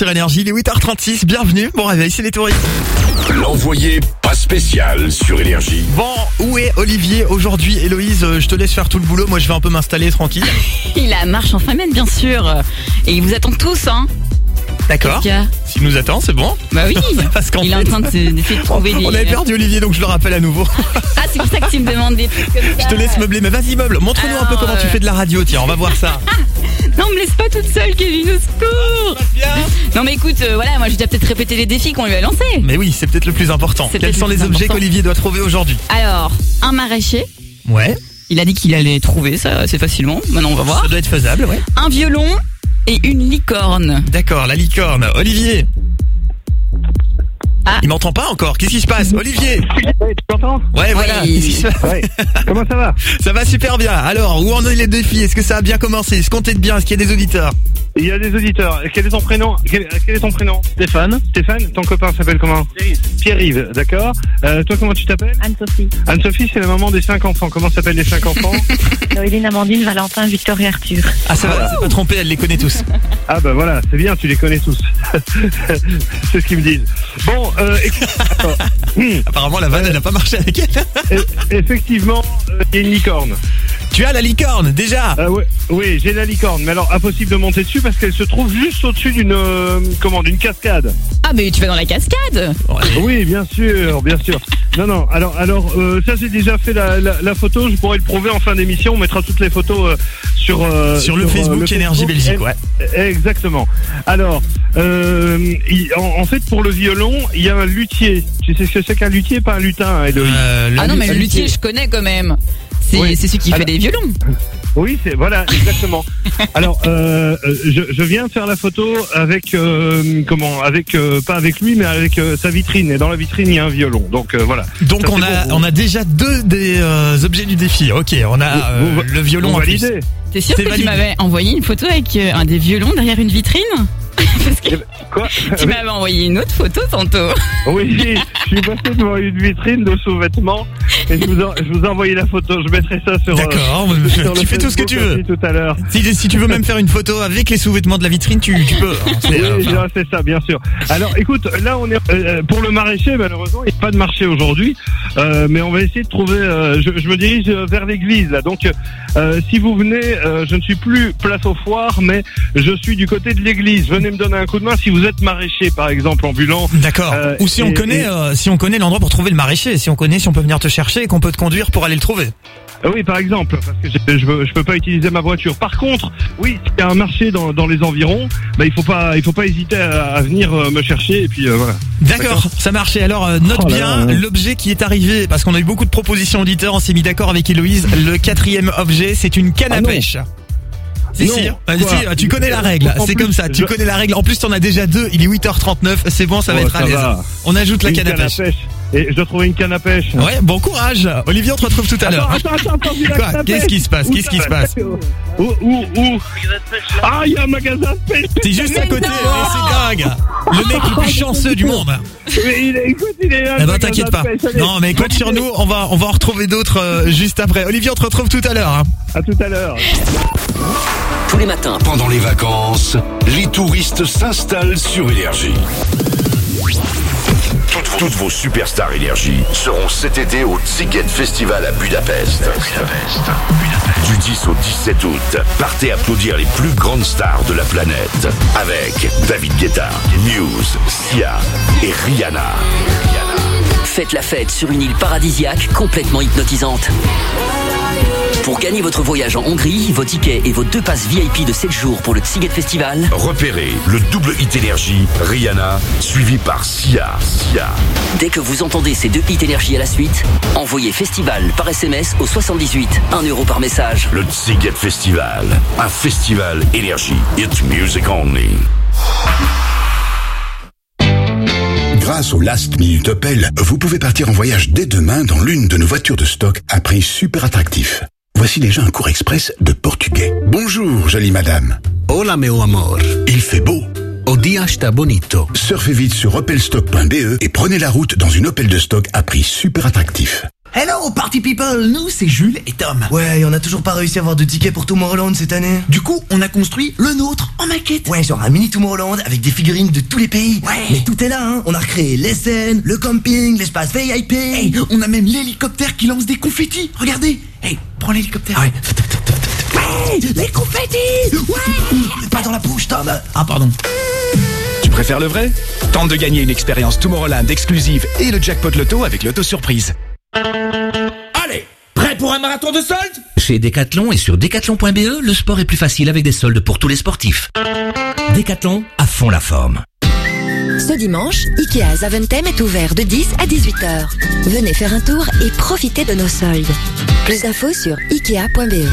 sur Énergie. Il est 8h36. Bienvenue. Bon réveil, c'est les touristes. L'envoyé pas spécial sur Énergie. Bon, où est Olivier aujourd'hui? Héloïse, euh, je te laisse faire tout le boulot. Moi, je vais un peu m'installer tranquille. Il a marche en famille, bien sûr. Et il vous attend tous, hein. D'accord. S'il nous attend, c'est bon. Bah oui. Parce qu'en il est en fait- train de se- de trouver des. On avait perdu Olivier, donc je le rappelle à nouveau. Ah, c'est pour ça que tu me demandes des trucs comme ça. Je te laisse meubler, mais vas-y meuble. Montre-nous un peu comment tu fais de la radio. Tiens, on va voir ça. Non, me laisse pas toute seule, Kevin, au secours. Non, mais écoute, euh, voilà, moi, je dois peut-être répéter les défis qu'on lui a lancés. Mais oui, c'est peut-être le plus important. C'est Quels peut-être sont le les plus objets important. qu'Olivier doit trouver aujourd'hui Alors, un maraîcher. Ouais. Il a dit qu'il allait trouver ça assez facilement. Maintenant, on va voir. Ça doit être faisable, ouais. Un violon et une licorne. D'accord, la licorne. Olivier. Ah. Il m'entend pas encore. Qu'est-ce qui se passe Olivier tu m'entends Ouais, voilà. Oui. Qu'est-ce qui se passe Ouais. Comment ça va Ça va super bien. Alors, où en est les défis? Est-ce que ça a bien commencé? Est-ce qu'on t'aide bien? Est-ce qu'il y a des auditeurs? Il y a des auditeurs. Quel est ton prénom quel, quel est ton prénom Stéphane. Stéphane, ton copain s'appelle comment Pierre-Yves, d'accord. Euh, toi, comment tu t'appelles Anne-Sophie, Anne-Sophie, c'est la maman des cinq enfants. Comment s'appellent les cinq enfants Noéline, Amandine, Valentin, Victor et Arthur. Ah, ça va, c'est pas trompé, elle les connaît tous. Ah bah voilà, c'est bien, tu les connais tous. c'est ce qu'ils me disent. Bon, euh. Apparemment, la vanne, elle n'a pas marché avec elle. E- effectivement, euh, il y a une licorne. Tu as la licorne, déjà ouais, oui, j'ai la licorne, mais alors impossible de monter dessus parce qu'elle se trouve juste au-dessus d'une euh, comment d'une cascade. Ah, mais tu vas dans la cascade. Oui, bien sûr, bien sûr. Non, non. Alors, alors, euh, ça j'ai déjà fait la, la, la photo. Je pourrais le prouver en fin d'émission. On mettra toutes les photos euh, sur euh, Sur le Facebook Énergie Belgique, ouais. Eh, Exactement. Alors, euh, il- en, en fait, pour le violon, il y a un luthier. Tu sais ce que c'est qu'un luthier, pas un lutin, hein, Eloïse Euh, Ah non, mais le luthier, je connais quand même. C'est Oui. celui qui fait des violons. Oui, c'est voilà, exactement. Alors, euh, euh, je, je viens faire la photo avec euh, comment Avec euh, pas avec lui, mais avec euh, sa vitrine. Et dans la vitrine, il y a un violon. Donc euh, voilà. Donc Ça, on a, on a déjà deux des euh, objets du défi. Ok, on a euh, Vous- vous- le violon en plus. T'es sûr que tu m'avais envoyé une photo avec euh, un des violons derrière une vitrine Parce que Quoi tu m'avais envoyé une autre photo tantôt. Oui, je suis passé devant une vitrine de sous-vêtements et je vous, en- je vous ai envoyé la photo. Je mettrai ça sur. euh, D'accord, tu fais tout ce que tu veux. Tout à l'heure. Si, si tu veux même faire une photo avec les sous-vêtements de la vitrine, tu, tu peux. hein. C'est, Oui, euh, enfin, ça, bien sûr. Alors, écoute, là, on est euh, pour le maraîcher. Malheureusement, il n'y a pas de marché aujourd'hui, euh, mais on va essayer de trouver. euh, je, je me dirige vers l'église là. Donc, euh, si vous venez, euh, je ne suis plus place aux foires, mais je suis du côté de l'église. Venez me donner un coup de main si vous êtes maraîcher, par exemple, ambulant. D'accord. Euh, Ou si on connaît, et- euh, si on connaît l'endroit pour trouver le maraîcher, si on connaît, si on peut venir te chercher et qu'on peut te conduire pour aller le trouver. Ah Oui, par exemple, parce que je, je, peux pas utiliser ma voiture. Par contre, oui, s'il y a un marché dans, dans les environs, bah, il faut pas, il faut pas hésiter à, à venir euh, me chercher et puis euh, voilà. D'accord, ça marche. Et alors, euh, note Oh bien l'objet qui est arrivé, parce qu'on a eu beaucoup de propositions auditeurs, on s'est mis d'accord avec Héloïse. Le quatrième objet, c'est une canne à Ah pêche. Si, Non. si, Quoi si, tu connais la règle, c'est comme ça, tu je- connais la règle. En plus, t'en as déjà deux, il est 8h39, c'est bon, ça va Oh, être à l'aise. On ajoute la canne à pêche. Et je dois trouver une canne à pêche. Ouais, bon courage. Olivier, on te retrouve tout à l'heure. Attends, attends, attends, Quoi Qu'est-ce qui se passe Où Qu'est-ce qui se passe Où, où, où Ah, il y a un magasin de pêche. T'es juste à côté, c'est dingue. Le mec le plus chanceux du monde. Mais il est, écoute, il est là. Eh ben t'inquiète pas. Non mais compte sur nous, on va on va en retrouver d'autres euh, juste après. Olivier, on te retrouve tout à l'heure. hein. À tout à l'heure. Tous les matins, Pendant les vacances, les touristes s'installent sur Énergie. Toutes, toutes vos superstars Énergie seront cet été au Ziget Festival à Budapest. Du 10 au 17 août, partez applaudir les plus grandes stars de la planète avec David Guetta, Muse, Sia et Rihanna. faites la fête sur une île paradisiaque complètement hypnotisante. Pour gagner votre voyage en Hongrie, vos tickets et vos deux passes VIP de 7 jours pour le Tsiget Festival, Repérez le double hit énergie, Rihanna, suivi par Sia. Sia. dès que vous entendez ces deux hits énergie à la suite, envoyez festival par SMS au 78, 1 euro par message. Le Ziget Festival, un festival énergie. It's music only. Grâce au Last Minute Opel, vous pouvez partir en voyage dès demain dans l'une de nos voitures de stock à prix super attractif. Voici déjà un cours express de portugais. Bonjour, jolie madame. Hola, meu amor. Il fait beau. O dia está bonito. Surfez vite sur opelstock.be et prenez la route dans une Opel de stock à prix super attractif. Hello party people, nous c'est Jules et Tom. Ouais, et on a toujours pas réussi à avoir de tickets pour Tomorrowland cette année. Du coup, on a construit le nôtre en maquette. Ouais, genre un mini Tomorrowland avec des figurines de tous les pays. Ouais. Mais tout est là, hein. On a recréé les scènes, le camping, l'espace VIP. Hey, on a même l'hélicoptère qui lance des confettis. Regardez. Hey, prends l'hélicoptère. Ah ouais. Les confettis. Ouais. Pas dans la bouche, Tom. Ah pardon. Tu préfères le vrai? Tente de gagner une expérience Tomorrowland exclusive et le jackpot loto avec l'auto surprise. Allez, prêt pour un marathon de soldes? Chez Decathlon et sur decathlon.be, le sport est plus facile avec des soldes pour tous les sportifs. Decathlon, à fond la forme. Ce dimanche, Ikea Zaventem est ouvert de 10 à 18h. Venez faire un tour et profitez de nos soldes. Plus d'infos sur ikea.be.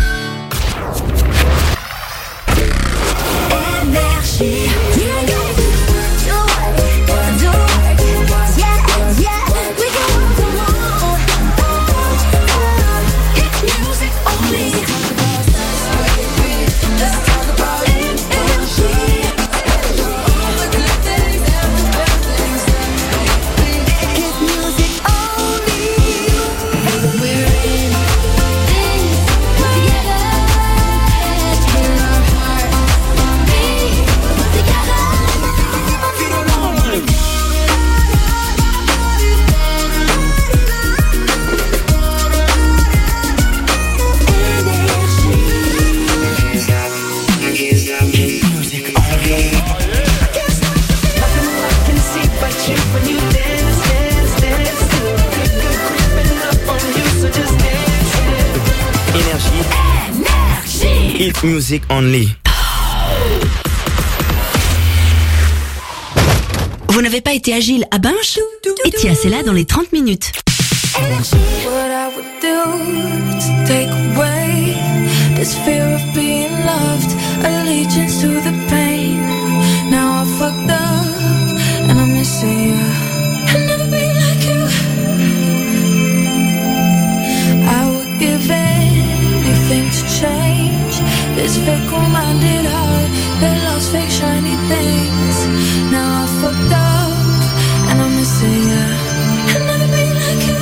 music only. Vous n'avez pas été agile à Binche Et tiens, c'est là dans les 30 minutes. What I would do to take away this fear of being loved, allegiance to the pain. Now I fucked up and I'm missing you. I'll never be like you. I would give to this fickle-minded heart that loves fake shiny things. Now I fucked up and I'm missing you. I'll never be like you.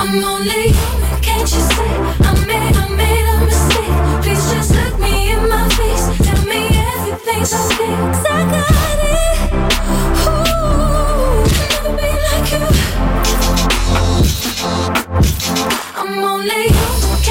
I'm only human, can't you see? I made, I made a mistake. Please just look me in my face. Tell me everything's okay. 'Cause I got it. I'll never be like you. I'm only human,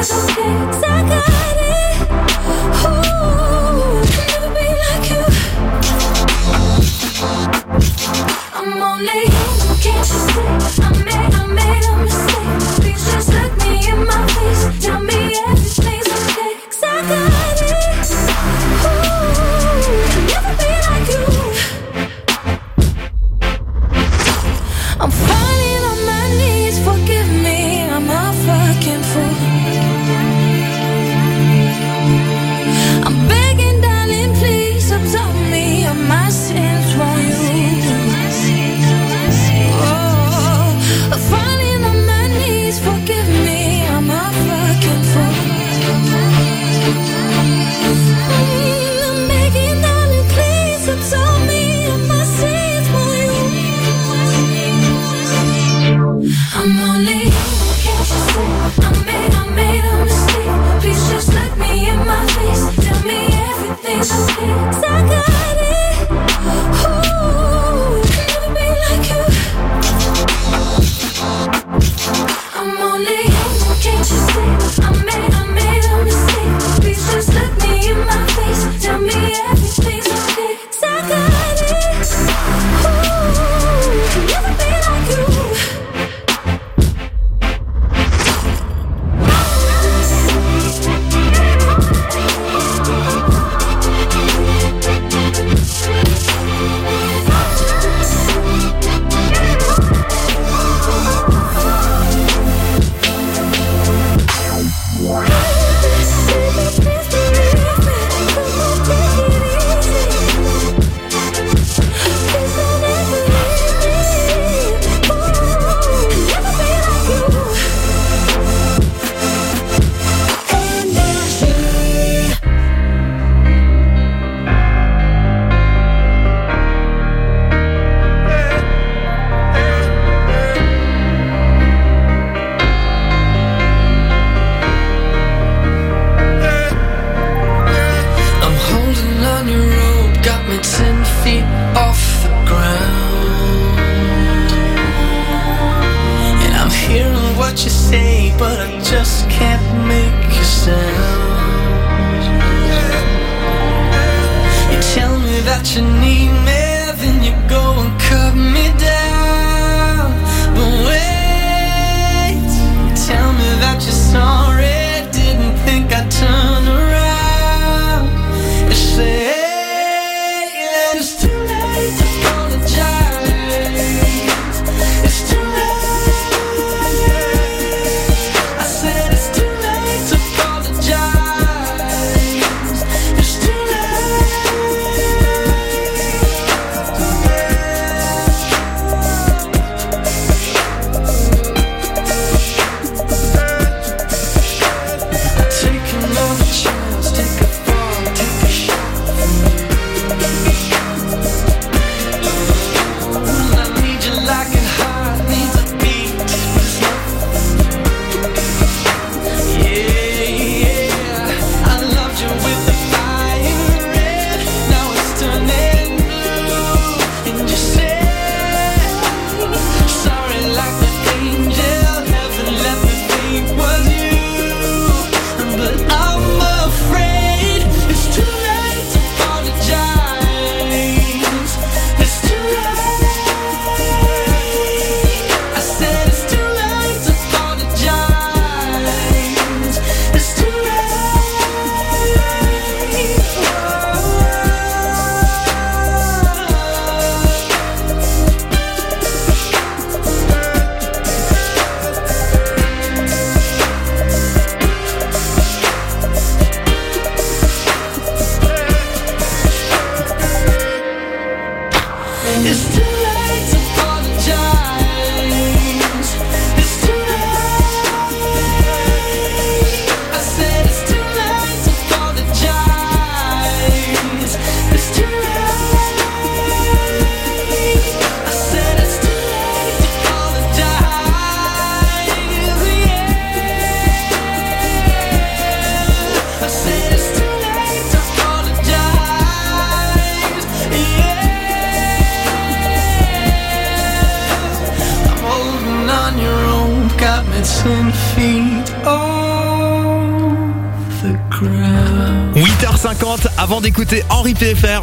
everything's okay. 'Cause I got it.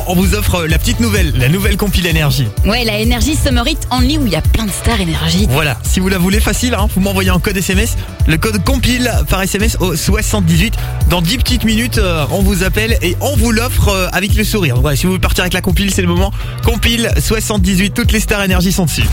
On vous offre la petite nouvelle, la nouvelle compile énergie. Ouais, la énergie Summerit Only où il y a plein de stars énergie. Voilà, si vous la voulez facile, hein, vous m'envoyez un code SMS, le code compile par SMS au 78. Dans 10 petites minutes, euh, on vous appelle et on vous l'offre euh, avec le sourire. Donc, ouais, si vous voulez partir avec la compile, c'est le moment. Compile 78, toutes les stars énergie sont dessus.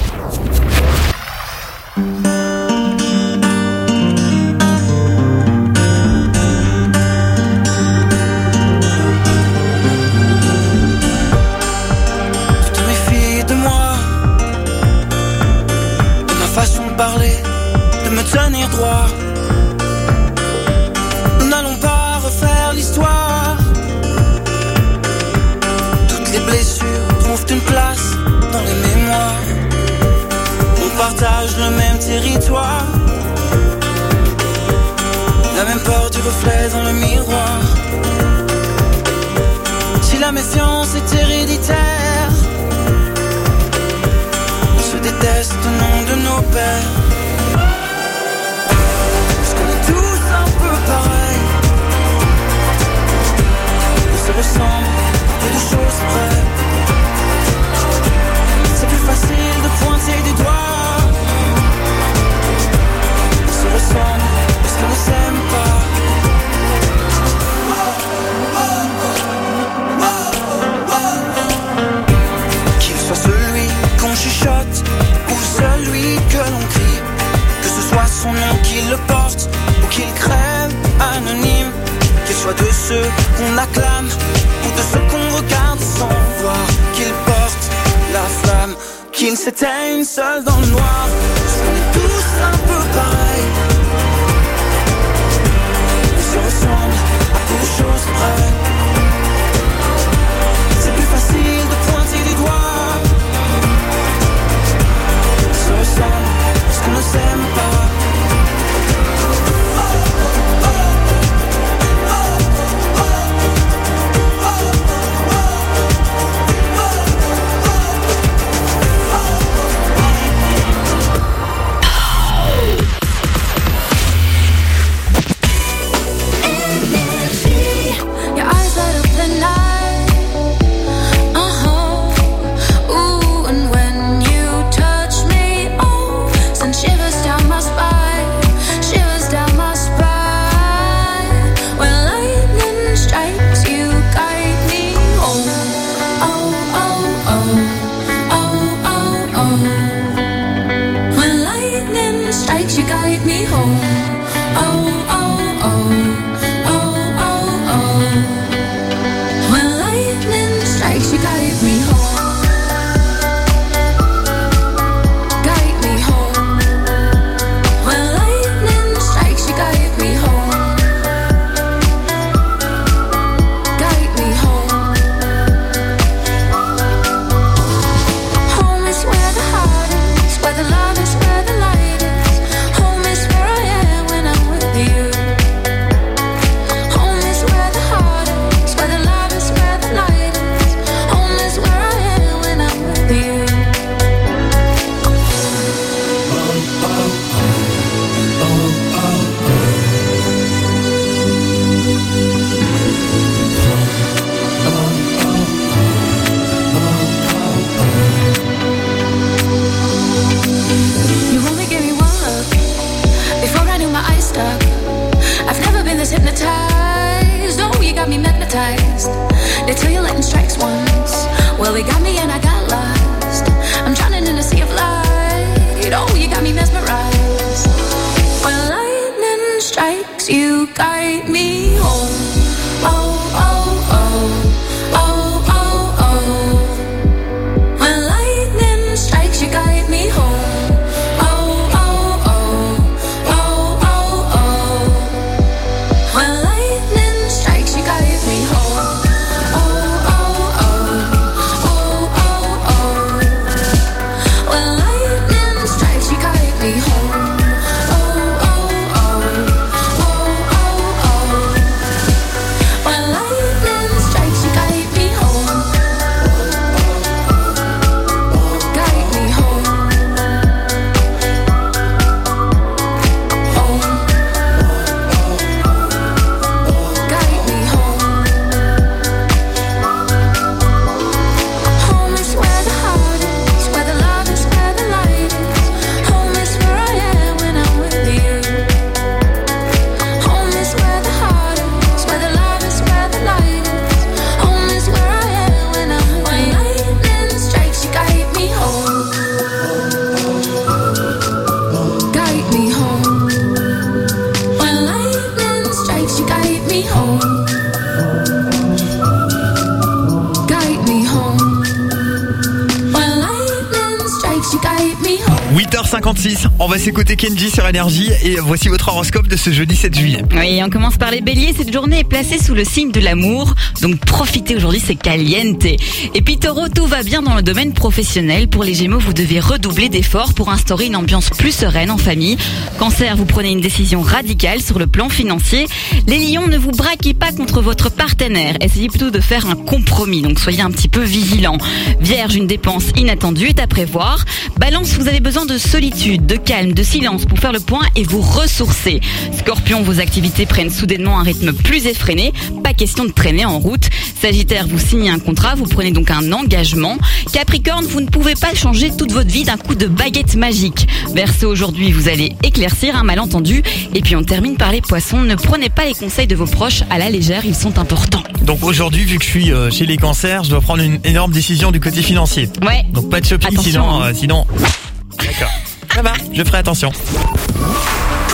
Énergie et voici votre horoscope de ce jeudi 7 juillet. Oui, on commence par les béliers. Cette journée est placée sous le signe de l'amour. Donc profitez aujourd'hui, c'est caliente. Et puis taureau, tout va bien dans le domaine professionnel. Pour les gémeaux, vous devez redoubler d'efforts pour instaurer une ambiance plus sereine en famille. Cancer, vous prenez une décision radicale sur le plan financier. Les lions, ne vous braquez pas contre votre partenaire. Essayez plutôt de faire un compromis. Donc soyez un petit peu vigilant. Vierge, une dépense inattendue est à prévoir. Balance, vous avez besoin de solitude, de calme, de silence pour faire le point et vous ressourcer. Scorpion, vos activités prennent soudainement un rythme plus effréné. Pas question de traîner en route. Sagittaire, vous signez un contrat, vous prenez donc un engagement. Capricorne, vous ne pouvez pas changer toute votre vie d'un coup de baguette magique. Verseau, aujourd'hui, vous allez éclaircir un malentendu. Et puis on termine par les poissons. Ne prenez pas les conseils de vos proches à la légère, ils sont importants. Donc aujourd'hui, vu que je suis euh, chez les cancers, je dois prendre une énorme décision du côté financier. Ouais. Donc pas de shopping, Attention, sinon, hein. euh, sinon. D'accord. Ça va, je ferai attention.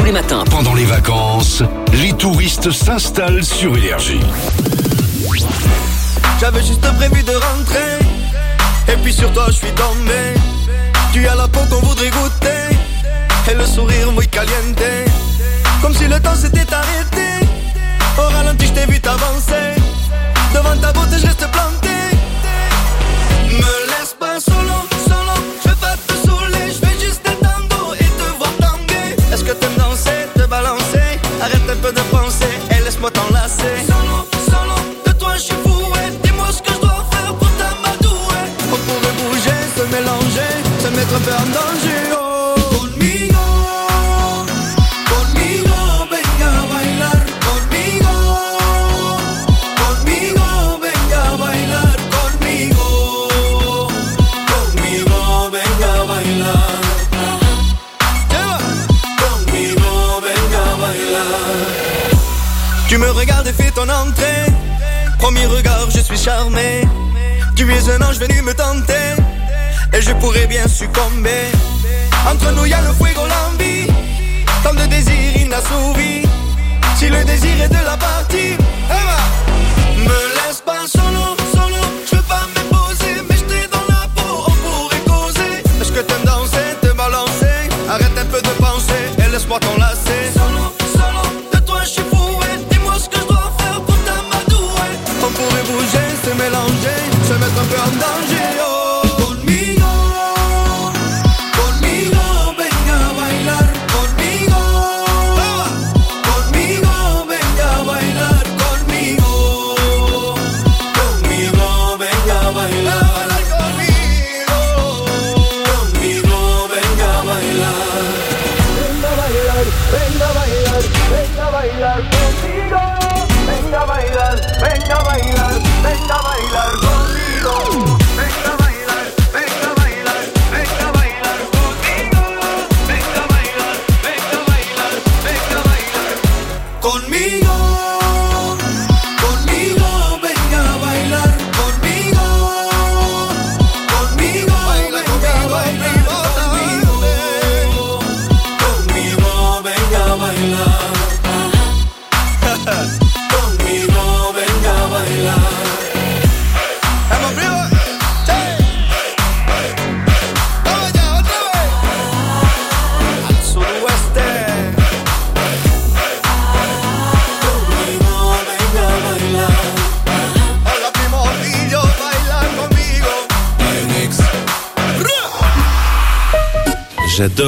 Les matins, Pendant les vacances, les touristes s'installent sur Énergie. J'avais juste prévu de rentrer. Et puis sur toi je suis tombé. Tu as la peau qu'on voudrait goûter. Et le sourire muy caliente. Comme si le temps s'était arrêté. Au ralenti je t'ai vu t'avancer. Devant ta beauté je reste planté. Me laisse pas solo, peu de penser et laisse-moi t'enlacer Tu es un ange venu me tenter. Et je pourrais bien succomber. Entre nous y a le fuego, l'envie. Tant de désirs inassouvis. Si le désir est de la partie eh ben, Me laisse pas solo, solo. Je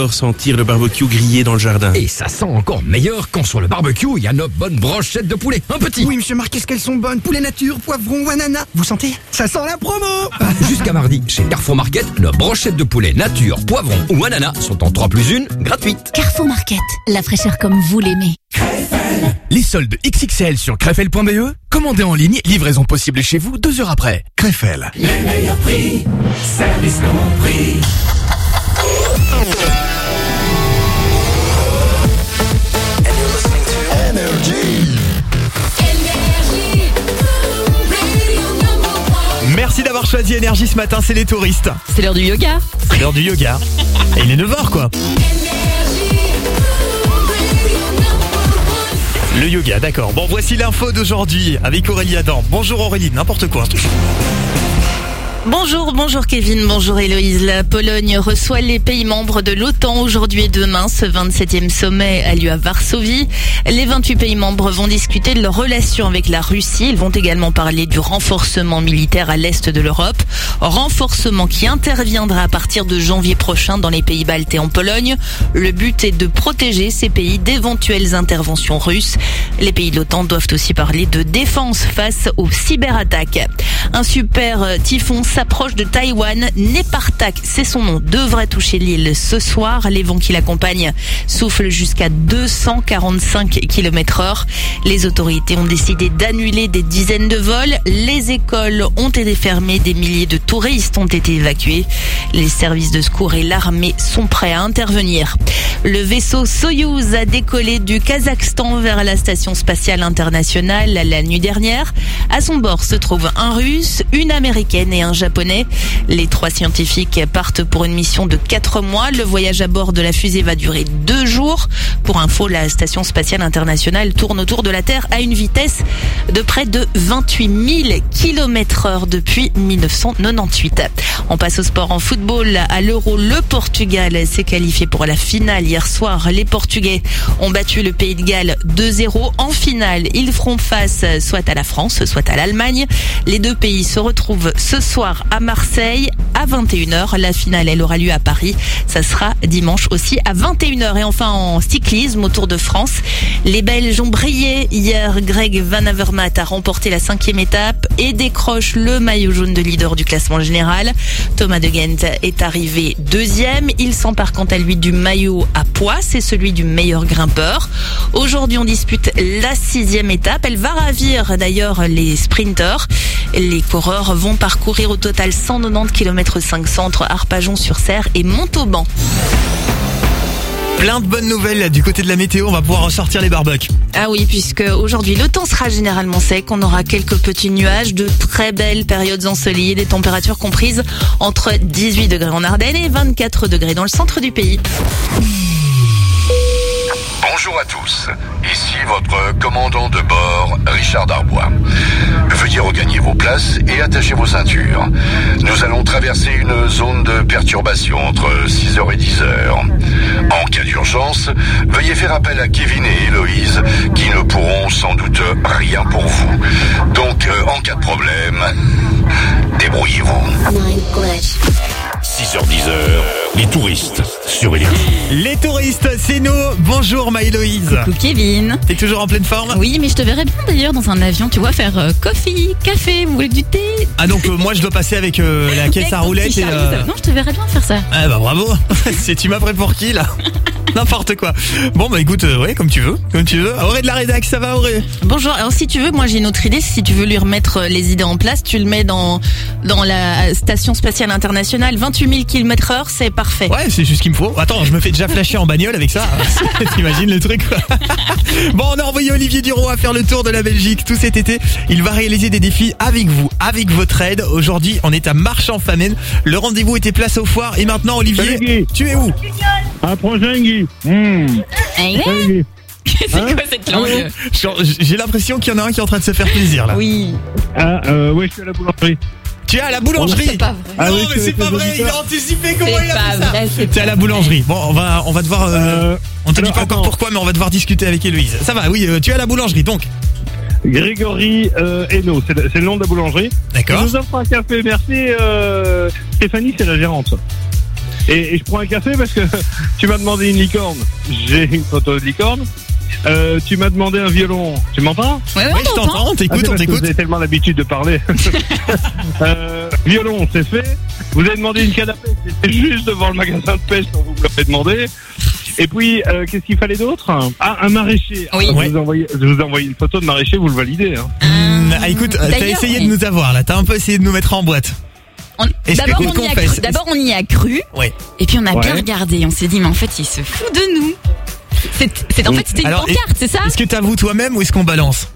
J'adore sentir le barbecue grillé dans le jardin. Et ça sent encore meilleur quand sur le barbecue, il y a nos bonnes brochettes de poulet. Un petit. Oui, monsieur Marc, qu'est-ce qu'elles sont bonnes? Poulet nature, poivron, ananas? Vous sentez? Ça sent la promo Jusqu'à mardi, chez Carrefour Market, nos brochettes de poulet nature, poivron ou ananas sont en 3 plus 1 gratuites. Carrefour Market, la fraîcheur comme vous l'aimez. Les soldes XXL sur crefel.be. Commandez en ligne, livraison possible chez vous deux heures après. Crefel. Les meilleurs prix, service compris. Merci d'avoir choisi Énergie ce matin, c'est les touristes. C'est l'heure du yoga. C'est l'heure du yoga. Et il est 9h quoi. Le yoga, d'accord. Bon, voici l'info d'aujourd'hui avec Aurélie Adam. Bonjour Aurélie, n'importe quoi. Bonjour, bonjour Kevin, bonjour Héloïse. La Pologne reçoit les pays membres de l'OTAN aujourd'hui et demain. Ce 27e sommet a lieu à Varsovie. Les 28 pays membres vont discuter de leurs relations avec la Russie. Ils vont également parler du renforcement militaire à l'est de l'Europe. Renforcement qui interviendra à partir de janvier prochain dans les pays baltes et en Pologne. Le but est de protéger ces pays d'éventuelles interventions russes. Les pays de l'OTAN doivent aussi parler de défense face aux cyberattaques. Un super euh, typhon s'approche de Taïwan. Nepartak, c'est son nom, devrait toucher l'île ce soir. Les vents qui l'accompagnent soufflent jusqu'à 245 km heure. Les autorités ont décidé d'annuler des dizaines de vols. Les écoles ont été fermées. Des milliers de touristes ont été évacués. Les services de secours et l'armée sont prêts à intervenir. Le vaisseau Soyouz a décollé du Kazakhstan vers la station spatiale internationale la nuit dernière. À son bord se trouve un russe, une américaine et un japonais. Les trois scientifiques partent pour une mission de quatre mois. Le voyage à bord de la fusée va durer deux jours. Pour info, la station spatiale internationale tourne autour de la Terre à une vitesse de près de 28 000 km heure depuis 1998. On passe au sport en football. À l'Euro, le Portugal s'est qualifié pour la finale hier soir. Les Portugais ont battu le Pays de Galles 2-0. En finale, ils feront face soit à la France, soit à l'Allemagne. Les deux pays se retrouvent ce soir à Marseille à 21h. La finale, elle aura lieu à Paris. Ça sera dimanche aussi à 21h. Et enfin, en cyclisme, au Tour de France, les Belges ont brillé. Hier, Greg Van Avermaet a remporté la cinquième étape et décroche le maillot jaune de leader du classement général. Thomas de Gent est arrivé deuxième. Il s'empare quant à lui du maillot à poids. C'est celui du meilleur grimpeur. Aujourd'hui, on dispute la sixième étape. Elle va ravir d'ailleurs les sprinteurs. Les coureurs vont parcourir au total 190 km 500 entre Arpajon-sur-Serre et Montauban. Plein de bonnes nouvelles là, du côté de la météo, on va pouvoir ressortir les barbecues. Ah oui, puisque aujourd'hui le temps sera généralement sec, on aura quelques petits nuages, de très belles périodes ensoleillées, des températures comprises entre 18 degrés en Ardennes et 24 degrés dans le centre du pays. Bonjour à tous, ici votre commandant de bord, Richard Darbois. Veuillez regagner vos places et attacher vos ceintures. Nous allons traverser une zone de perturbation entre 6h et 10h. En cas d'urgence, veuillez faire appel à Kevin et Héloïse qui ne pourront sans doute rien pour vous. Donc, euh, en cas de problème, débrouillez-vous. 6h-10h, les touristes sur Énergie. Les touristes, c'est nous. Bonjour Maïloïse. Coucou Kevin. T'es toujours en pleine forme? Oui, mais je te verrais bien d'ailleurs dans un avion, tu vois, faire euh, coffee, café, vous voulez du thé? Ah donc euh, moi je dois passer avec euh, la caisse à roulettes et... euh, Non, je te verrais bien faire ça. Ah bah bravo C'est tu m'as pris pour qui là? N'importe quoi. Bon bah écoute, euh, ouais comme tu veux, comme tu veux. Auré de la rédac, ça va Auré? Bonjour, alors si tu veux, moi j'ai une autre idée, si tu veux lui remettre les idées en place, tu le mets dans, dans la station spatiale internationale, 28 000 km heure, c'est parfait. Ouais, c'est juste ce qu'il me faut. Attends, je me fais déjà flasher en bagnole avec ça. T'imagines le truc quoi. Bon, on a envoyé Olivier Duro à faire le tour de la Belgique tout cet été. Il va réaliser des défis avec vous, avec votre aide. Aujourd'hui, on est à Marchand-Famenne. Le rendez-vous était place aux foires et maintenant Olivier, tu es où? Un prochain Guy. C'est quoi cette langue? Genre, J'ai l'impression qu'il y en a un qui est en train de se faire plaisir là. Oui. Ah, euh, ouais, je suis à la boulangerie. Tu es à la boulangerie C'est pas vrai. Ah Non oui, mais c'est pas vrai, il a anticipé comment il a pas fait ça vrai, c'est T'es à la boulangerie. Bon, on va, on va devoir. euh, Euh, on te dit pas encore pourquoi, mais on va devoir discuter avec Héloïse. Ça va, oui, euh, tu es à la boulangerie donc. Grégory euh, Hainaut, c'est le, c'est le nom de la boulangerie. D'accord. Je vous offre un café, merci. Euh, Stéphanie, c'est la gérante. Et, et je prends un café parce que tu m'as demandé une licorne. J'ai une photo de licorne. Euh, tu m'as demandé un violon. Tu m'entends Ouais, ouais, Oui, je t'entends, on Ah, on t'écoute. Vous avez tellement l'habitude de parler. euh, violon, c'est fait. Vous avez demandé une canapé. C'était juste devant le magasin de pêche quand vous me l'avez demandé. Et puis, euh, qu'est-ce qu'il fallait d'autre? Ah, un maraîcher. Oui. Ah, Ouais. je, vous ai envoyé, je vous ai envoyé une photo de maraîcher, vous le validez. Hein. Hum, ah, écoute, t'as essayé oui. de nous avoir là, t'as un peu essayé de nous mettre en boîte. D'abord on, y a cru- d'abord, on y a cru, Ouais. et puis on a bien Ouais. regardé. On s'est dit, mais en fait, il se fout de nous. C'est, en fait, c'était une Alors, pancarte, c'est ça Est-ce que t'avoues toi-même ou est-ce qu'on balance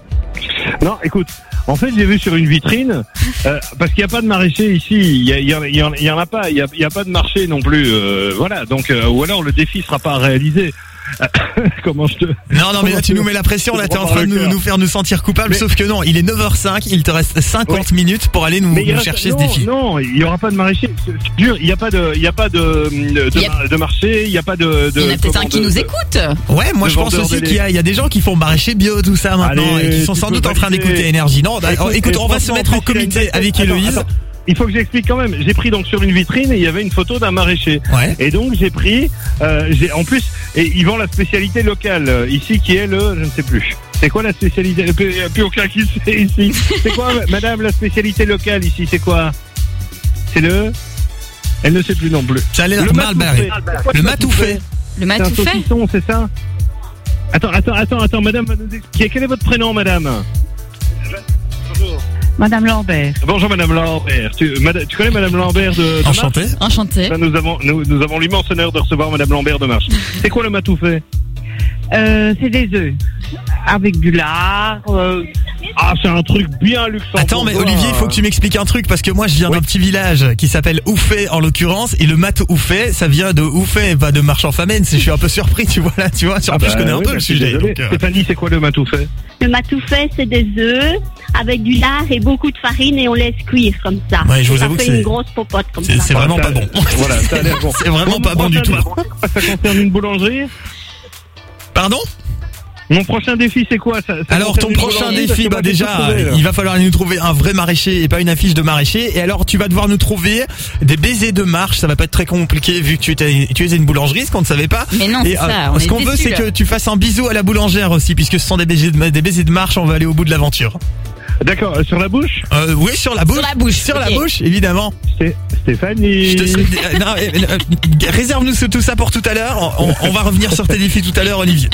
Non, écoute, en fait, j'ai vu sur une vitrine, euh, parce qu'il n'y a pas de maraîcher ici, il y, a- il y en- y y a pas, il n'y a, a pas de marché non plus, euh, voilà, donc, euh, ou alors le défi sera pas réalisé. Comment je te. Non, non, mais là, tu nous mets la pression, là, t'es en train de nous, nous faire nous sentir coupables, sauf que non, il est 9h05, il te reste 50 minutes pour aller nous, reste- chercher non, ce défi. Non, il y aura pas de maraîcher. C'est dur. Il y a pas de, il y a pas de, de, Il y a- mar- de marché. Il y a pas de. de Il y en a peut-être un qui de- nous écoute. Ouais, moi je pense aussi qu'il y, a- lait. il y a des gens qui font maraîcher bio, tout ça maintenant, Allez, et qui sont sans doute en train d'écouter Énergie. Non, bah, Écoute, écoute, on va se mettre en comité avec Héloïse. Il faut que j'explique quand même. J'ai pris donc sur une vitrine et il y avait une photo d'un maraîcher. Ouais. Et donc j'ai pris, euh, j'ai en plus, et ils vendent la spécialité locale euh, ici qui est le, je ne sais plus. C'est quoi la spécialité? Il n'y a plus aucun qui sait ici. C'est quoi, madame, la spécialité locale ici? C'est quoi? C'est le. Elle ne sait plus non plus. Ça a l'air Le mal matoufé. Le le matoufé. Le saucisson, c'est ça? Attends, attends, attends, attends, madame, va nous expliquer. quel est votre prénom, madame? Madame Lambert. Bonjour, madame Lambert. Tu, madame- tu connais madame Lambert de, de Enchanté. Marche Enchanté. Là, nous avons, nous, nous avons l'immense honneur de recevoir madame Lambert de Marche. C'est quoi le matoufé Euh, c'est des œufs. Avec du lard. euh, Ah, c'est un truc bien luxembourgeois. Attends, mais Olivier, il faut que tu m'expliques un truc parce que moi je viens d'un petit village qui s'appelle Ouffet en l'occurrence et le mat ça vient de Ouffet, pas de Marchand Famenne. Je suis un peu surpris, tu vois là, tu vois. En Ah plus, bah je connais un oui, peu bah, le je suis sujet. désolé. donc, euh, Stéphanie, c'est quoi le matoufé Le matoufet, c'est des œufs avec du lard et beaucoup de farine et on laisse cuire comme ça. Ouais, je vous ça avoue que fait c'est- une grosse popote comme c'est ça. c'est vraiment pas bon. Voilà, ça a l'air bon. C'est vraiment pas bon du tout. Ça concerne une boulangerie? Pardon? Mon prochain défi, c'est quoi ça, ça Alors ton prochain défi, bah déjà, il va falloir aller nous trouver un vrai maraîcher et pas une affiche de maraîcher. Et alors tu vas devoir nous trouver des baisers de marche. Ça va pas être très compliqué vu que tu étais, tu es une boulangerie, ce qu'on ne savait pas. Mais non, Et, c'est euh, ça, on ce qu'on veut, c'est que tu fasses un bisou à la boulangère aussi, puisque ce sont des baisers de, des baisers de marche. On va aller au bout de l'aventure. D'accord, euh, sur la bouche? Euh, oui, sur la bouche. Sur la bouche, Sur la bouche, évidemment. C'est Stéphanie. Je te souhaite- euh, non, euh, euh, réserve-nous ce- tout ça pour tout à l'heure. On, on va revenir sur tes défis tout à l'heure, Olivier.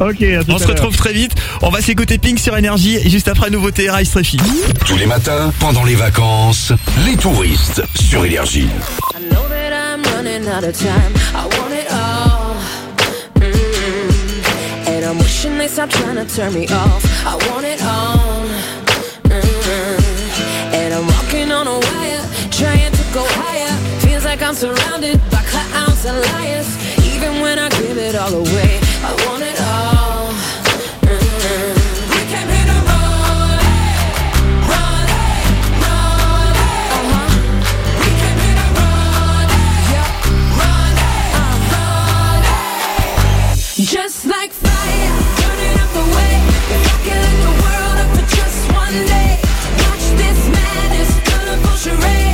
Ok, à tout On à se retrouve très vite. On va s'écouter Pink sur Énergie et juste après nouveauté Rice Treffy. Tous les matins, pendant les vacances, les touristes sur Énergie. I know that I'm running out of time. I want it all. And I'm wishing they stop trying to turn me off. I want it all. Mm. And I'm walking on a wire, trying to go higher. Feels like I'm surrounded by clowns and liars. Even when I give it all away, I want it all. Mm. We came here to run it. Uh-huh. We came here to. Just like fire, up the way. The world up for just one day, watch this madness, charade.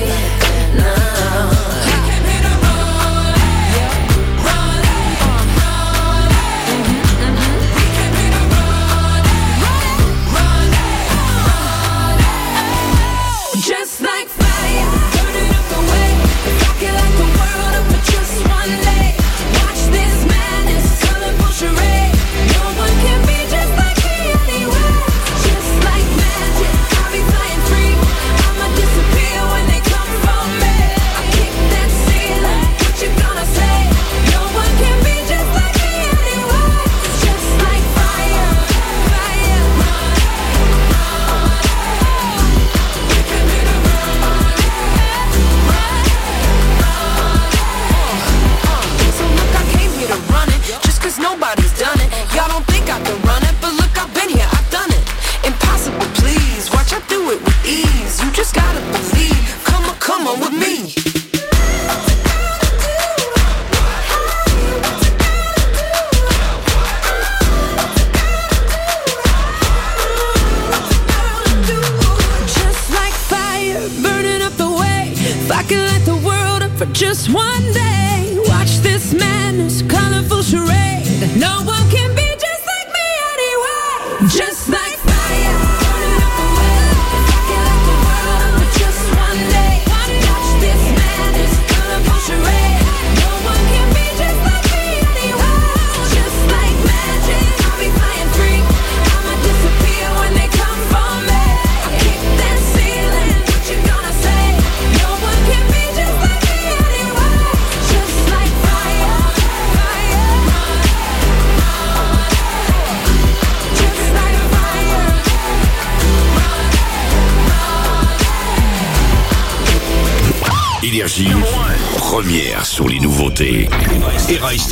Ease. You just gotta believe. Come on, come on with me. Just like fire, burning up the way. If I could light the world up for just one day, watch this madness, colorful charade. No Et Rice.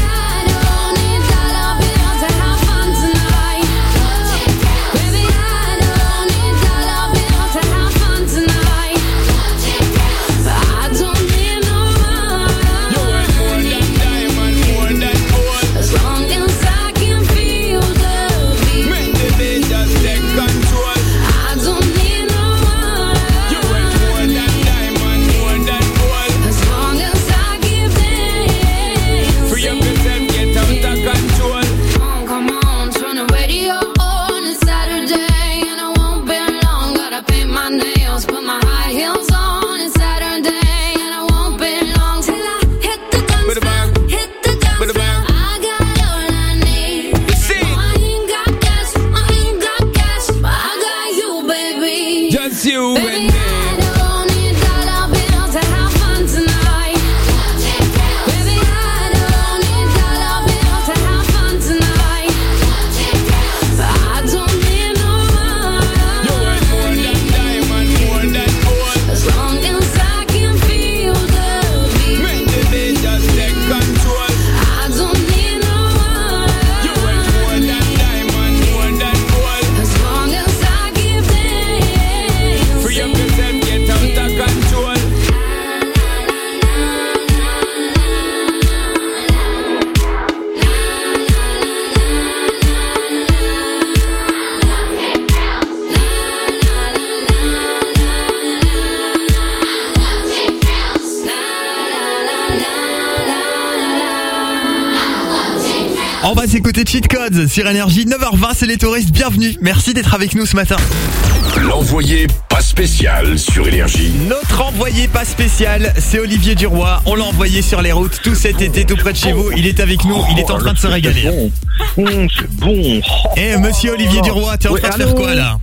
Sur Énergie 9h20, c'est les touristes, bienvenue. Merci d'être avec nous ce matin. L'envoyé pas spécial sur Énergie. Notre envoyé pas spécial, c'est Olivier Duroy. On l'a envoyé sur les routes tout cet été, tout près de chez vous. Il est avec nous, il est en train de se régaler. Bon, c'est bon. Eh, monsieur Olivier Duroy, t'es en train de faire quoi là?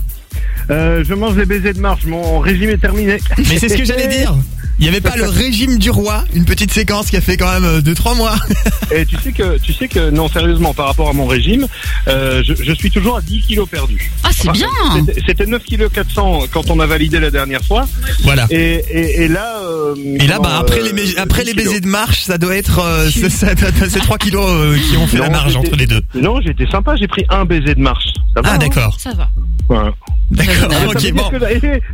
Euh, je mange des baisers de marche, mon régime est terminé. Mais c'est ce que j'allais dire. Il n'y avait pas le régime du roi, une petite séquence qui a fait quand même 2-3 mois. Et tu sais que, tu sais que, non, sérieusement, par rapport à mon régime, euh, je, je suis toujours à 10 kilos perdus. Ah, c'est bien. c'était- C'était 9 kilos 400 quand on a validé la dernière fois. Voilà. Et, et, et là, euh, Et là, bah, comment, après, euh, les, après les 10 kilos. baisers de marche, ça doit être euh, c'est- ça c'est 3 kilos euh, qui ont fait la marge entre les deux. Non, j'étais sympa, j'ai pris un baiser de marche. Ça va, Ah, hein d'accord. Ça va. Ouais. D'accord, Ça veut ok, dire bon.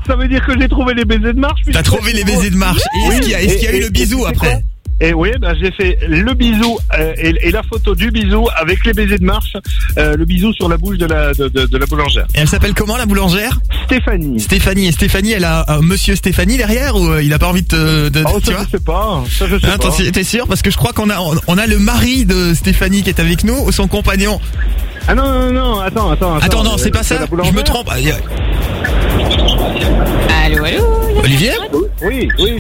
ça veut dire que j'ai trouvé les baisers de marche. T'as trouvé les baisers de marche. Et est-ce qu'il y a, y eu le bisou après Et oui, ben, j'ai fait le bisou euh, et, et la photo du bisou avec les baisers de marche, euh, le bisou sur la bouche de la, de, de- de la boulangère. Et elle s'appelle comment la boulangère Stéphanie. Stéphanie. Et Stéphanie, elle a un monsieur Stéphanie derrière ou euh, il a pas envie de te. De, Oh, tu ça vois je sais pas. Ça je sais pas. T'es sûr Parce que je crois qu'on a on a le mari de Stéphanie qui est avec nous, ou son compagnon. Ah non, non, non, attends, attends. Attends, non, euh, c'est pas ça. Je me trompe. Allô, allô Olivier Oui, oui.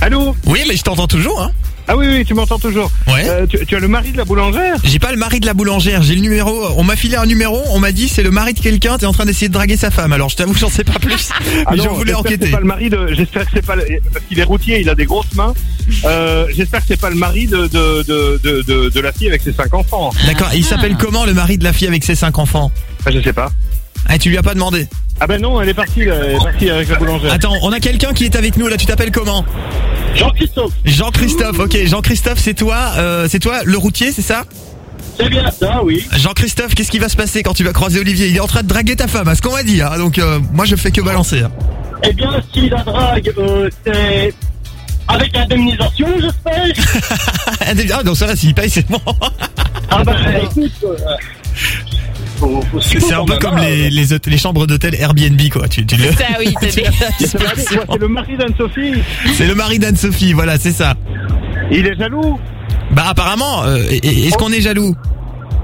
Allô? Oui, mais je t'entends toujours. Hein. Ah oui, oui, tu m'entends toujours. Euh, tu, tu as le mari de la boulangère J'ai pas le mari de la boulangère, j'ai le numéro. On m'a filé un numéro, on m'a dit c'est le mari de quelqu'un, t'es en train d'essayer de draguer sa femme. Alors je t'avoue, j'en sais pas plus, Ah mais non, je voulais j'espère que enquêter. c'est pas le mari de. J'espère que c'est pas. le- Parce qu'il est routier, il a des grosses mains. Euh, j'espère que c'est pas le mari de de, de, de, de, de la fille avec ses cinq enfants. D'accord, et il s'appelle comment le mari de la fille avec ses cinq enfants? Ah, je sais pas. Ah, tu lui as pas demandé Ah ben non, elle est partie, là, elle est partie avec la boulangère. Attends, on a quelqu'un qui est avec nous là, tu t'appelles comment Jean-Christophe. Jean-Christophe, ok, Jean-Christophe, c'est toi, euh, c'est toi le routier, c'est ça C'est bien ça, oui. Jean-Christophe, qu'est-ce qui va se passer quand tu vas croiser Olivier Il est en train de draguer ta femme, à ce qu'on m'a dit, hein, donc euh, moi je fais que balancer. hein. Eh bien, si la drague, euh, c'est avec indemnisation, j'espère. ah non, ça va, s'il paye, c'est bon. Ah bah, écoute, euh, faut, faut C'est un peu comme les, les, chambres d'hôtel Airbnb, quoi. Tu, tu le- Ça, oui, C'est le- mari d'Anne-Sophie. C'est le mari d'Anne-Sophie, voilà, c'est ça. Il est jaloux. Bah apparemment, euh, est-ce qu'on est jaloux?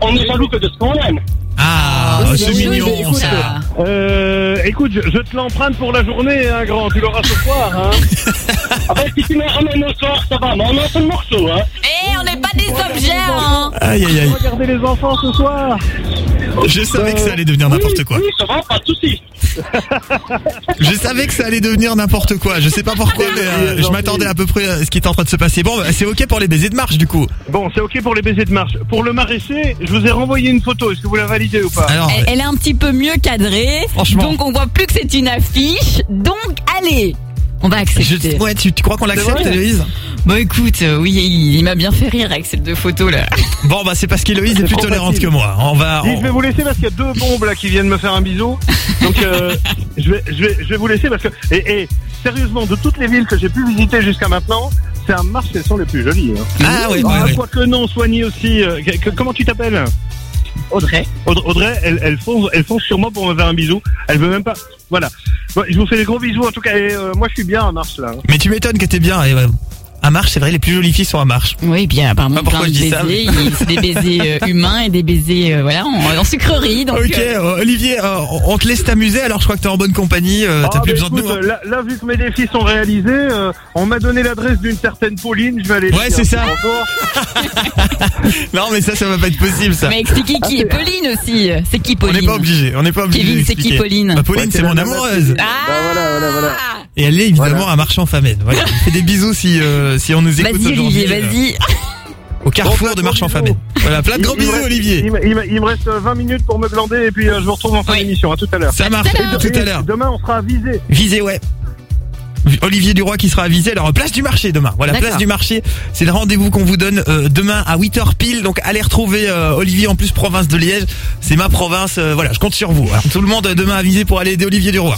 On est jaloux que de ce qu'on aime. Ah, Oh, c'est mignon écoute, ça. Euh, écoute, je, je te l'emprunte pour la journée, hein, grand. Tu l'auras ce soir, hein. Ah ben, si tu me ramènes au soir, ça va, mais on a un seul morceau, hein. Eh, on n'est pas des objets, hein Aïe aïe aïe. Regardez les enfants ce soir. Je savais que ça allait devenir n'importe quoi. Oui, ça va, pas de soucis. Je savais que ça allait devenir n'importe quoi. Je sais pas pourquoi, mais euh, je m'attendais à peu près à ce qui était en train de se passer. Bon, bah, c'est ok pour les baisers de marche du coup. Bon, c'est ok pour les baisers de marche. Pour le maraîcher, je vous ai renvoyé une photo. Est-ce que vous la validez ou pas? Alors, Elle, elle est un petit peu mieux cadrée. Franchement. Donc on voit plus que c'est une affiche. Donc allez, on va accepter. je- ouais, tu, tu crois qu'on l'accepte, Héloïse? Bon écoute, euh, oui, il, il m'a bien fait rire avec ces deux photos là. Bon, bah c'est parce qu'Héloïse est plus tolérante facile. que moi. On va. On- je vais vous laisser parce qu'il y a deux bombes là qui viennent me faire un bisou. Donc euh, je, vais, je, vais, je vais vous laisser parce que et, et sérieusement de toutes les villes que j'ai pu visiter jusqu'à maintenant, c'est un marche elles sont les plus jolies. Hein. Ah ouais, ouais, ouais. Quoique non, soigné aussi. euh, que- comment tu t'appelles? Audrey. Aud- Audrey, elle, elle fonce, elle fonce sur moi pour me faire un bisou. Elle veut même pas. Voilà. Bon, je vous fais des gros bisous en tout cas. Et, euh, moi, je suis bien en marche là. Mais tu m'étonnes que t'es bien. Et, ouais. À marche, c'est vrai, les plus jolies filles sont à marche. Oui, bien apparemment pourquoi plein de je dis ça, baisers. mais- C'est des baisers euh, humains et des baisers euh, voilà en, en sucrerie. Donc Ok, euh, Olivier, euh, on te laisse t'amuser. Alors, je crois que t'es en bonne compagnie. euh, T'as Ah, plus bah, besoin de nous. hein. Là, là, vu que mes défis sont réalisés, euh, on m'a donné l'adresse d'une certaine Pauline. Je vais aller. Ouais, c'est ça. Non, mais ça, ça va pas être possible, ça. mais expliquez qui est Pauline aussi. C'est qui On Pauline n'est pas obligé. On n'est pas obligé. Kevin, c'est qui Pauline Bah, Pauline, Ouais, c'est mon amoureuse. Bah, voilà, voilà, voilà. Et elle est évidemment un marchand famenne. Voilà. Il fait des bisous si, euh, si on nous écoute Vas-y aujourd'hui. Olivier, euh, vas-y. Au carrefour Bon, de marchand gros famenne. Voilà, plein de gros Il- il me bisous, reste- Olivier. Il, me- il me- il me reste 20 minutes pour me glander et puis euh, je vous retrouve en fin d'émission. À tout à l'heure. Ça marche. tout à l'heure. Tout à Et l'heure. Demain, on sera avisé. Visé, ouais. Olivier Duroy qui sera avisé. Alors, place du marché demain. Voilà, D'accord. place du marché. C'est le rendez-vous qu'on vous donne euh, demain à 8h pile. Donc, allez retrouver euh, Olivier en plus province de Liège. C'est ma province. euh, voilà, je compte sur vous. Alors, tout le monde euh, demain avisé pour aller aider Olivier Duroy.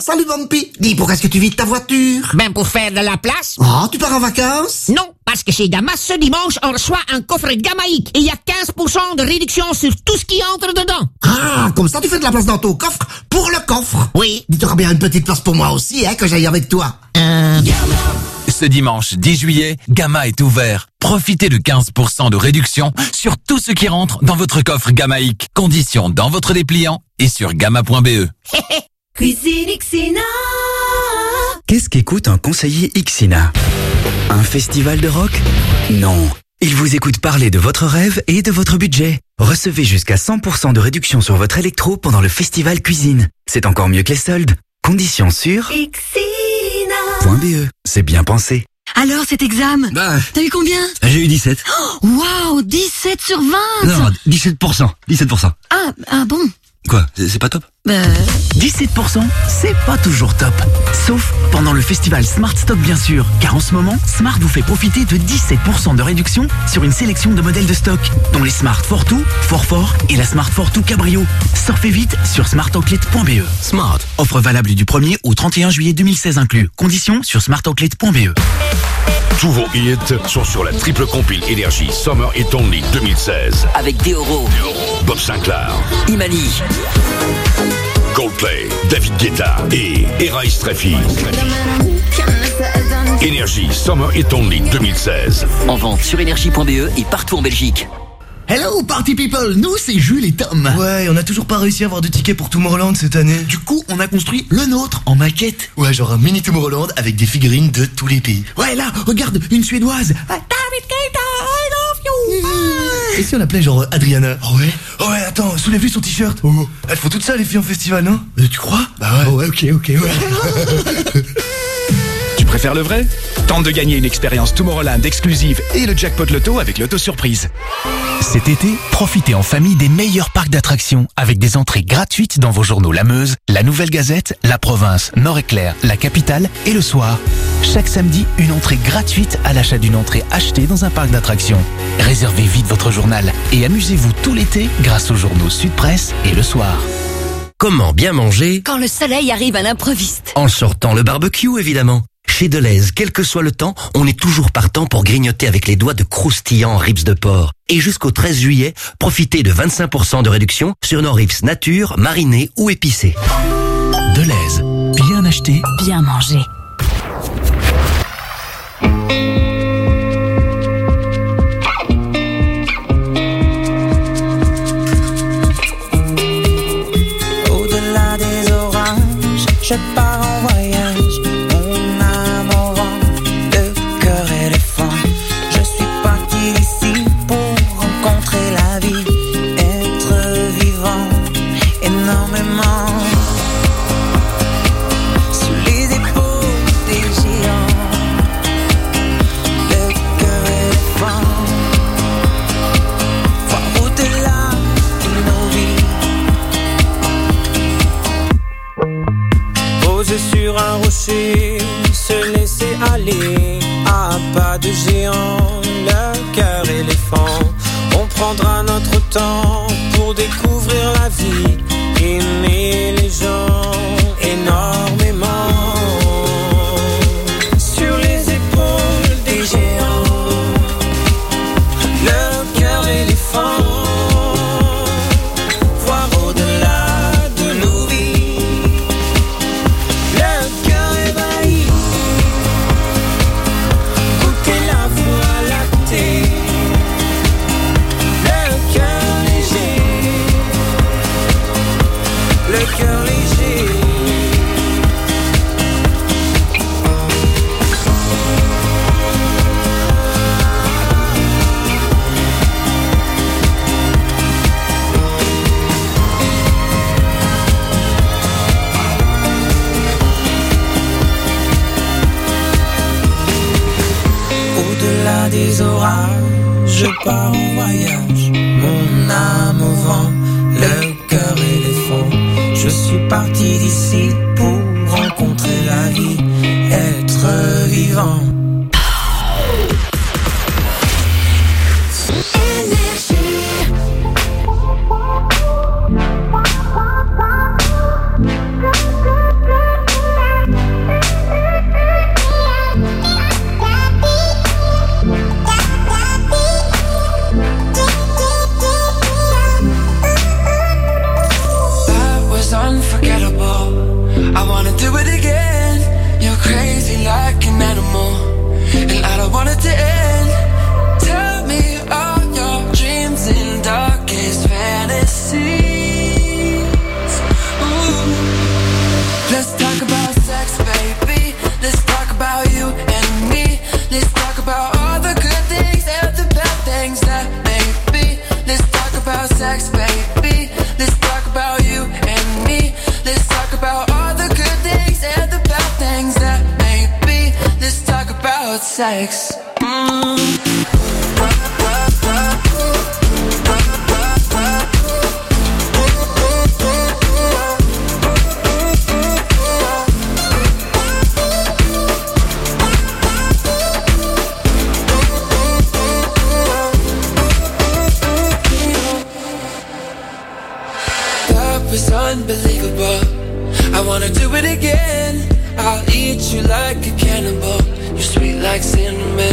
Salut Bumpy Dis, pourquoi est-ce que tu vides ta voiture? Ben pour faire de la place Oh, tu pars en vacances? Non, parce que chez Gamma, ce dimanche, on reçoit un coffret Gamaïque et il y a 15% de réduction sur tout ce qui entre dedans. Ah, comme ça tu fais de la place dans ton coffre pour le coffre Oui. Dis, t'auras bien une petite place pour moi aussi, hein, que j'aille avec toi. Euh... Ce dimanche 10 juillet, Gamma est ouvert. Profitez de 15% de réduction sur tout ce qui rentre dans votre coffre Gamaïque. Conditions dans votre dépliant et sur gamma.be. Cuisine Xina. Qu'est-ce qu'écoute un conseiller Ixina? Un festival de rock? Non. Il vous écoute parler de votre rêve et de votre budget. Recevez jusqu'à 100% de réduction sur votre électro pendant le festival cuisine. C'est encore mieux que les soldes. Conditions sur Xina. .be. C'est bien pensé. Alors, cet examen Bah, T'as eu combien? J'ai eu 17. Waouh, 17 sur 20 Non, 17%. 17%. Ah, ah bon? Quoi c'est pas top? Bah... 17%, c'est pas toujours top. Sauf pendant le festival Smart Stock bien sûr, car en ce moment, Smart vous fait profiter de 17% de réduction sur une sélection de modèles de stock, dont les Smart Fortwo, Forfort et la Smart Fortwo Cabrio. Surfez vite sur smartoutlet.be. Smart. Offre valable du 1er au 31 juillet 2016 inclus. Conditions sur smartoutlet.be. Tous vos hits sont sur la triple compile Énergie Summer et Only 2016. Avec Deoro, Bob Sinclair, Imani, Coldplay, David Guetta et Era Streffy. Énergie Summer et Only 2016. en vente sur énergie.be et partout en Belgique. Hello party people, nous c'est Jules et Tom. Ouais, on a toujours pas réussi à avoir de tickets pour Tomorrowland cette année. Du coup, on a construit le nôtre en maquette. Ouais, genre un mini Tomorrowland avec des figurines de tous les pays. Ouais, là, regarde, une suédoise. I love you. Et si on appelait genre Adriana Oh ouais Oh ouais, attends, soulève-lui son t-shirt. Oh. Elles font toutes ça les filles en festival, non? Euh, tu crois? Bah ouais. Oh, ouais, ok, ok, ouais. Préfères le vrai? Tente de gagner une expérience Tomorrowland exclusive et le jackpot loto avec l'auto surprise. Cet été, profitez en famille des meilleurs parcs d'attractions avec des entrées gratuites dans vos journaux La Meuse, La Nouvelle Gazette, La Province, Nord-Éclair, La Capitale et Le Soir. Chaque samedi, une entrée gratuite à l'achat d'une entrée achetée dans un parc d'attractions. Réservez vite votre journal et amusez-vous tout l'été grâce aux journaux Sud Presse et Le Soir. Comment bien manger Quand le soleil arrive à l'improviste. En sortant le barbecue, évidemment. Chez Deleuze, quel que soit le temps, on est toujours partant pour grignoter avec les doigts de croustillants ribs de porc. Et jusqu'au 13 juillet, profitez de 25% de réduction sur nos ribs nature, marinés ou épicés. Deleuze, bien acheté, Bien mangé. Au-delà des orages, je pars se laisser aller à pas de géant, le cœur éléphant. On prendra notre temps pour découvrir la vie, aimer les gens sex. Unbelievable. I wanna do it again. I'll eat you like a cannibal like cinnamon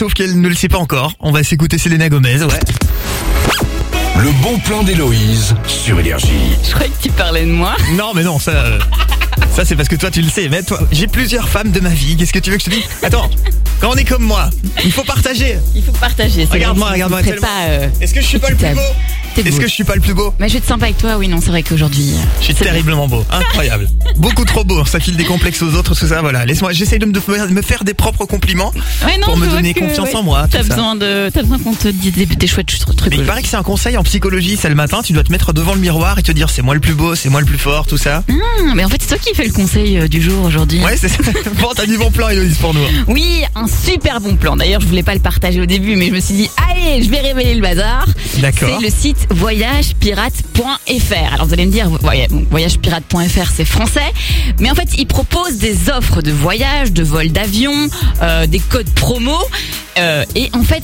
sauf qu'elle ne le sait pas encore. On va s'écouter Selena Gomez, ouais. Le bon plan d'Héloïse sur Énergie. Je croyais que tu parlais de moi. Non, mais non, ça. euh, Ça, c'est parce que toi, tu le sais. Mais toi, j'ai plusieurs femmes de ma vie. Qu'est-ce que tu veux que je te dise? Attends, quand on est comme moi, il faut partager. Il faut partager. c'est Regarde-moi, vrai, regarde-moi. c'est tellement- pas, euh, Est-ce que je suis pas le plus équitable. beau? Est-ce que je suis pas le plus beau Mais je vais être sympa avec toi, oui, non, c'est vrai qu'aujourd'hui. euh, Je suis c'est terriblement beau, incroyable. Beaucoup trop beau, ça file des complexes aux autres, tout ça, voilà. Laisse-moi, j'essaye de me, faire des propres compliments Ouais, non, pour me donner que, confiance ouais, en moi. T'as besoin de, t'as besoin qu'on te dise des, des chouettes trucs. Mais il paraît que c'est un conseil en psychologie, ça le matin, tu dois te mettre devant le miroir et te dire c'est moi le plus beau, c'est moi le plus fort, tout ça. Ah, mais en fait, c'est toi qui fais le conseil euh, du jour aujourd'hui. Ouais, c'est ça. Bon, t'as du bon plan, Héloïse, pour nous. Oui, un super bon plan. D'ailleurs, je voulais pas le partager au début, mais je me suis dit, allez, je vais révéler le bazar. D'accord. C'est le site voyagepirate.fr. Alors vous allez me dire, voyagepirate.fr c'est français, mais en fait, ils proposent des offres de voyage, de vol d'avion, euh, des codes promo, euh, et en fait,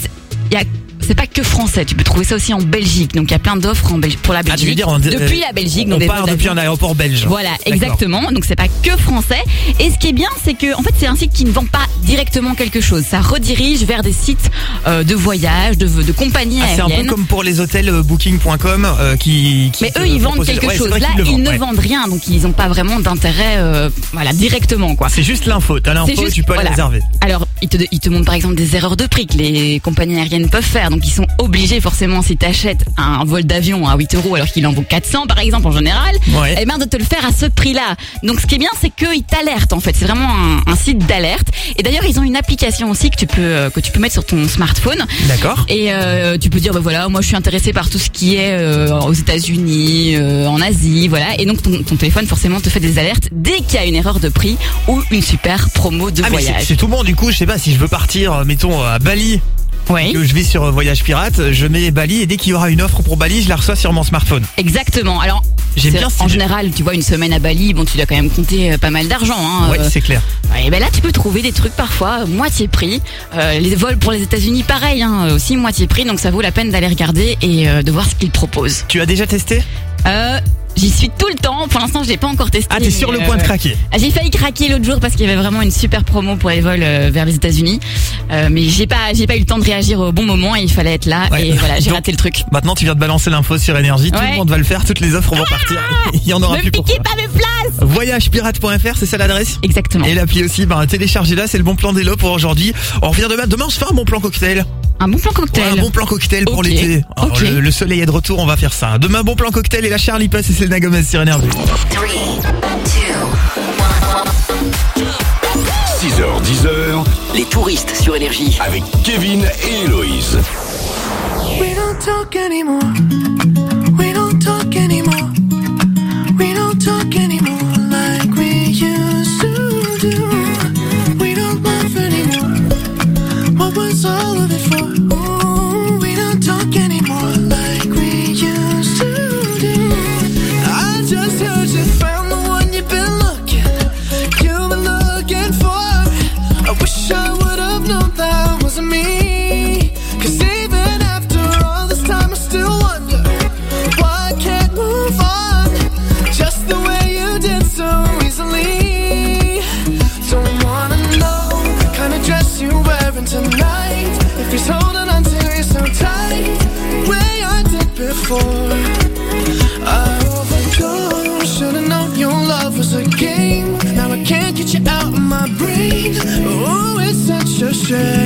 il y a c'est pas que français, tu peux trouver ça aussi en Belgique. Donc il y a plein d'offres en Belgique pour la Ah, tu veux Belgique. dire, on- depuis euh, la Belgique, on part depuis un aéroport belge. Voilà, exactement. Donc c'est pas que français. Et ce qui est bien, c'est que en fait c'est un site qui ne vend pas directement quelque chose. Ça redirige vers des sites euh, de voyage, de, de compagnies Ah, c'est un peu comme pour les hôtels euh, booking.com euh, qui, qui Mais eux, ils vendent quelque Ouais, chose. Là, ils ne ouais. vendent rien, donc ils n'ont pas vraiment d'intérêt, euh, voilà, directement, quoi. C'est juste l'info. T'as l'info, tu peux voilà. réserver. Alors, ils te, ils te montrent par exemple des erreurs de prix que les compagnies aériennes peuvent faire. Donc, ils sont obligés forcément, si tu achètes un vol d'avion à 8 euros alors qu'il en vaut 400 par exemple en général, Ouais. eh ben, de te le faire à ce prix-là. Donc, ce qui est bien, c'est qu'ils t'alertent en fait. C'est vraiment un, un site d'alerte. Et d'ailleurs, ils ont une application aussi que tu peux euh, que tu peux mettre sur ton smartphone. D'accord. Et euh, tu peux dire, bah voilà, moi je suis intéressé par tout ce qui est euh, aux États-Unis, en Asie, voilà. Et donc ton, ton téléphone forcément te fait des alertes dès qu'il y a une erreur de prix ou une super promo de Ah, voyage. c'est tout bon, du coup, je sais pas si je veux partir, mettons, à Bali. Oui. Que je vais sur Voyage Pirate, je mets Bali et dès qu'il y aura une offre pour Bali, je la reçois sur mon smartphone. Exactement. Alors, J'aime bien en général, tu vois, une semaine à Bali, bon, tu dois quand même compter euh, pas mal d'argent. Hein, Ouais, euh, c'est clair. Et ben là, tu peux trouver des trucs parfois euh, moitié prix. Euh, les vols pour les États-Unis, pareil, hein, aussi moitié prix. Donc ça vaut la peine d'aller regarder et euh, de voir ce qu'ils proposent. Tu as déjà testé? Euh, J'y suis tout le temps. Pour l'instant, je l'ai pas encore testé. Ah, t'es sur le point de euh, craquer. Ah, J'ai failli craquer l'autre jour parce qu'il y avait vraiment une super promo pour les vols euh, vers les États-Unis. Euh, mais j'ai pas, j'ai pas eu le temps de réagir au bon moment et il fallait être là. Ouais. Et voilà, j'ai raté le truc. Maintenant, tu viens de balancer l'info sur énergie, tout Ouais. le monde va le faire, toutes les offres vont partir. Il y en aura Ne plus pour piquez toi. pas mes places Voyagepirate.fr, c'est ça l'adresse Exactement. Et l'appli aussi, bah, téléchargez-la, c'est le bon plan d'Elo pour aujourd'hui. On revient demain. Demain, on se fait un bon plan cocktail. Un bon plan cocktail. Ouais, un bon plan cocktail pour okay. l'été. Okay. Le, le, soleil est de retour, on va faire ça. Demain, bon plan cocktail et la Charlie passe et Selena Gomez sur Énergie. 6h, 10h. Les touristes sur Énergie. Avec Kevin et Héloïse. We don't talk anymore. We don't talk anymore. We don't talk anymore like we used to do. We don't laugh anymore. What was all of it? wish I would have known that wasn't me. Cause even after all this time, I still wonder why I can't move on just the way you did so easily. Don't wanna know the kind of dress you're wearing tonight. If he's holding on to you so tight, the way I did before. shame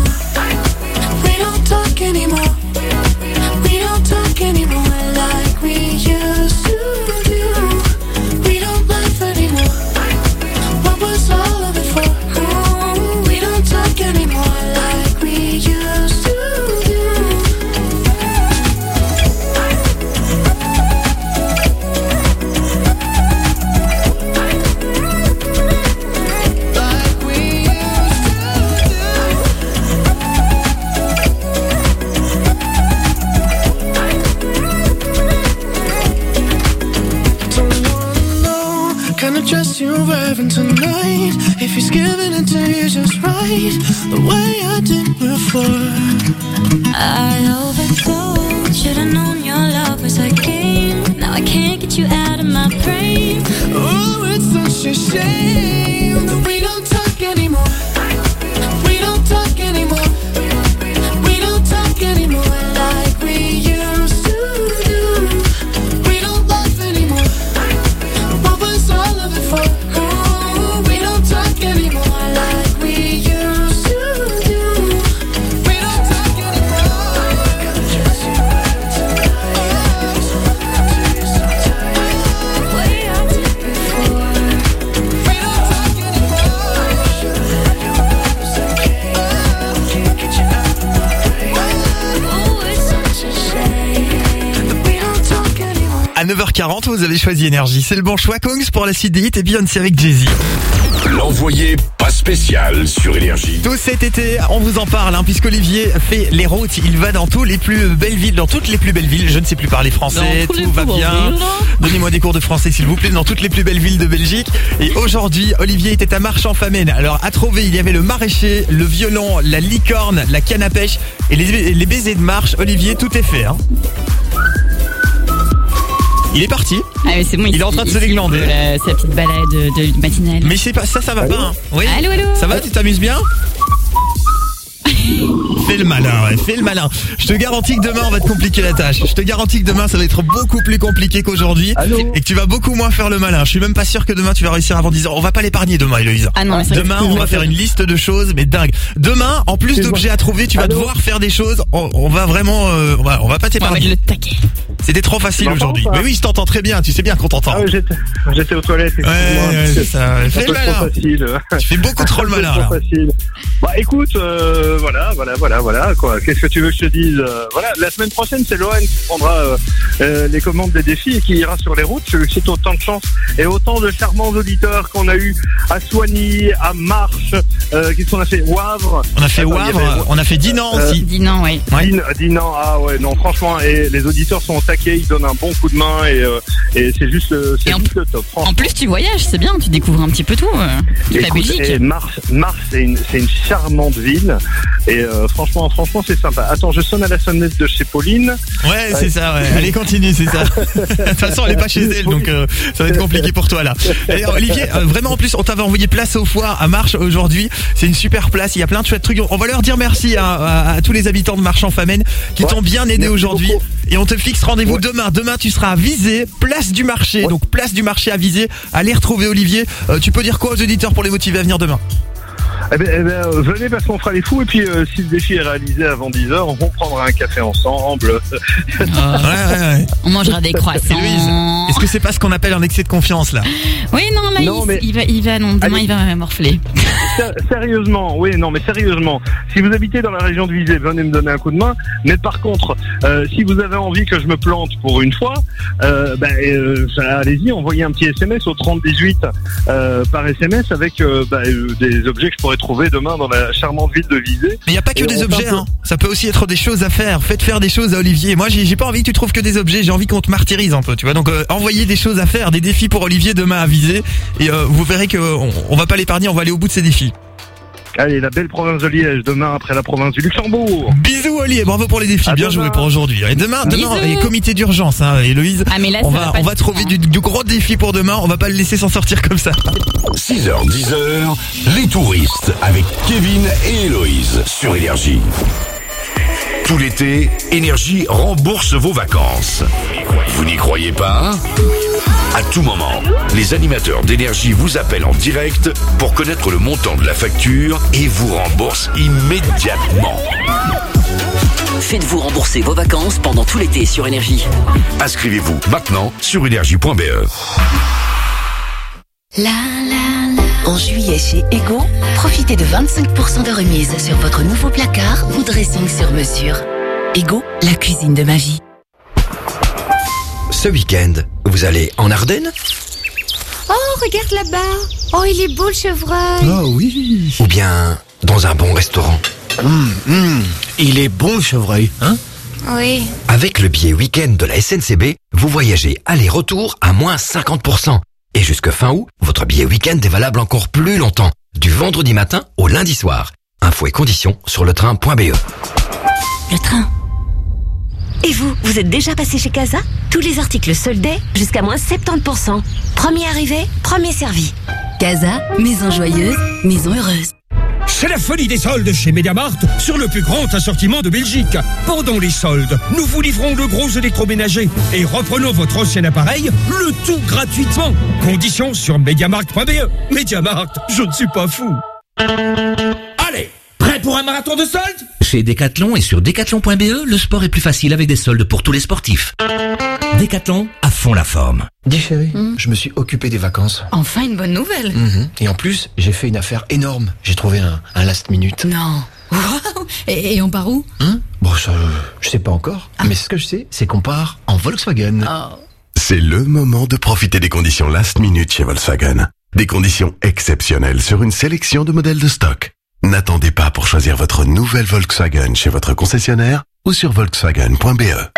Before. I overdosed. Should've known your love was a game. Now I can't get you out of my brain. Oh, it's such a shame 9h40, vous avez choisi Énergie. C'est le bon choix, Kongs, pour la suite des hits et Beyoncé avec Jay-Z. L'envoyé pas spécial sur Énergie. Tout cet été, on vous en parle, hein, puisqu'Olivier fait les routes. Il va dans toutes les plus belles villes, dans toutes les plus belles villes. Je ne sais plus parler français, tous tout va bien. villes. Donnez-moi des cours de français, s'il vous plaît, dans toutes les plus belles villes de Belgique. Et aujourd'hui, Olivier était à Marchand-Famenne. Alors, à trouver, il y avait le maraîcher, le violon, la licorne, la canne à pêche et les, les baisers de marche. Olivier, tout est fait. Hein. Il est parti. Ah oui, c'est bon. Il est en train de se déglander. Voilà, sa petite balade de, de matinale. Mais c'est pas ça, ça va pas. hein. Oui. Allô, allô Ça va, tu t'amuses bien Fais le malin, ouais, fais le malin. Je te garantis que demain on va te compliquer la tâche. Je te garantis que demain ça va être beaucoup plus compliqué qu'aujourd'hui et que tu vas beaucoup moins faire le malin. Je suis même pas sûr que demain tu vas réussir avant 10 heures. On va pas l'épargner demain, Héloïse. Ah non, mais ça va être demain on va faire une liste de choses, mais dingue. Demain, en plus d'objets à trouver, tu vas Allô devoir faire des choses. On, on va vraiment, euh, on va, on va pas On va t'épargner. le taquet. C'était trop facile aujourd'hui. ou pas Mais oui, je t'entends très bien. Tu sais bien qu'on t'entend. Ah ouais, j'étais, aux toilettes. Ouais, ouais, c'est ça. Fais le trop malin. facile. Tu fais beaucoup trop le malin. trop facile. Bah écoute, euh, voilà, voilà, voilà, voilà, quoi. Qu'est-ce que tu veux que je te dise Euh, Voilà, la semaine prochaine, c'est Lohan qui prendra euh, les commandes des défis et qui ira sur les routes. Je lui souhaite autant de chance et autant de charmants auditeurs qu'on a eu à Soigny, à Marche, euh, qu'est-ce qu'on a fait? Wavre. On a fait Wavre, avait- on a fait Dinan aussi. Dis non, ouais. Ouais. Din- Dinan, ah ouais, non, franchement, et les auditeurs sont taquet, ils donnent un bon coup de main et, euh, et c'est juste, Et en juste le top. franchement. En plus, tu voyages, c'est bien, tu découvres un petit peu tout. euh, la Belgique. et Mars, Mars c'est une, charmante ville et euh, franchement, franchement, c'est sympa. Attends, je sonne à la sonnette de chez Pauline. Ouais, c'est ça, ouais. Allez, continue, c'est ça. De toute façon, elle est pas chez elle, donc euh, ça va être compliqué pour toi là. Et, euh, Olivier, euh, vraiment en plus, on t'avait envoyé place aux foires à Marche aujourd'hui. C'est une super place. Il y a plein de chouettes trucs. On va leur dire merci à, à- à tous les habitants de Marche en Famenne qui Ouais, t'ont bien aidé aujourd'hui. Et on te fixe rendez-vous Ouais. demain. Demain, tu seras à Visé, place du marché. Donc place du marché à Visé. Allez retrouver Olivier. Euh, tu peux dire quoi aux auditeurs pour les motiver à venir demain? Eh ben, eh ben, euh, venez parce qu'on fera les fous et puis euh, si le défi est réalisé avant 10h, on prendra un café ensemble. Ouais, ouais, ouais. On mangera des croissants. Est-ce que c'est pas ce qu'on appelle un excès de confiance là? Oui, non, là, Non, il, mais- il va, il va, non, demain, Allez. il va morfler. Sé- Sérieusement, oui, non, mais sérieusement, si vous habitez dans la région de Visée, venez me donner un coup de main. Mais par contre, euh, si vous avez envie que je me plante pour une fois, euh, ben, euh, allez-y, envoyez un petit SMS au 3018 euh, par SMS avec euh, ben, euh, des objets que je pourrais trouver demain dans la charmante ville de Visée. Mais il n'y a pas que Et des objets, hein. ça peut aussi être des choses à faire. Faites faire des choses à Olivier. Moi, j'ai pas envie que tu trouves que des objets, j'ai envie qu'on te martyrise un peu, tu vois. Donc, euh, envoyez des choses à faire, des défis pour Olivier demain à viser. Et euh, vous verrez que on, on va pas l'épargner, on va aller au bout de ces défis. Allez, la belle province de Liège, demain après la province du Luxembourg. Bisous Oli et bravo pour les défis, bien joué pour aujourd'hui. Et demain, demain, et comité d'urgence, hein, Héloïse. Ah, mais là, on va, on trouver du, du gros défi pour demain. On va pas le laisser s'en sortir comme ça. 6h, 10h, les touristes avec Kevin et Héloïse sur Énergie. Tout l'été, Énergie rembourse vos vacances. Vous n'y croyez pas? À tout moment, les animateurs d'Énergie vous appellent en direct pour connaître le montant de la facture et vous remboursent immédiatement. Faites-vous rembourser vos vacances pendant tout l'été sur Énergie. Inscrivez-vous maintenant sur énergie.be. La la la. En juillet chez Ego, profitez de 25% de remise sur votre nouveau placard ou dressing sur mesure. Ego, la cuisine de ma vie. Ce week-end, vous allez en Ardennes Oh, regarde là-bas. Oh, il est beau le chevreuil. Oh oui. Ou bien dans un bon restaurant Il est bon le chevreuil, hein? Oui. Avec le billet week-end de la SNCB, vous voyagez aller-retour à moins 50%. Et jusque fin août, votre billet week-end est valable encore plus longtemps, du vendredi matin au lundi soir. Infos et conditions sur le train.be. Le train. Et vous, vous êtes déjà passé chez Casa Tous les articles soldés jusqu'à moins 70%. Premier arrivé, premier servi. Casa, maison joyeuse, maison heureuse. C'est la folie des soldes chez Mediamart sur le plus grand assortiment de Belgique. Pendant les soldes, nous vous livrons le gros électroménager et reprenons votre ancien appareil, le tout gratuitement. Conditions sur mediamart.be. Mediamart, je ne suis pas fou. Allez, prêt pour un marathon de soldes? Chez Decathlon et sur decathlon.be, le sport est plus facile avec des soldes pour tous les sportifs. Decathlon, à fond la forme. Dis chérie, je me suis occupé des vacances. Enfin, une bonne nouvelle. Mhm. Et en plus, j'ai fait une affaire énorme. J'ai trouvé un, un last minute. Non. Wow. Et, et on part où Bon, ça, je sais pas encore. Mais ce que je sais, c'est qu'on part en Volkswagen. C'est le moment de profiter des conditions last minute chez Volkswagen. Des conditions exceptionnelles sur une sélection de modèles de stock. N'attendez pas pour choisir votre nouvelle Volkswagen chez votre concessionnaire ou sur volkswagen.be.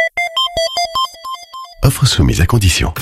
Offre soumise à condition.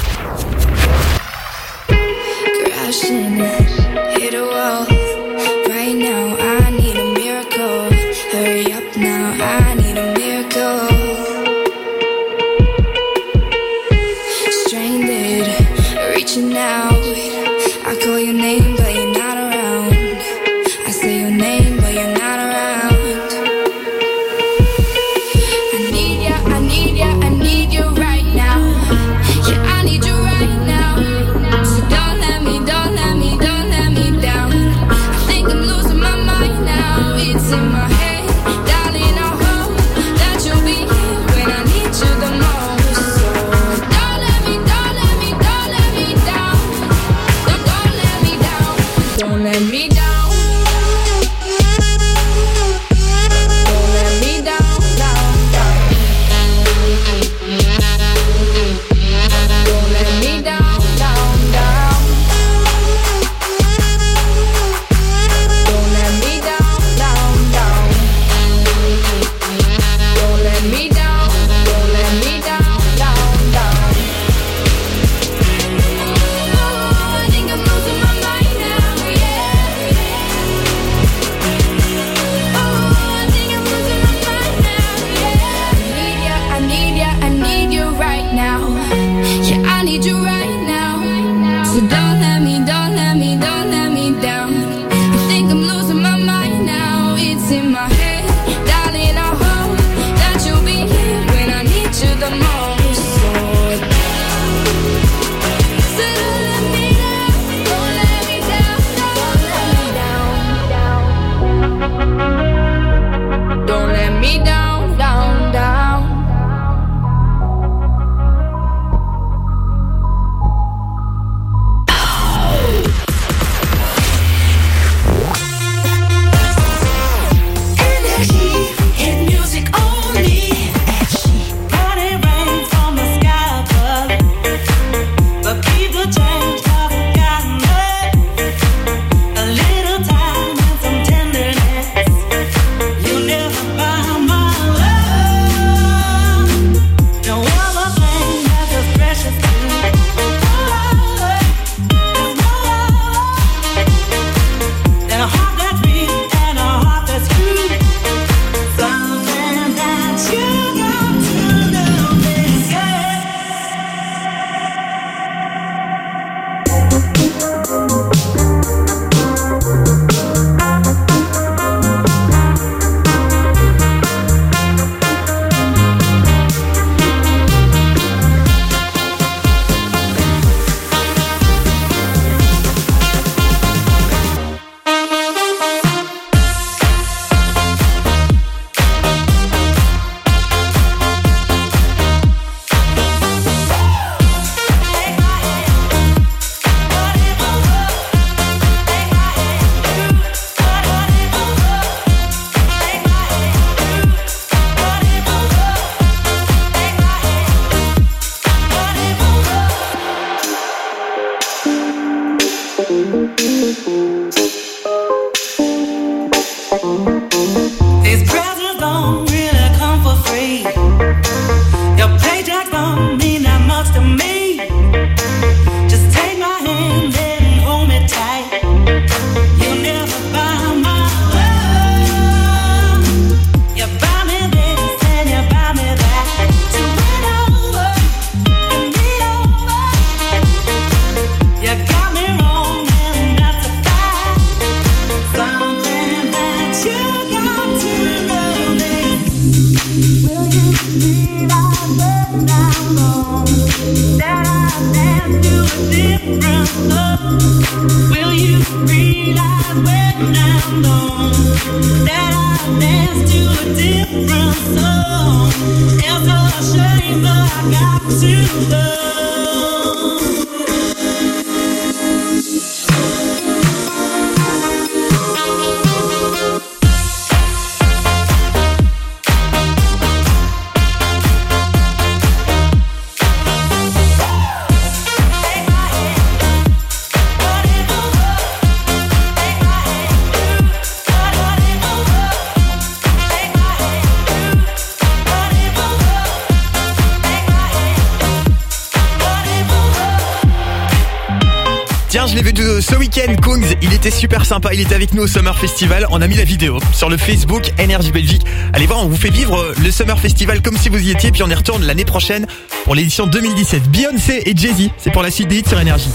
Était super sympa. Il était avec nous au Summer Festival. On a mis la vidéo sur le Facebook Énergie Belgique. Allez voir, on vous fait vivre euh, le Summer Festival comme si vous y étiez. Puis on y retourne l'année prochaine pour l'édition 2017. Beyoncé et Jay-Z. C'est pour la suite des hits sur Énergie.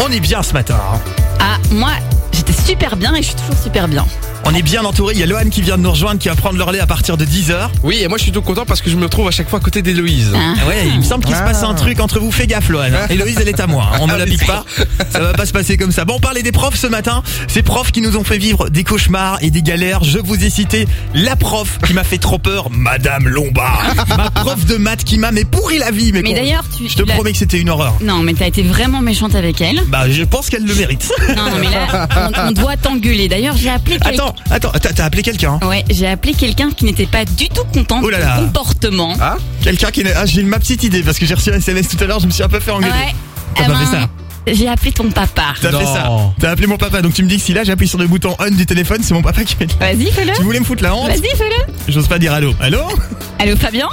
On est bien ce matin. hein. Ah, moi, j'étais super bien et je suis toujours super bien. On est bien entouré. Il y a Lohan qui vient de nous rejoindre, qui va prendre leur lait à partir de 10h. Oui, et moi je suis tout content parce que je me retrouve à chaque fois à côté d'Héloïse. Ah ouais, il me semble qu'il se passe un truc entre vous. Fais gaffe, Lohan. Héloïse, elle est à moi. hein. On me la pique pas. Ça va pas se passer comme ça. Bon, on parlait des profs ce matin. Ces profs qui nous ont fait vivre des cauchemars et des galères. Je vous ai cité la prof qui m'a fait trop peur, Madame Lombard. Ma prof de maths qui m'a mais pourri la vie. Mais, Mais d'ailleurs, tu- Je te promets que c'était une horreur. Non, mais t'as été vraiment méchante avec elle. Bah, je pense qu'elle le mérite. Non, non, mais là, on, on doit t'engueuler. D'ailleurs, j'ai appelé quelqu'un. Attends, attends, t'as appelé quelqu'un Ouais, j'ai appelé quelqu'un qui n'était pas du tout content Oh là de là. ton comportement. Ah Quelqu'un qui n'est. Ah, j'ai ma petite idée parce que j'ai reçu un SMS tout à l'heure. Je me suis un peu fait engueuler. Ouais. T'as pas ben, fait ça J'ai appelé ton papa. T'as fait ça T'as appelé mon papa, donc tu me dis que si là j'appuie sur le bouton on du téléphone, c'est mon papa qui fait. Vas-y, fais-le. Tu voulais me foutre la honte Vas-y, fais-le. J'ose pas dire allô. Allô Allô, Fabien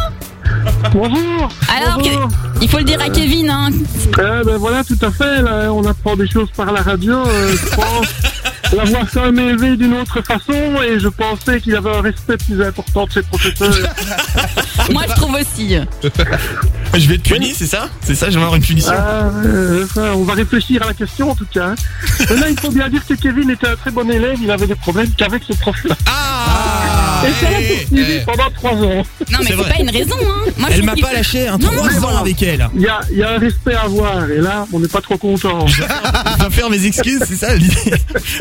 Bonjour. Alors, Bonjour. il faut le dire à Kevin, hein. Eh ben voilà, tout à fait. Là, on apprend des choses par la radio. euh, je pense l'avoir quand même élevé d'une autre façon et je pensais qu'il avait un respect plus important de ses professeurs. Moi, je trouve aussi. Je vais te punir, c'est ça? C'est ça, je vais avoir une punition. Ah, euh, on va réfléchir à la question en tout cas. hein. Mais là, il faut bien dire que Kevin était un très bon élève. Il avait des problèmes qu'avec ce prof-là. Ah et ça l'a poursuivi pendant trois ans. Non, mais C'est vrai. pas une raison, hein. Moi, je Elle trouve m'a qu'il- pas lâché, hein, Non, trois non, ans avec elle. Il y a, il y a un respect à avoir et là, on n'est pas trop content. Je dois faire mes excuses, c'est ça l'idée.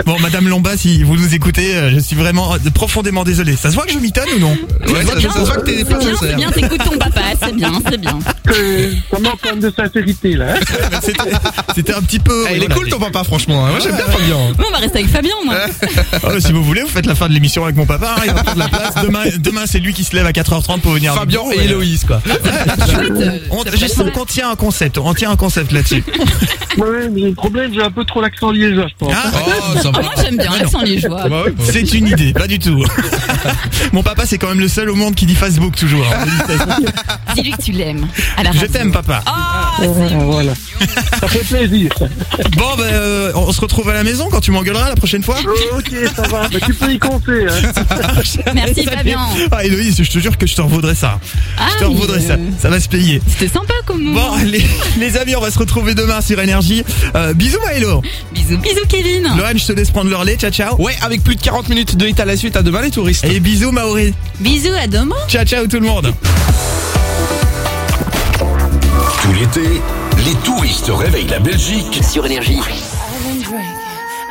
Bon, Madame Lomba, si vous nous écoutez, euh, je suis vraiment euh, profondément désolé. Ça se voit que je m'étonne ou non Ouais, ça, ça se voit que t'es C'est bien, c'est bien, t'écoutes ton papa, c'est bien, c'est bien. Euh, Ça manque quand même de sincérité là. hein. C'était- C'était un petit peu. Eh, il est voilà. cool ton papa, franchement. hein. Moi j'aime bien Fabien. Bon, on va rester avec Fabien, moi. Ah, si vous voulez, vous faites la fin de l'émission avec mon papa, hein, il va prendre la place. Demain, demain c'est lui qui se lève à 4h30 pour venir. Fabien et Héloïse, quoi. On, je sens qu'on tient un concept, on tient un concept là-dessus. Ouais, mais le problème, j'ai un peu trop l'accent liégeois, je pense. Ah, Oh, ça va. Moi, j'aime bien l'accent liégeois. Bah ouais, bah. C'est une idée, pas du tout. Mon papa, c'est quand même le seul au monde qui dit Facebook toujours. hein. Dis-lui que tu l'aimes. Je t'aime, papa. Ah, voilà. Ça fait plaisir. Bon, ben, euh, on se retrouve à la maison quand tu m'engueuleras la prochaine fois. ok, ça va. Bah, tu peux y compter. Hein. Merci, Fabien. Ah, Héloïse, je te jure que je te revaudrai ça. Ah, je te revaudrai mais, ça. euh, Ça va se payer. C'était sympa comme moment. Bon, les, les amis, on va se retrouver demain sur Énergie. Euh, bisous, Maëlo. Bisous, bisous, Kevin. Lohan, je te laisse prendre leur lait. Ciao, ciao. Ouais, avec plus de 40 minutes de hit à la suite, à demain les touristes. Et bisous, Maori. Bisous, à demain. Ciao, ciao, tout le monde. Tout l'été, les touristes réveillent la Belgique Sur Énergie.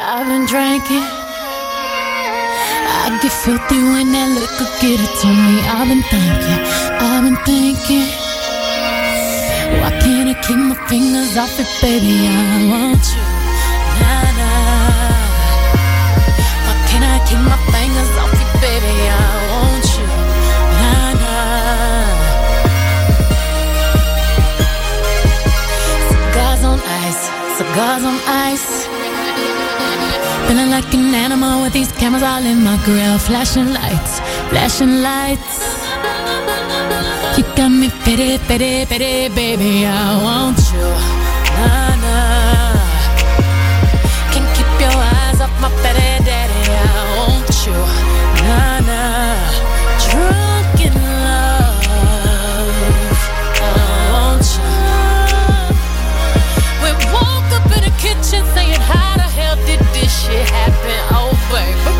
I've been drinking. I get filthy when that liquor get it to me. I've been thinking, I've been thinking. Why can't I keep my fingers off it, baby? I want you. Nah, nah. Why can't I keep my fingers off it, baby? I want you. Nah, nah. Cigars on ice, cigars on ice. Feeling like an animal with these cameras all in my grill. Flashing lights, flashing lights. You got me pity, pity, pity, baby. I want you. Can't keep your eyes off my. I want you. Drunk in love. I want you. We woke up in the kitchen saying, How the hell did shit happen? Oh,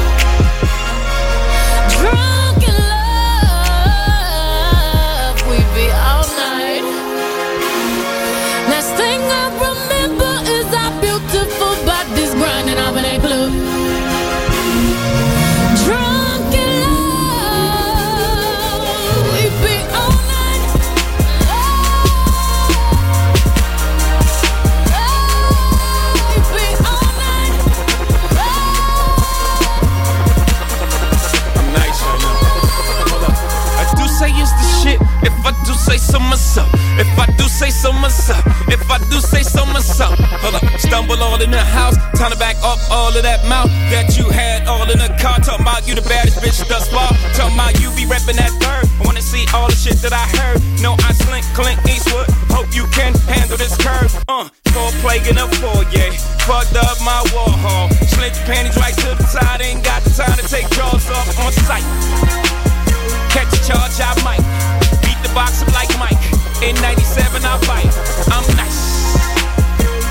say so myself, if I do say so myself, if I do say so myself. Hold up, stumble all in the house, time to back up all of that mouth that you had all in the car. Talking about you the baddest bitch thus far. Talking about you be reppin' that third. I wanna see all the shit that I heard. No, I slink, Clint Eastwood. Hope you can handle this curve. Uh, for plague in a foyer. Fucked up my wall hall. Slint your panties right to the side. Ain't got the time to take jaws off on sight. Catch a charge, I might. The box up like Mike. In 97, I bite. I'm nice.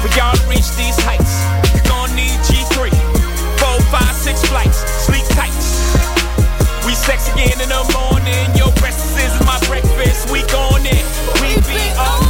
For y'all reach these heights, you gon' need G3. Four, five, six flights. Sleep tight. We sex again in the morning. Your breakfast is my breakfast. We gon' in. We be all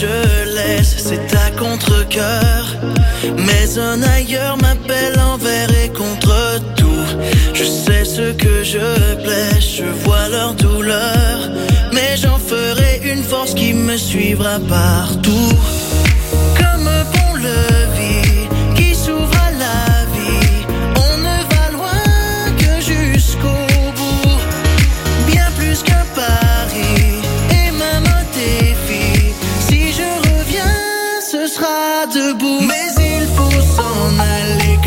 je laisse, c'est à contre-coeur. Mais un ailleurs m'appelle envers et contre tout. Je sais ce que je blesse, je vois leur douleur. Mais j'en ferai une force qui me suivra partout. Comme un pont-levis debout. Mais il faut s'en aller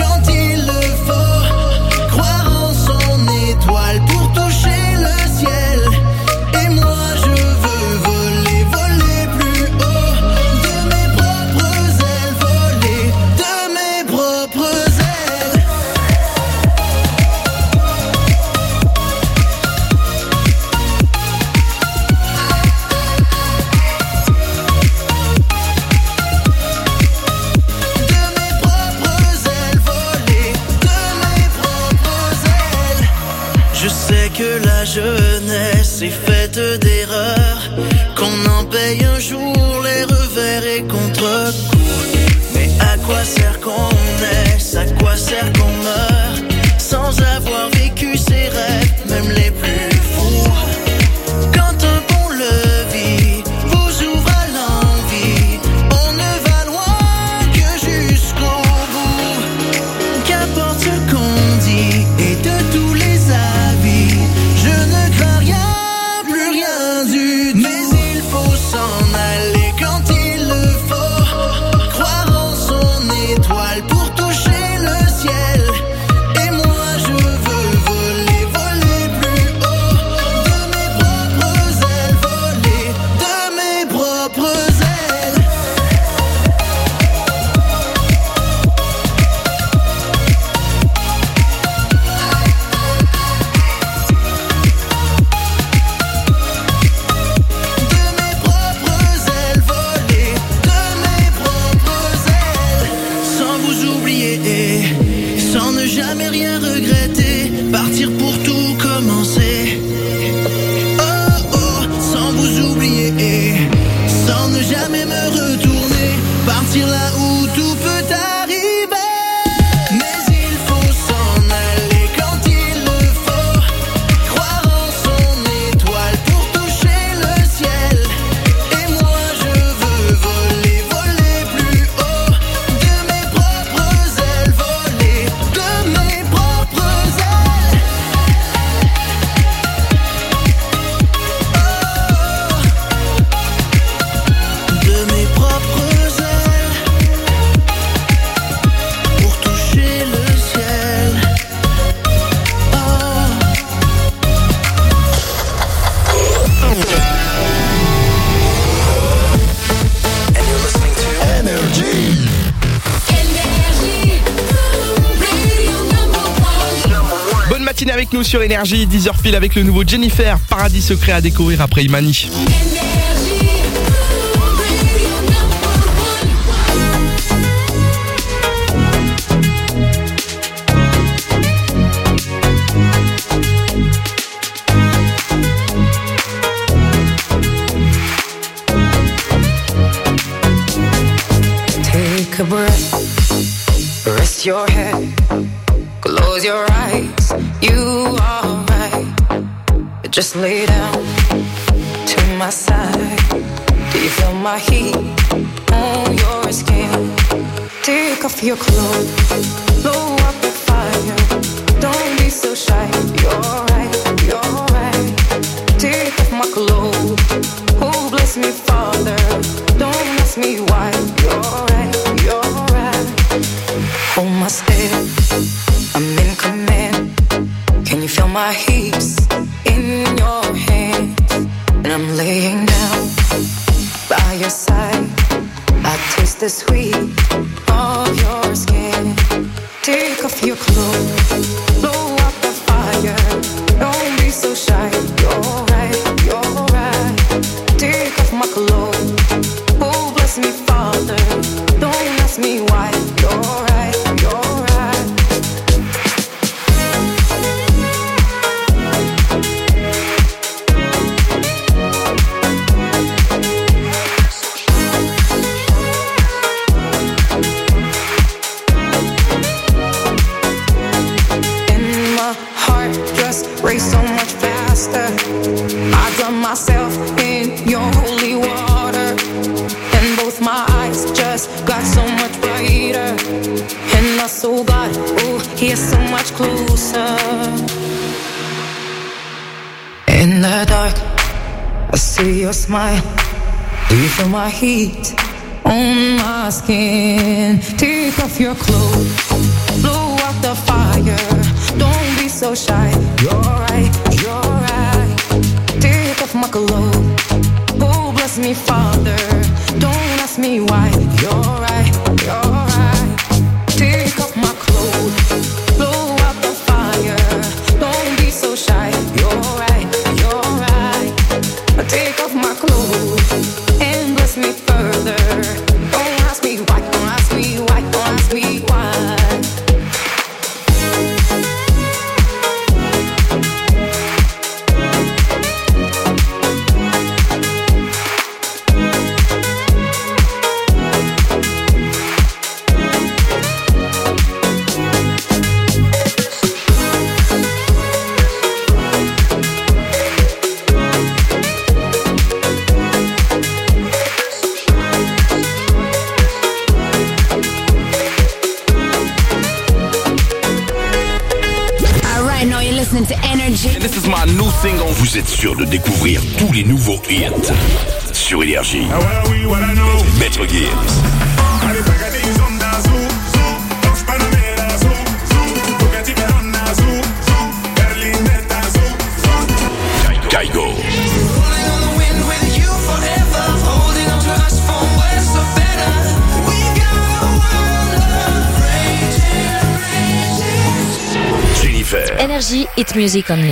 sur Énergie, 10h pile avec le nouveau Jennifer, Paradis secret à découvrir après Imani. Your clothes, Jennifer. Energy, it's music only.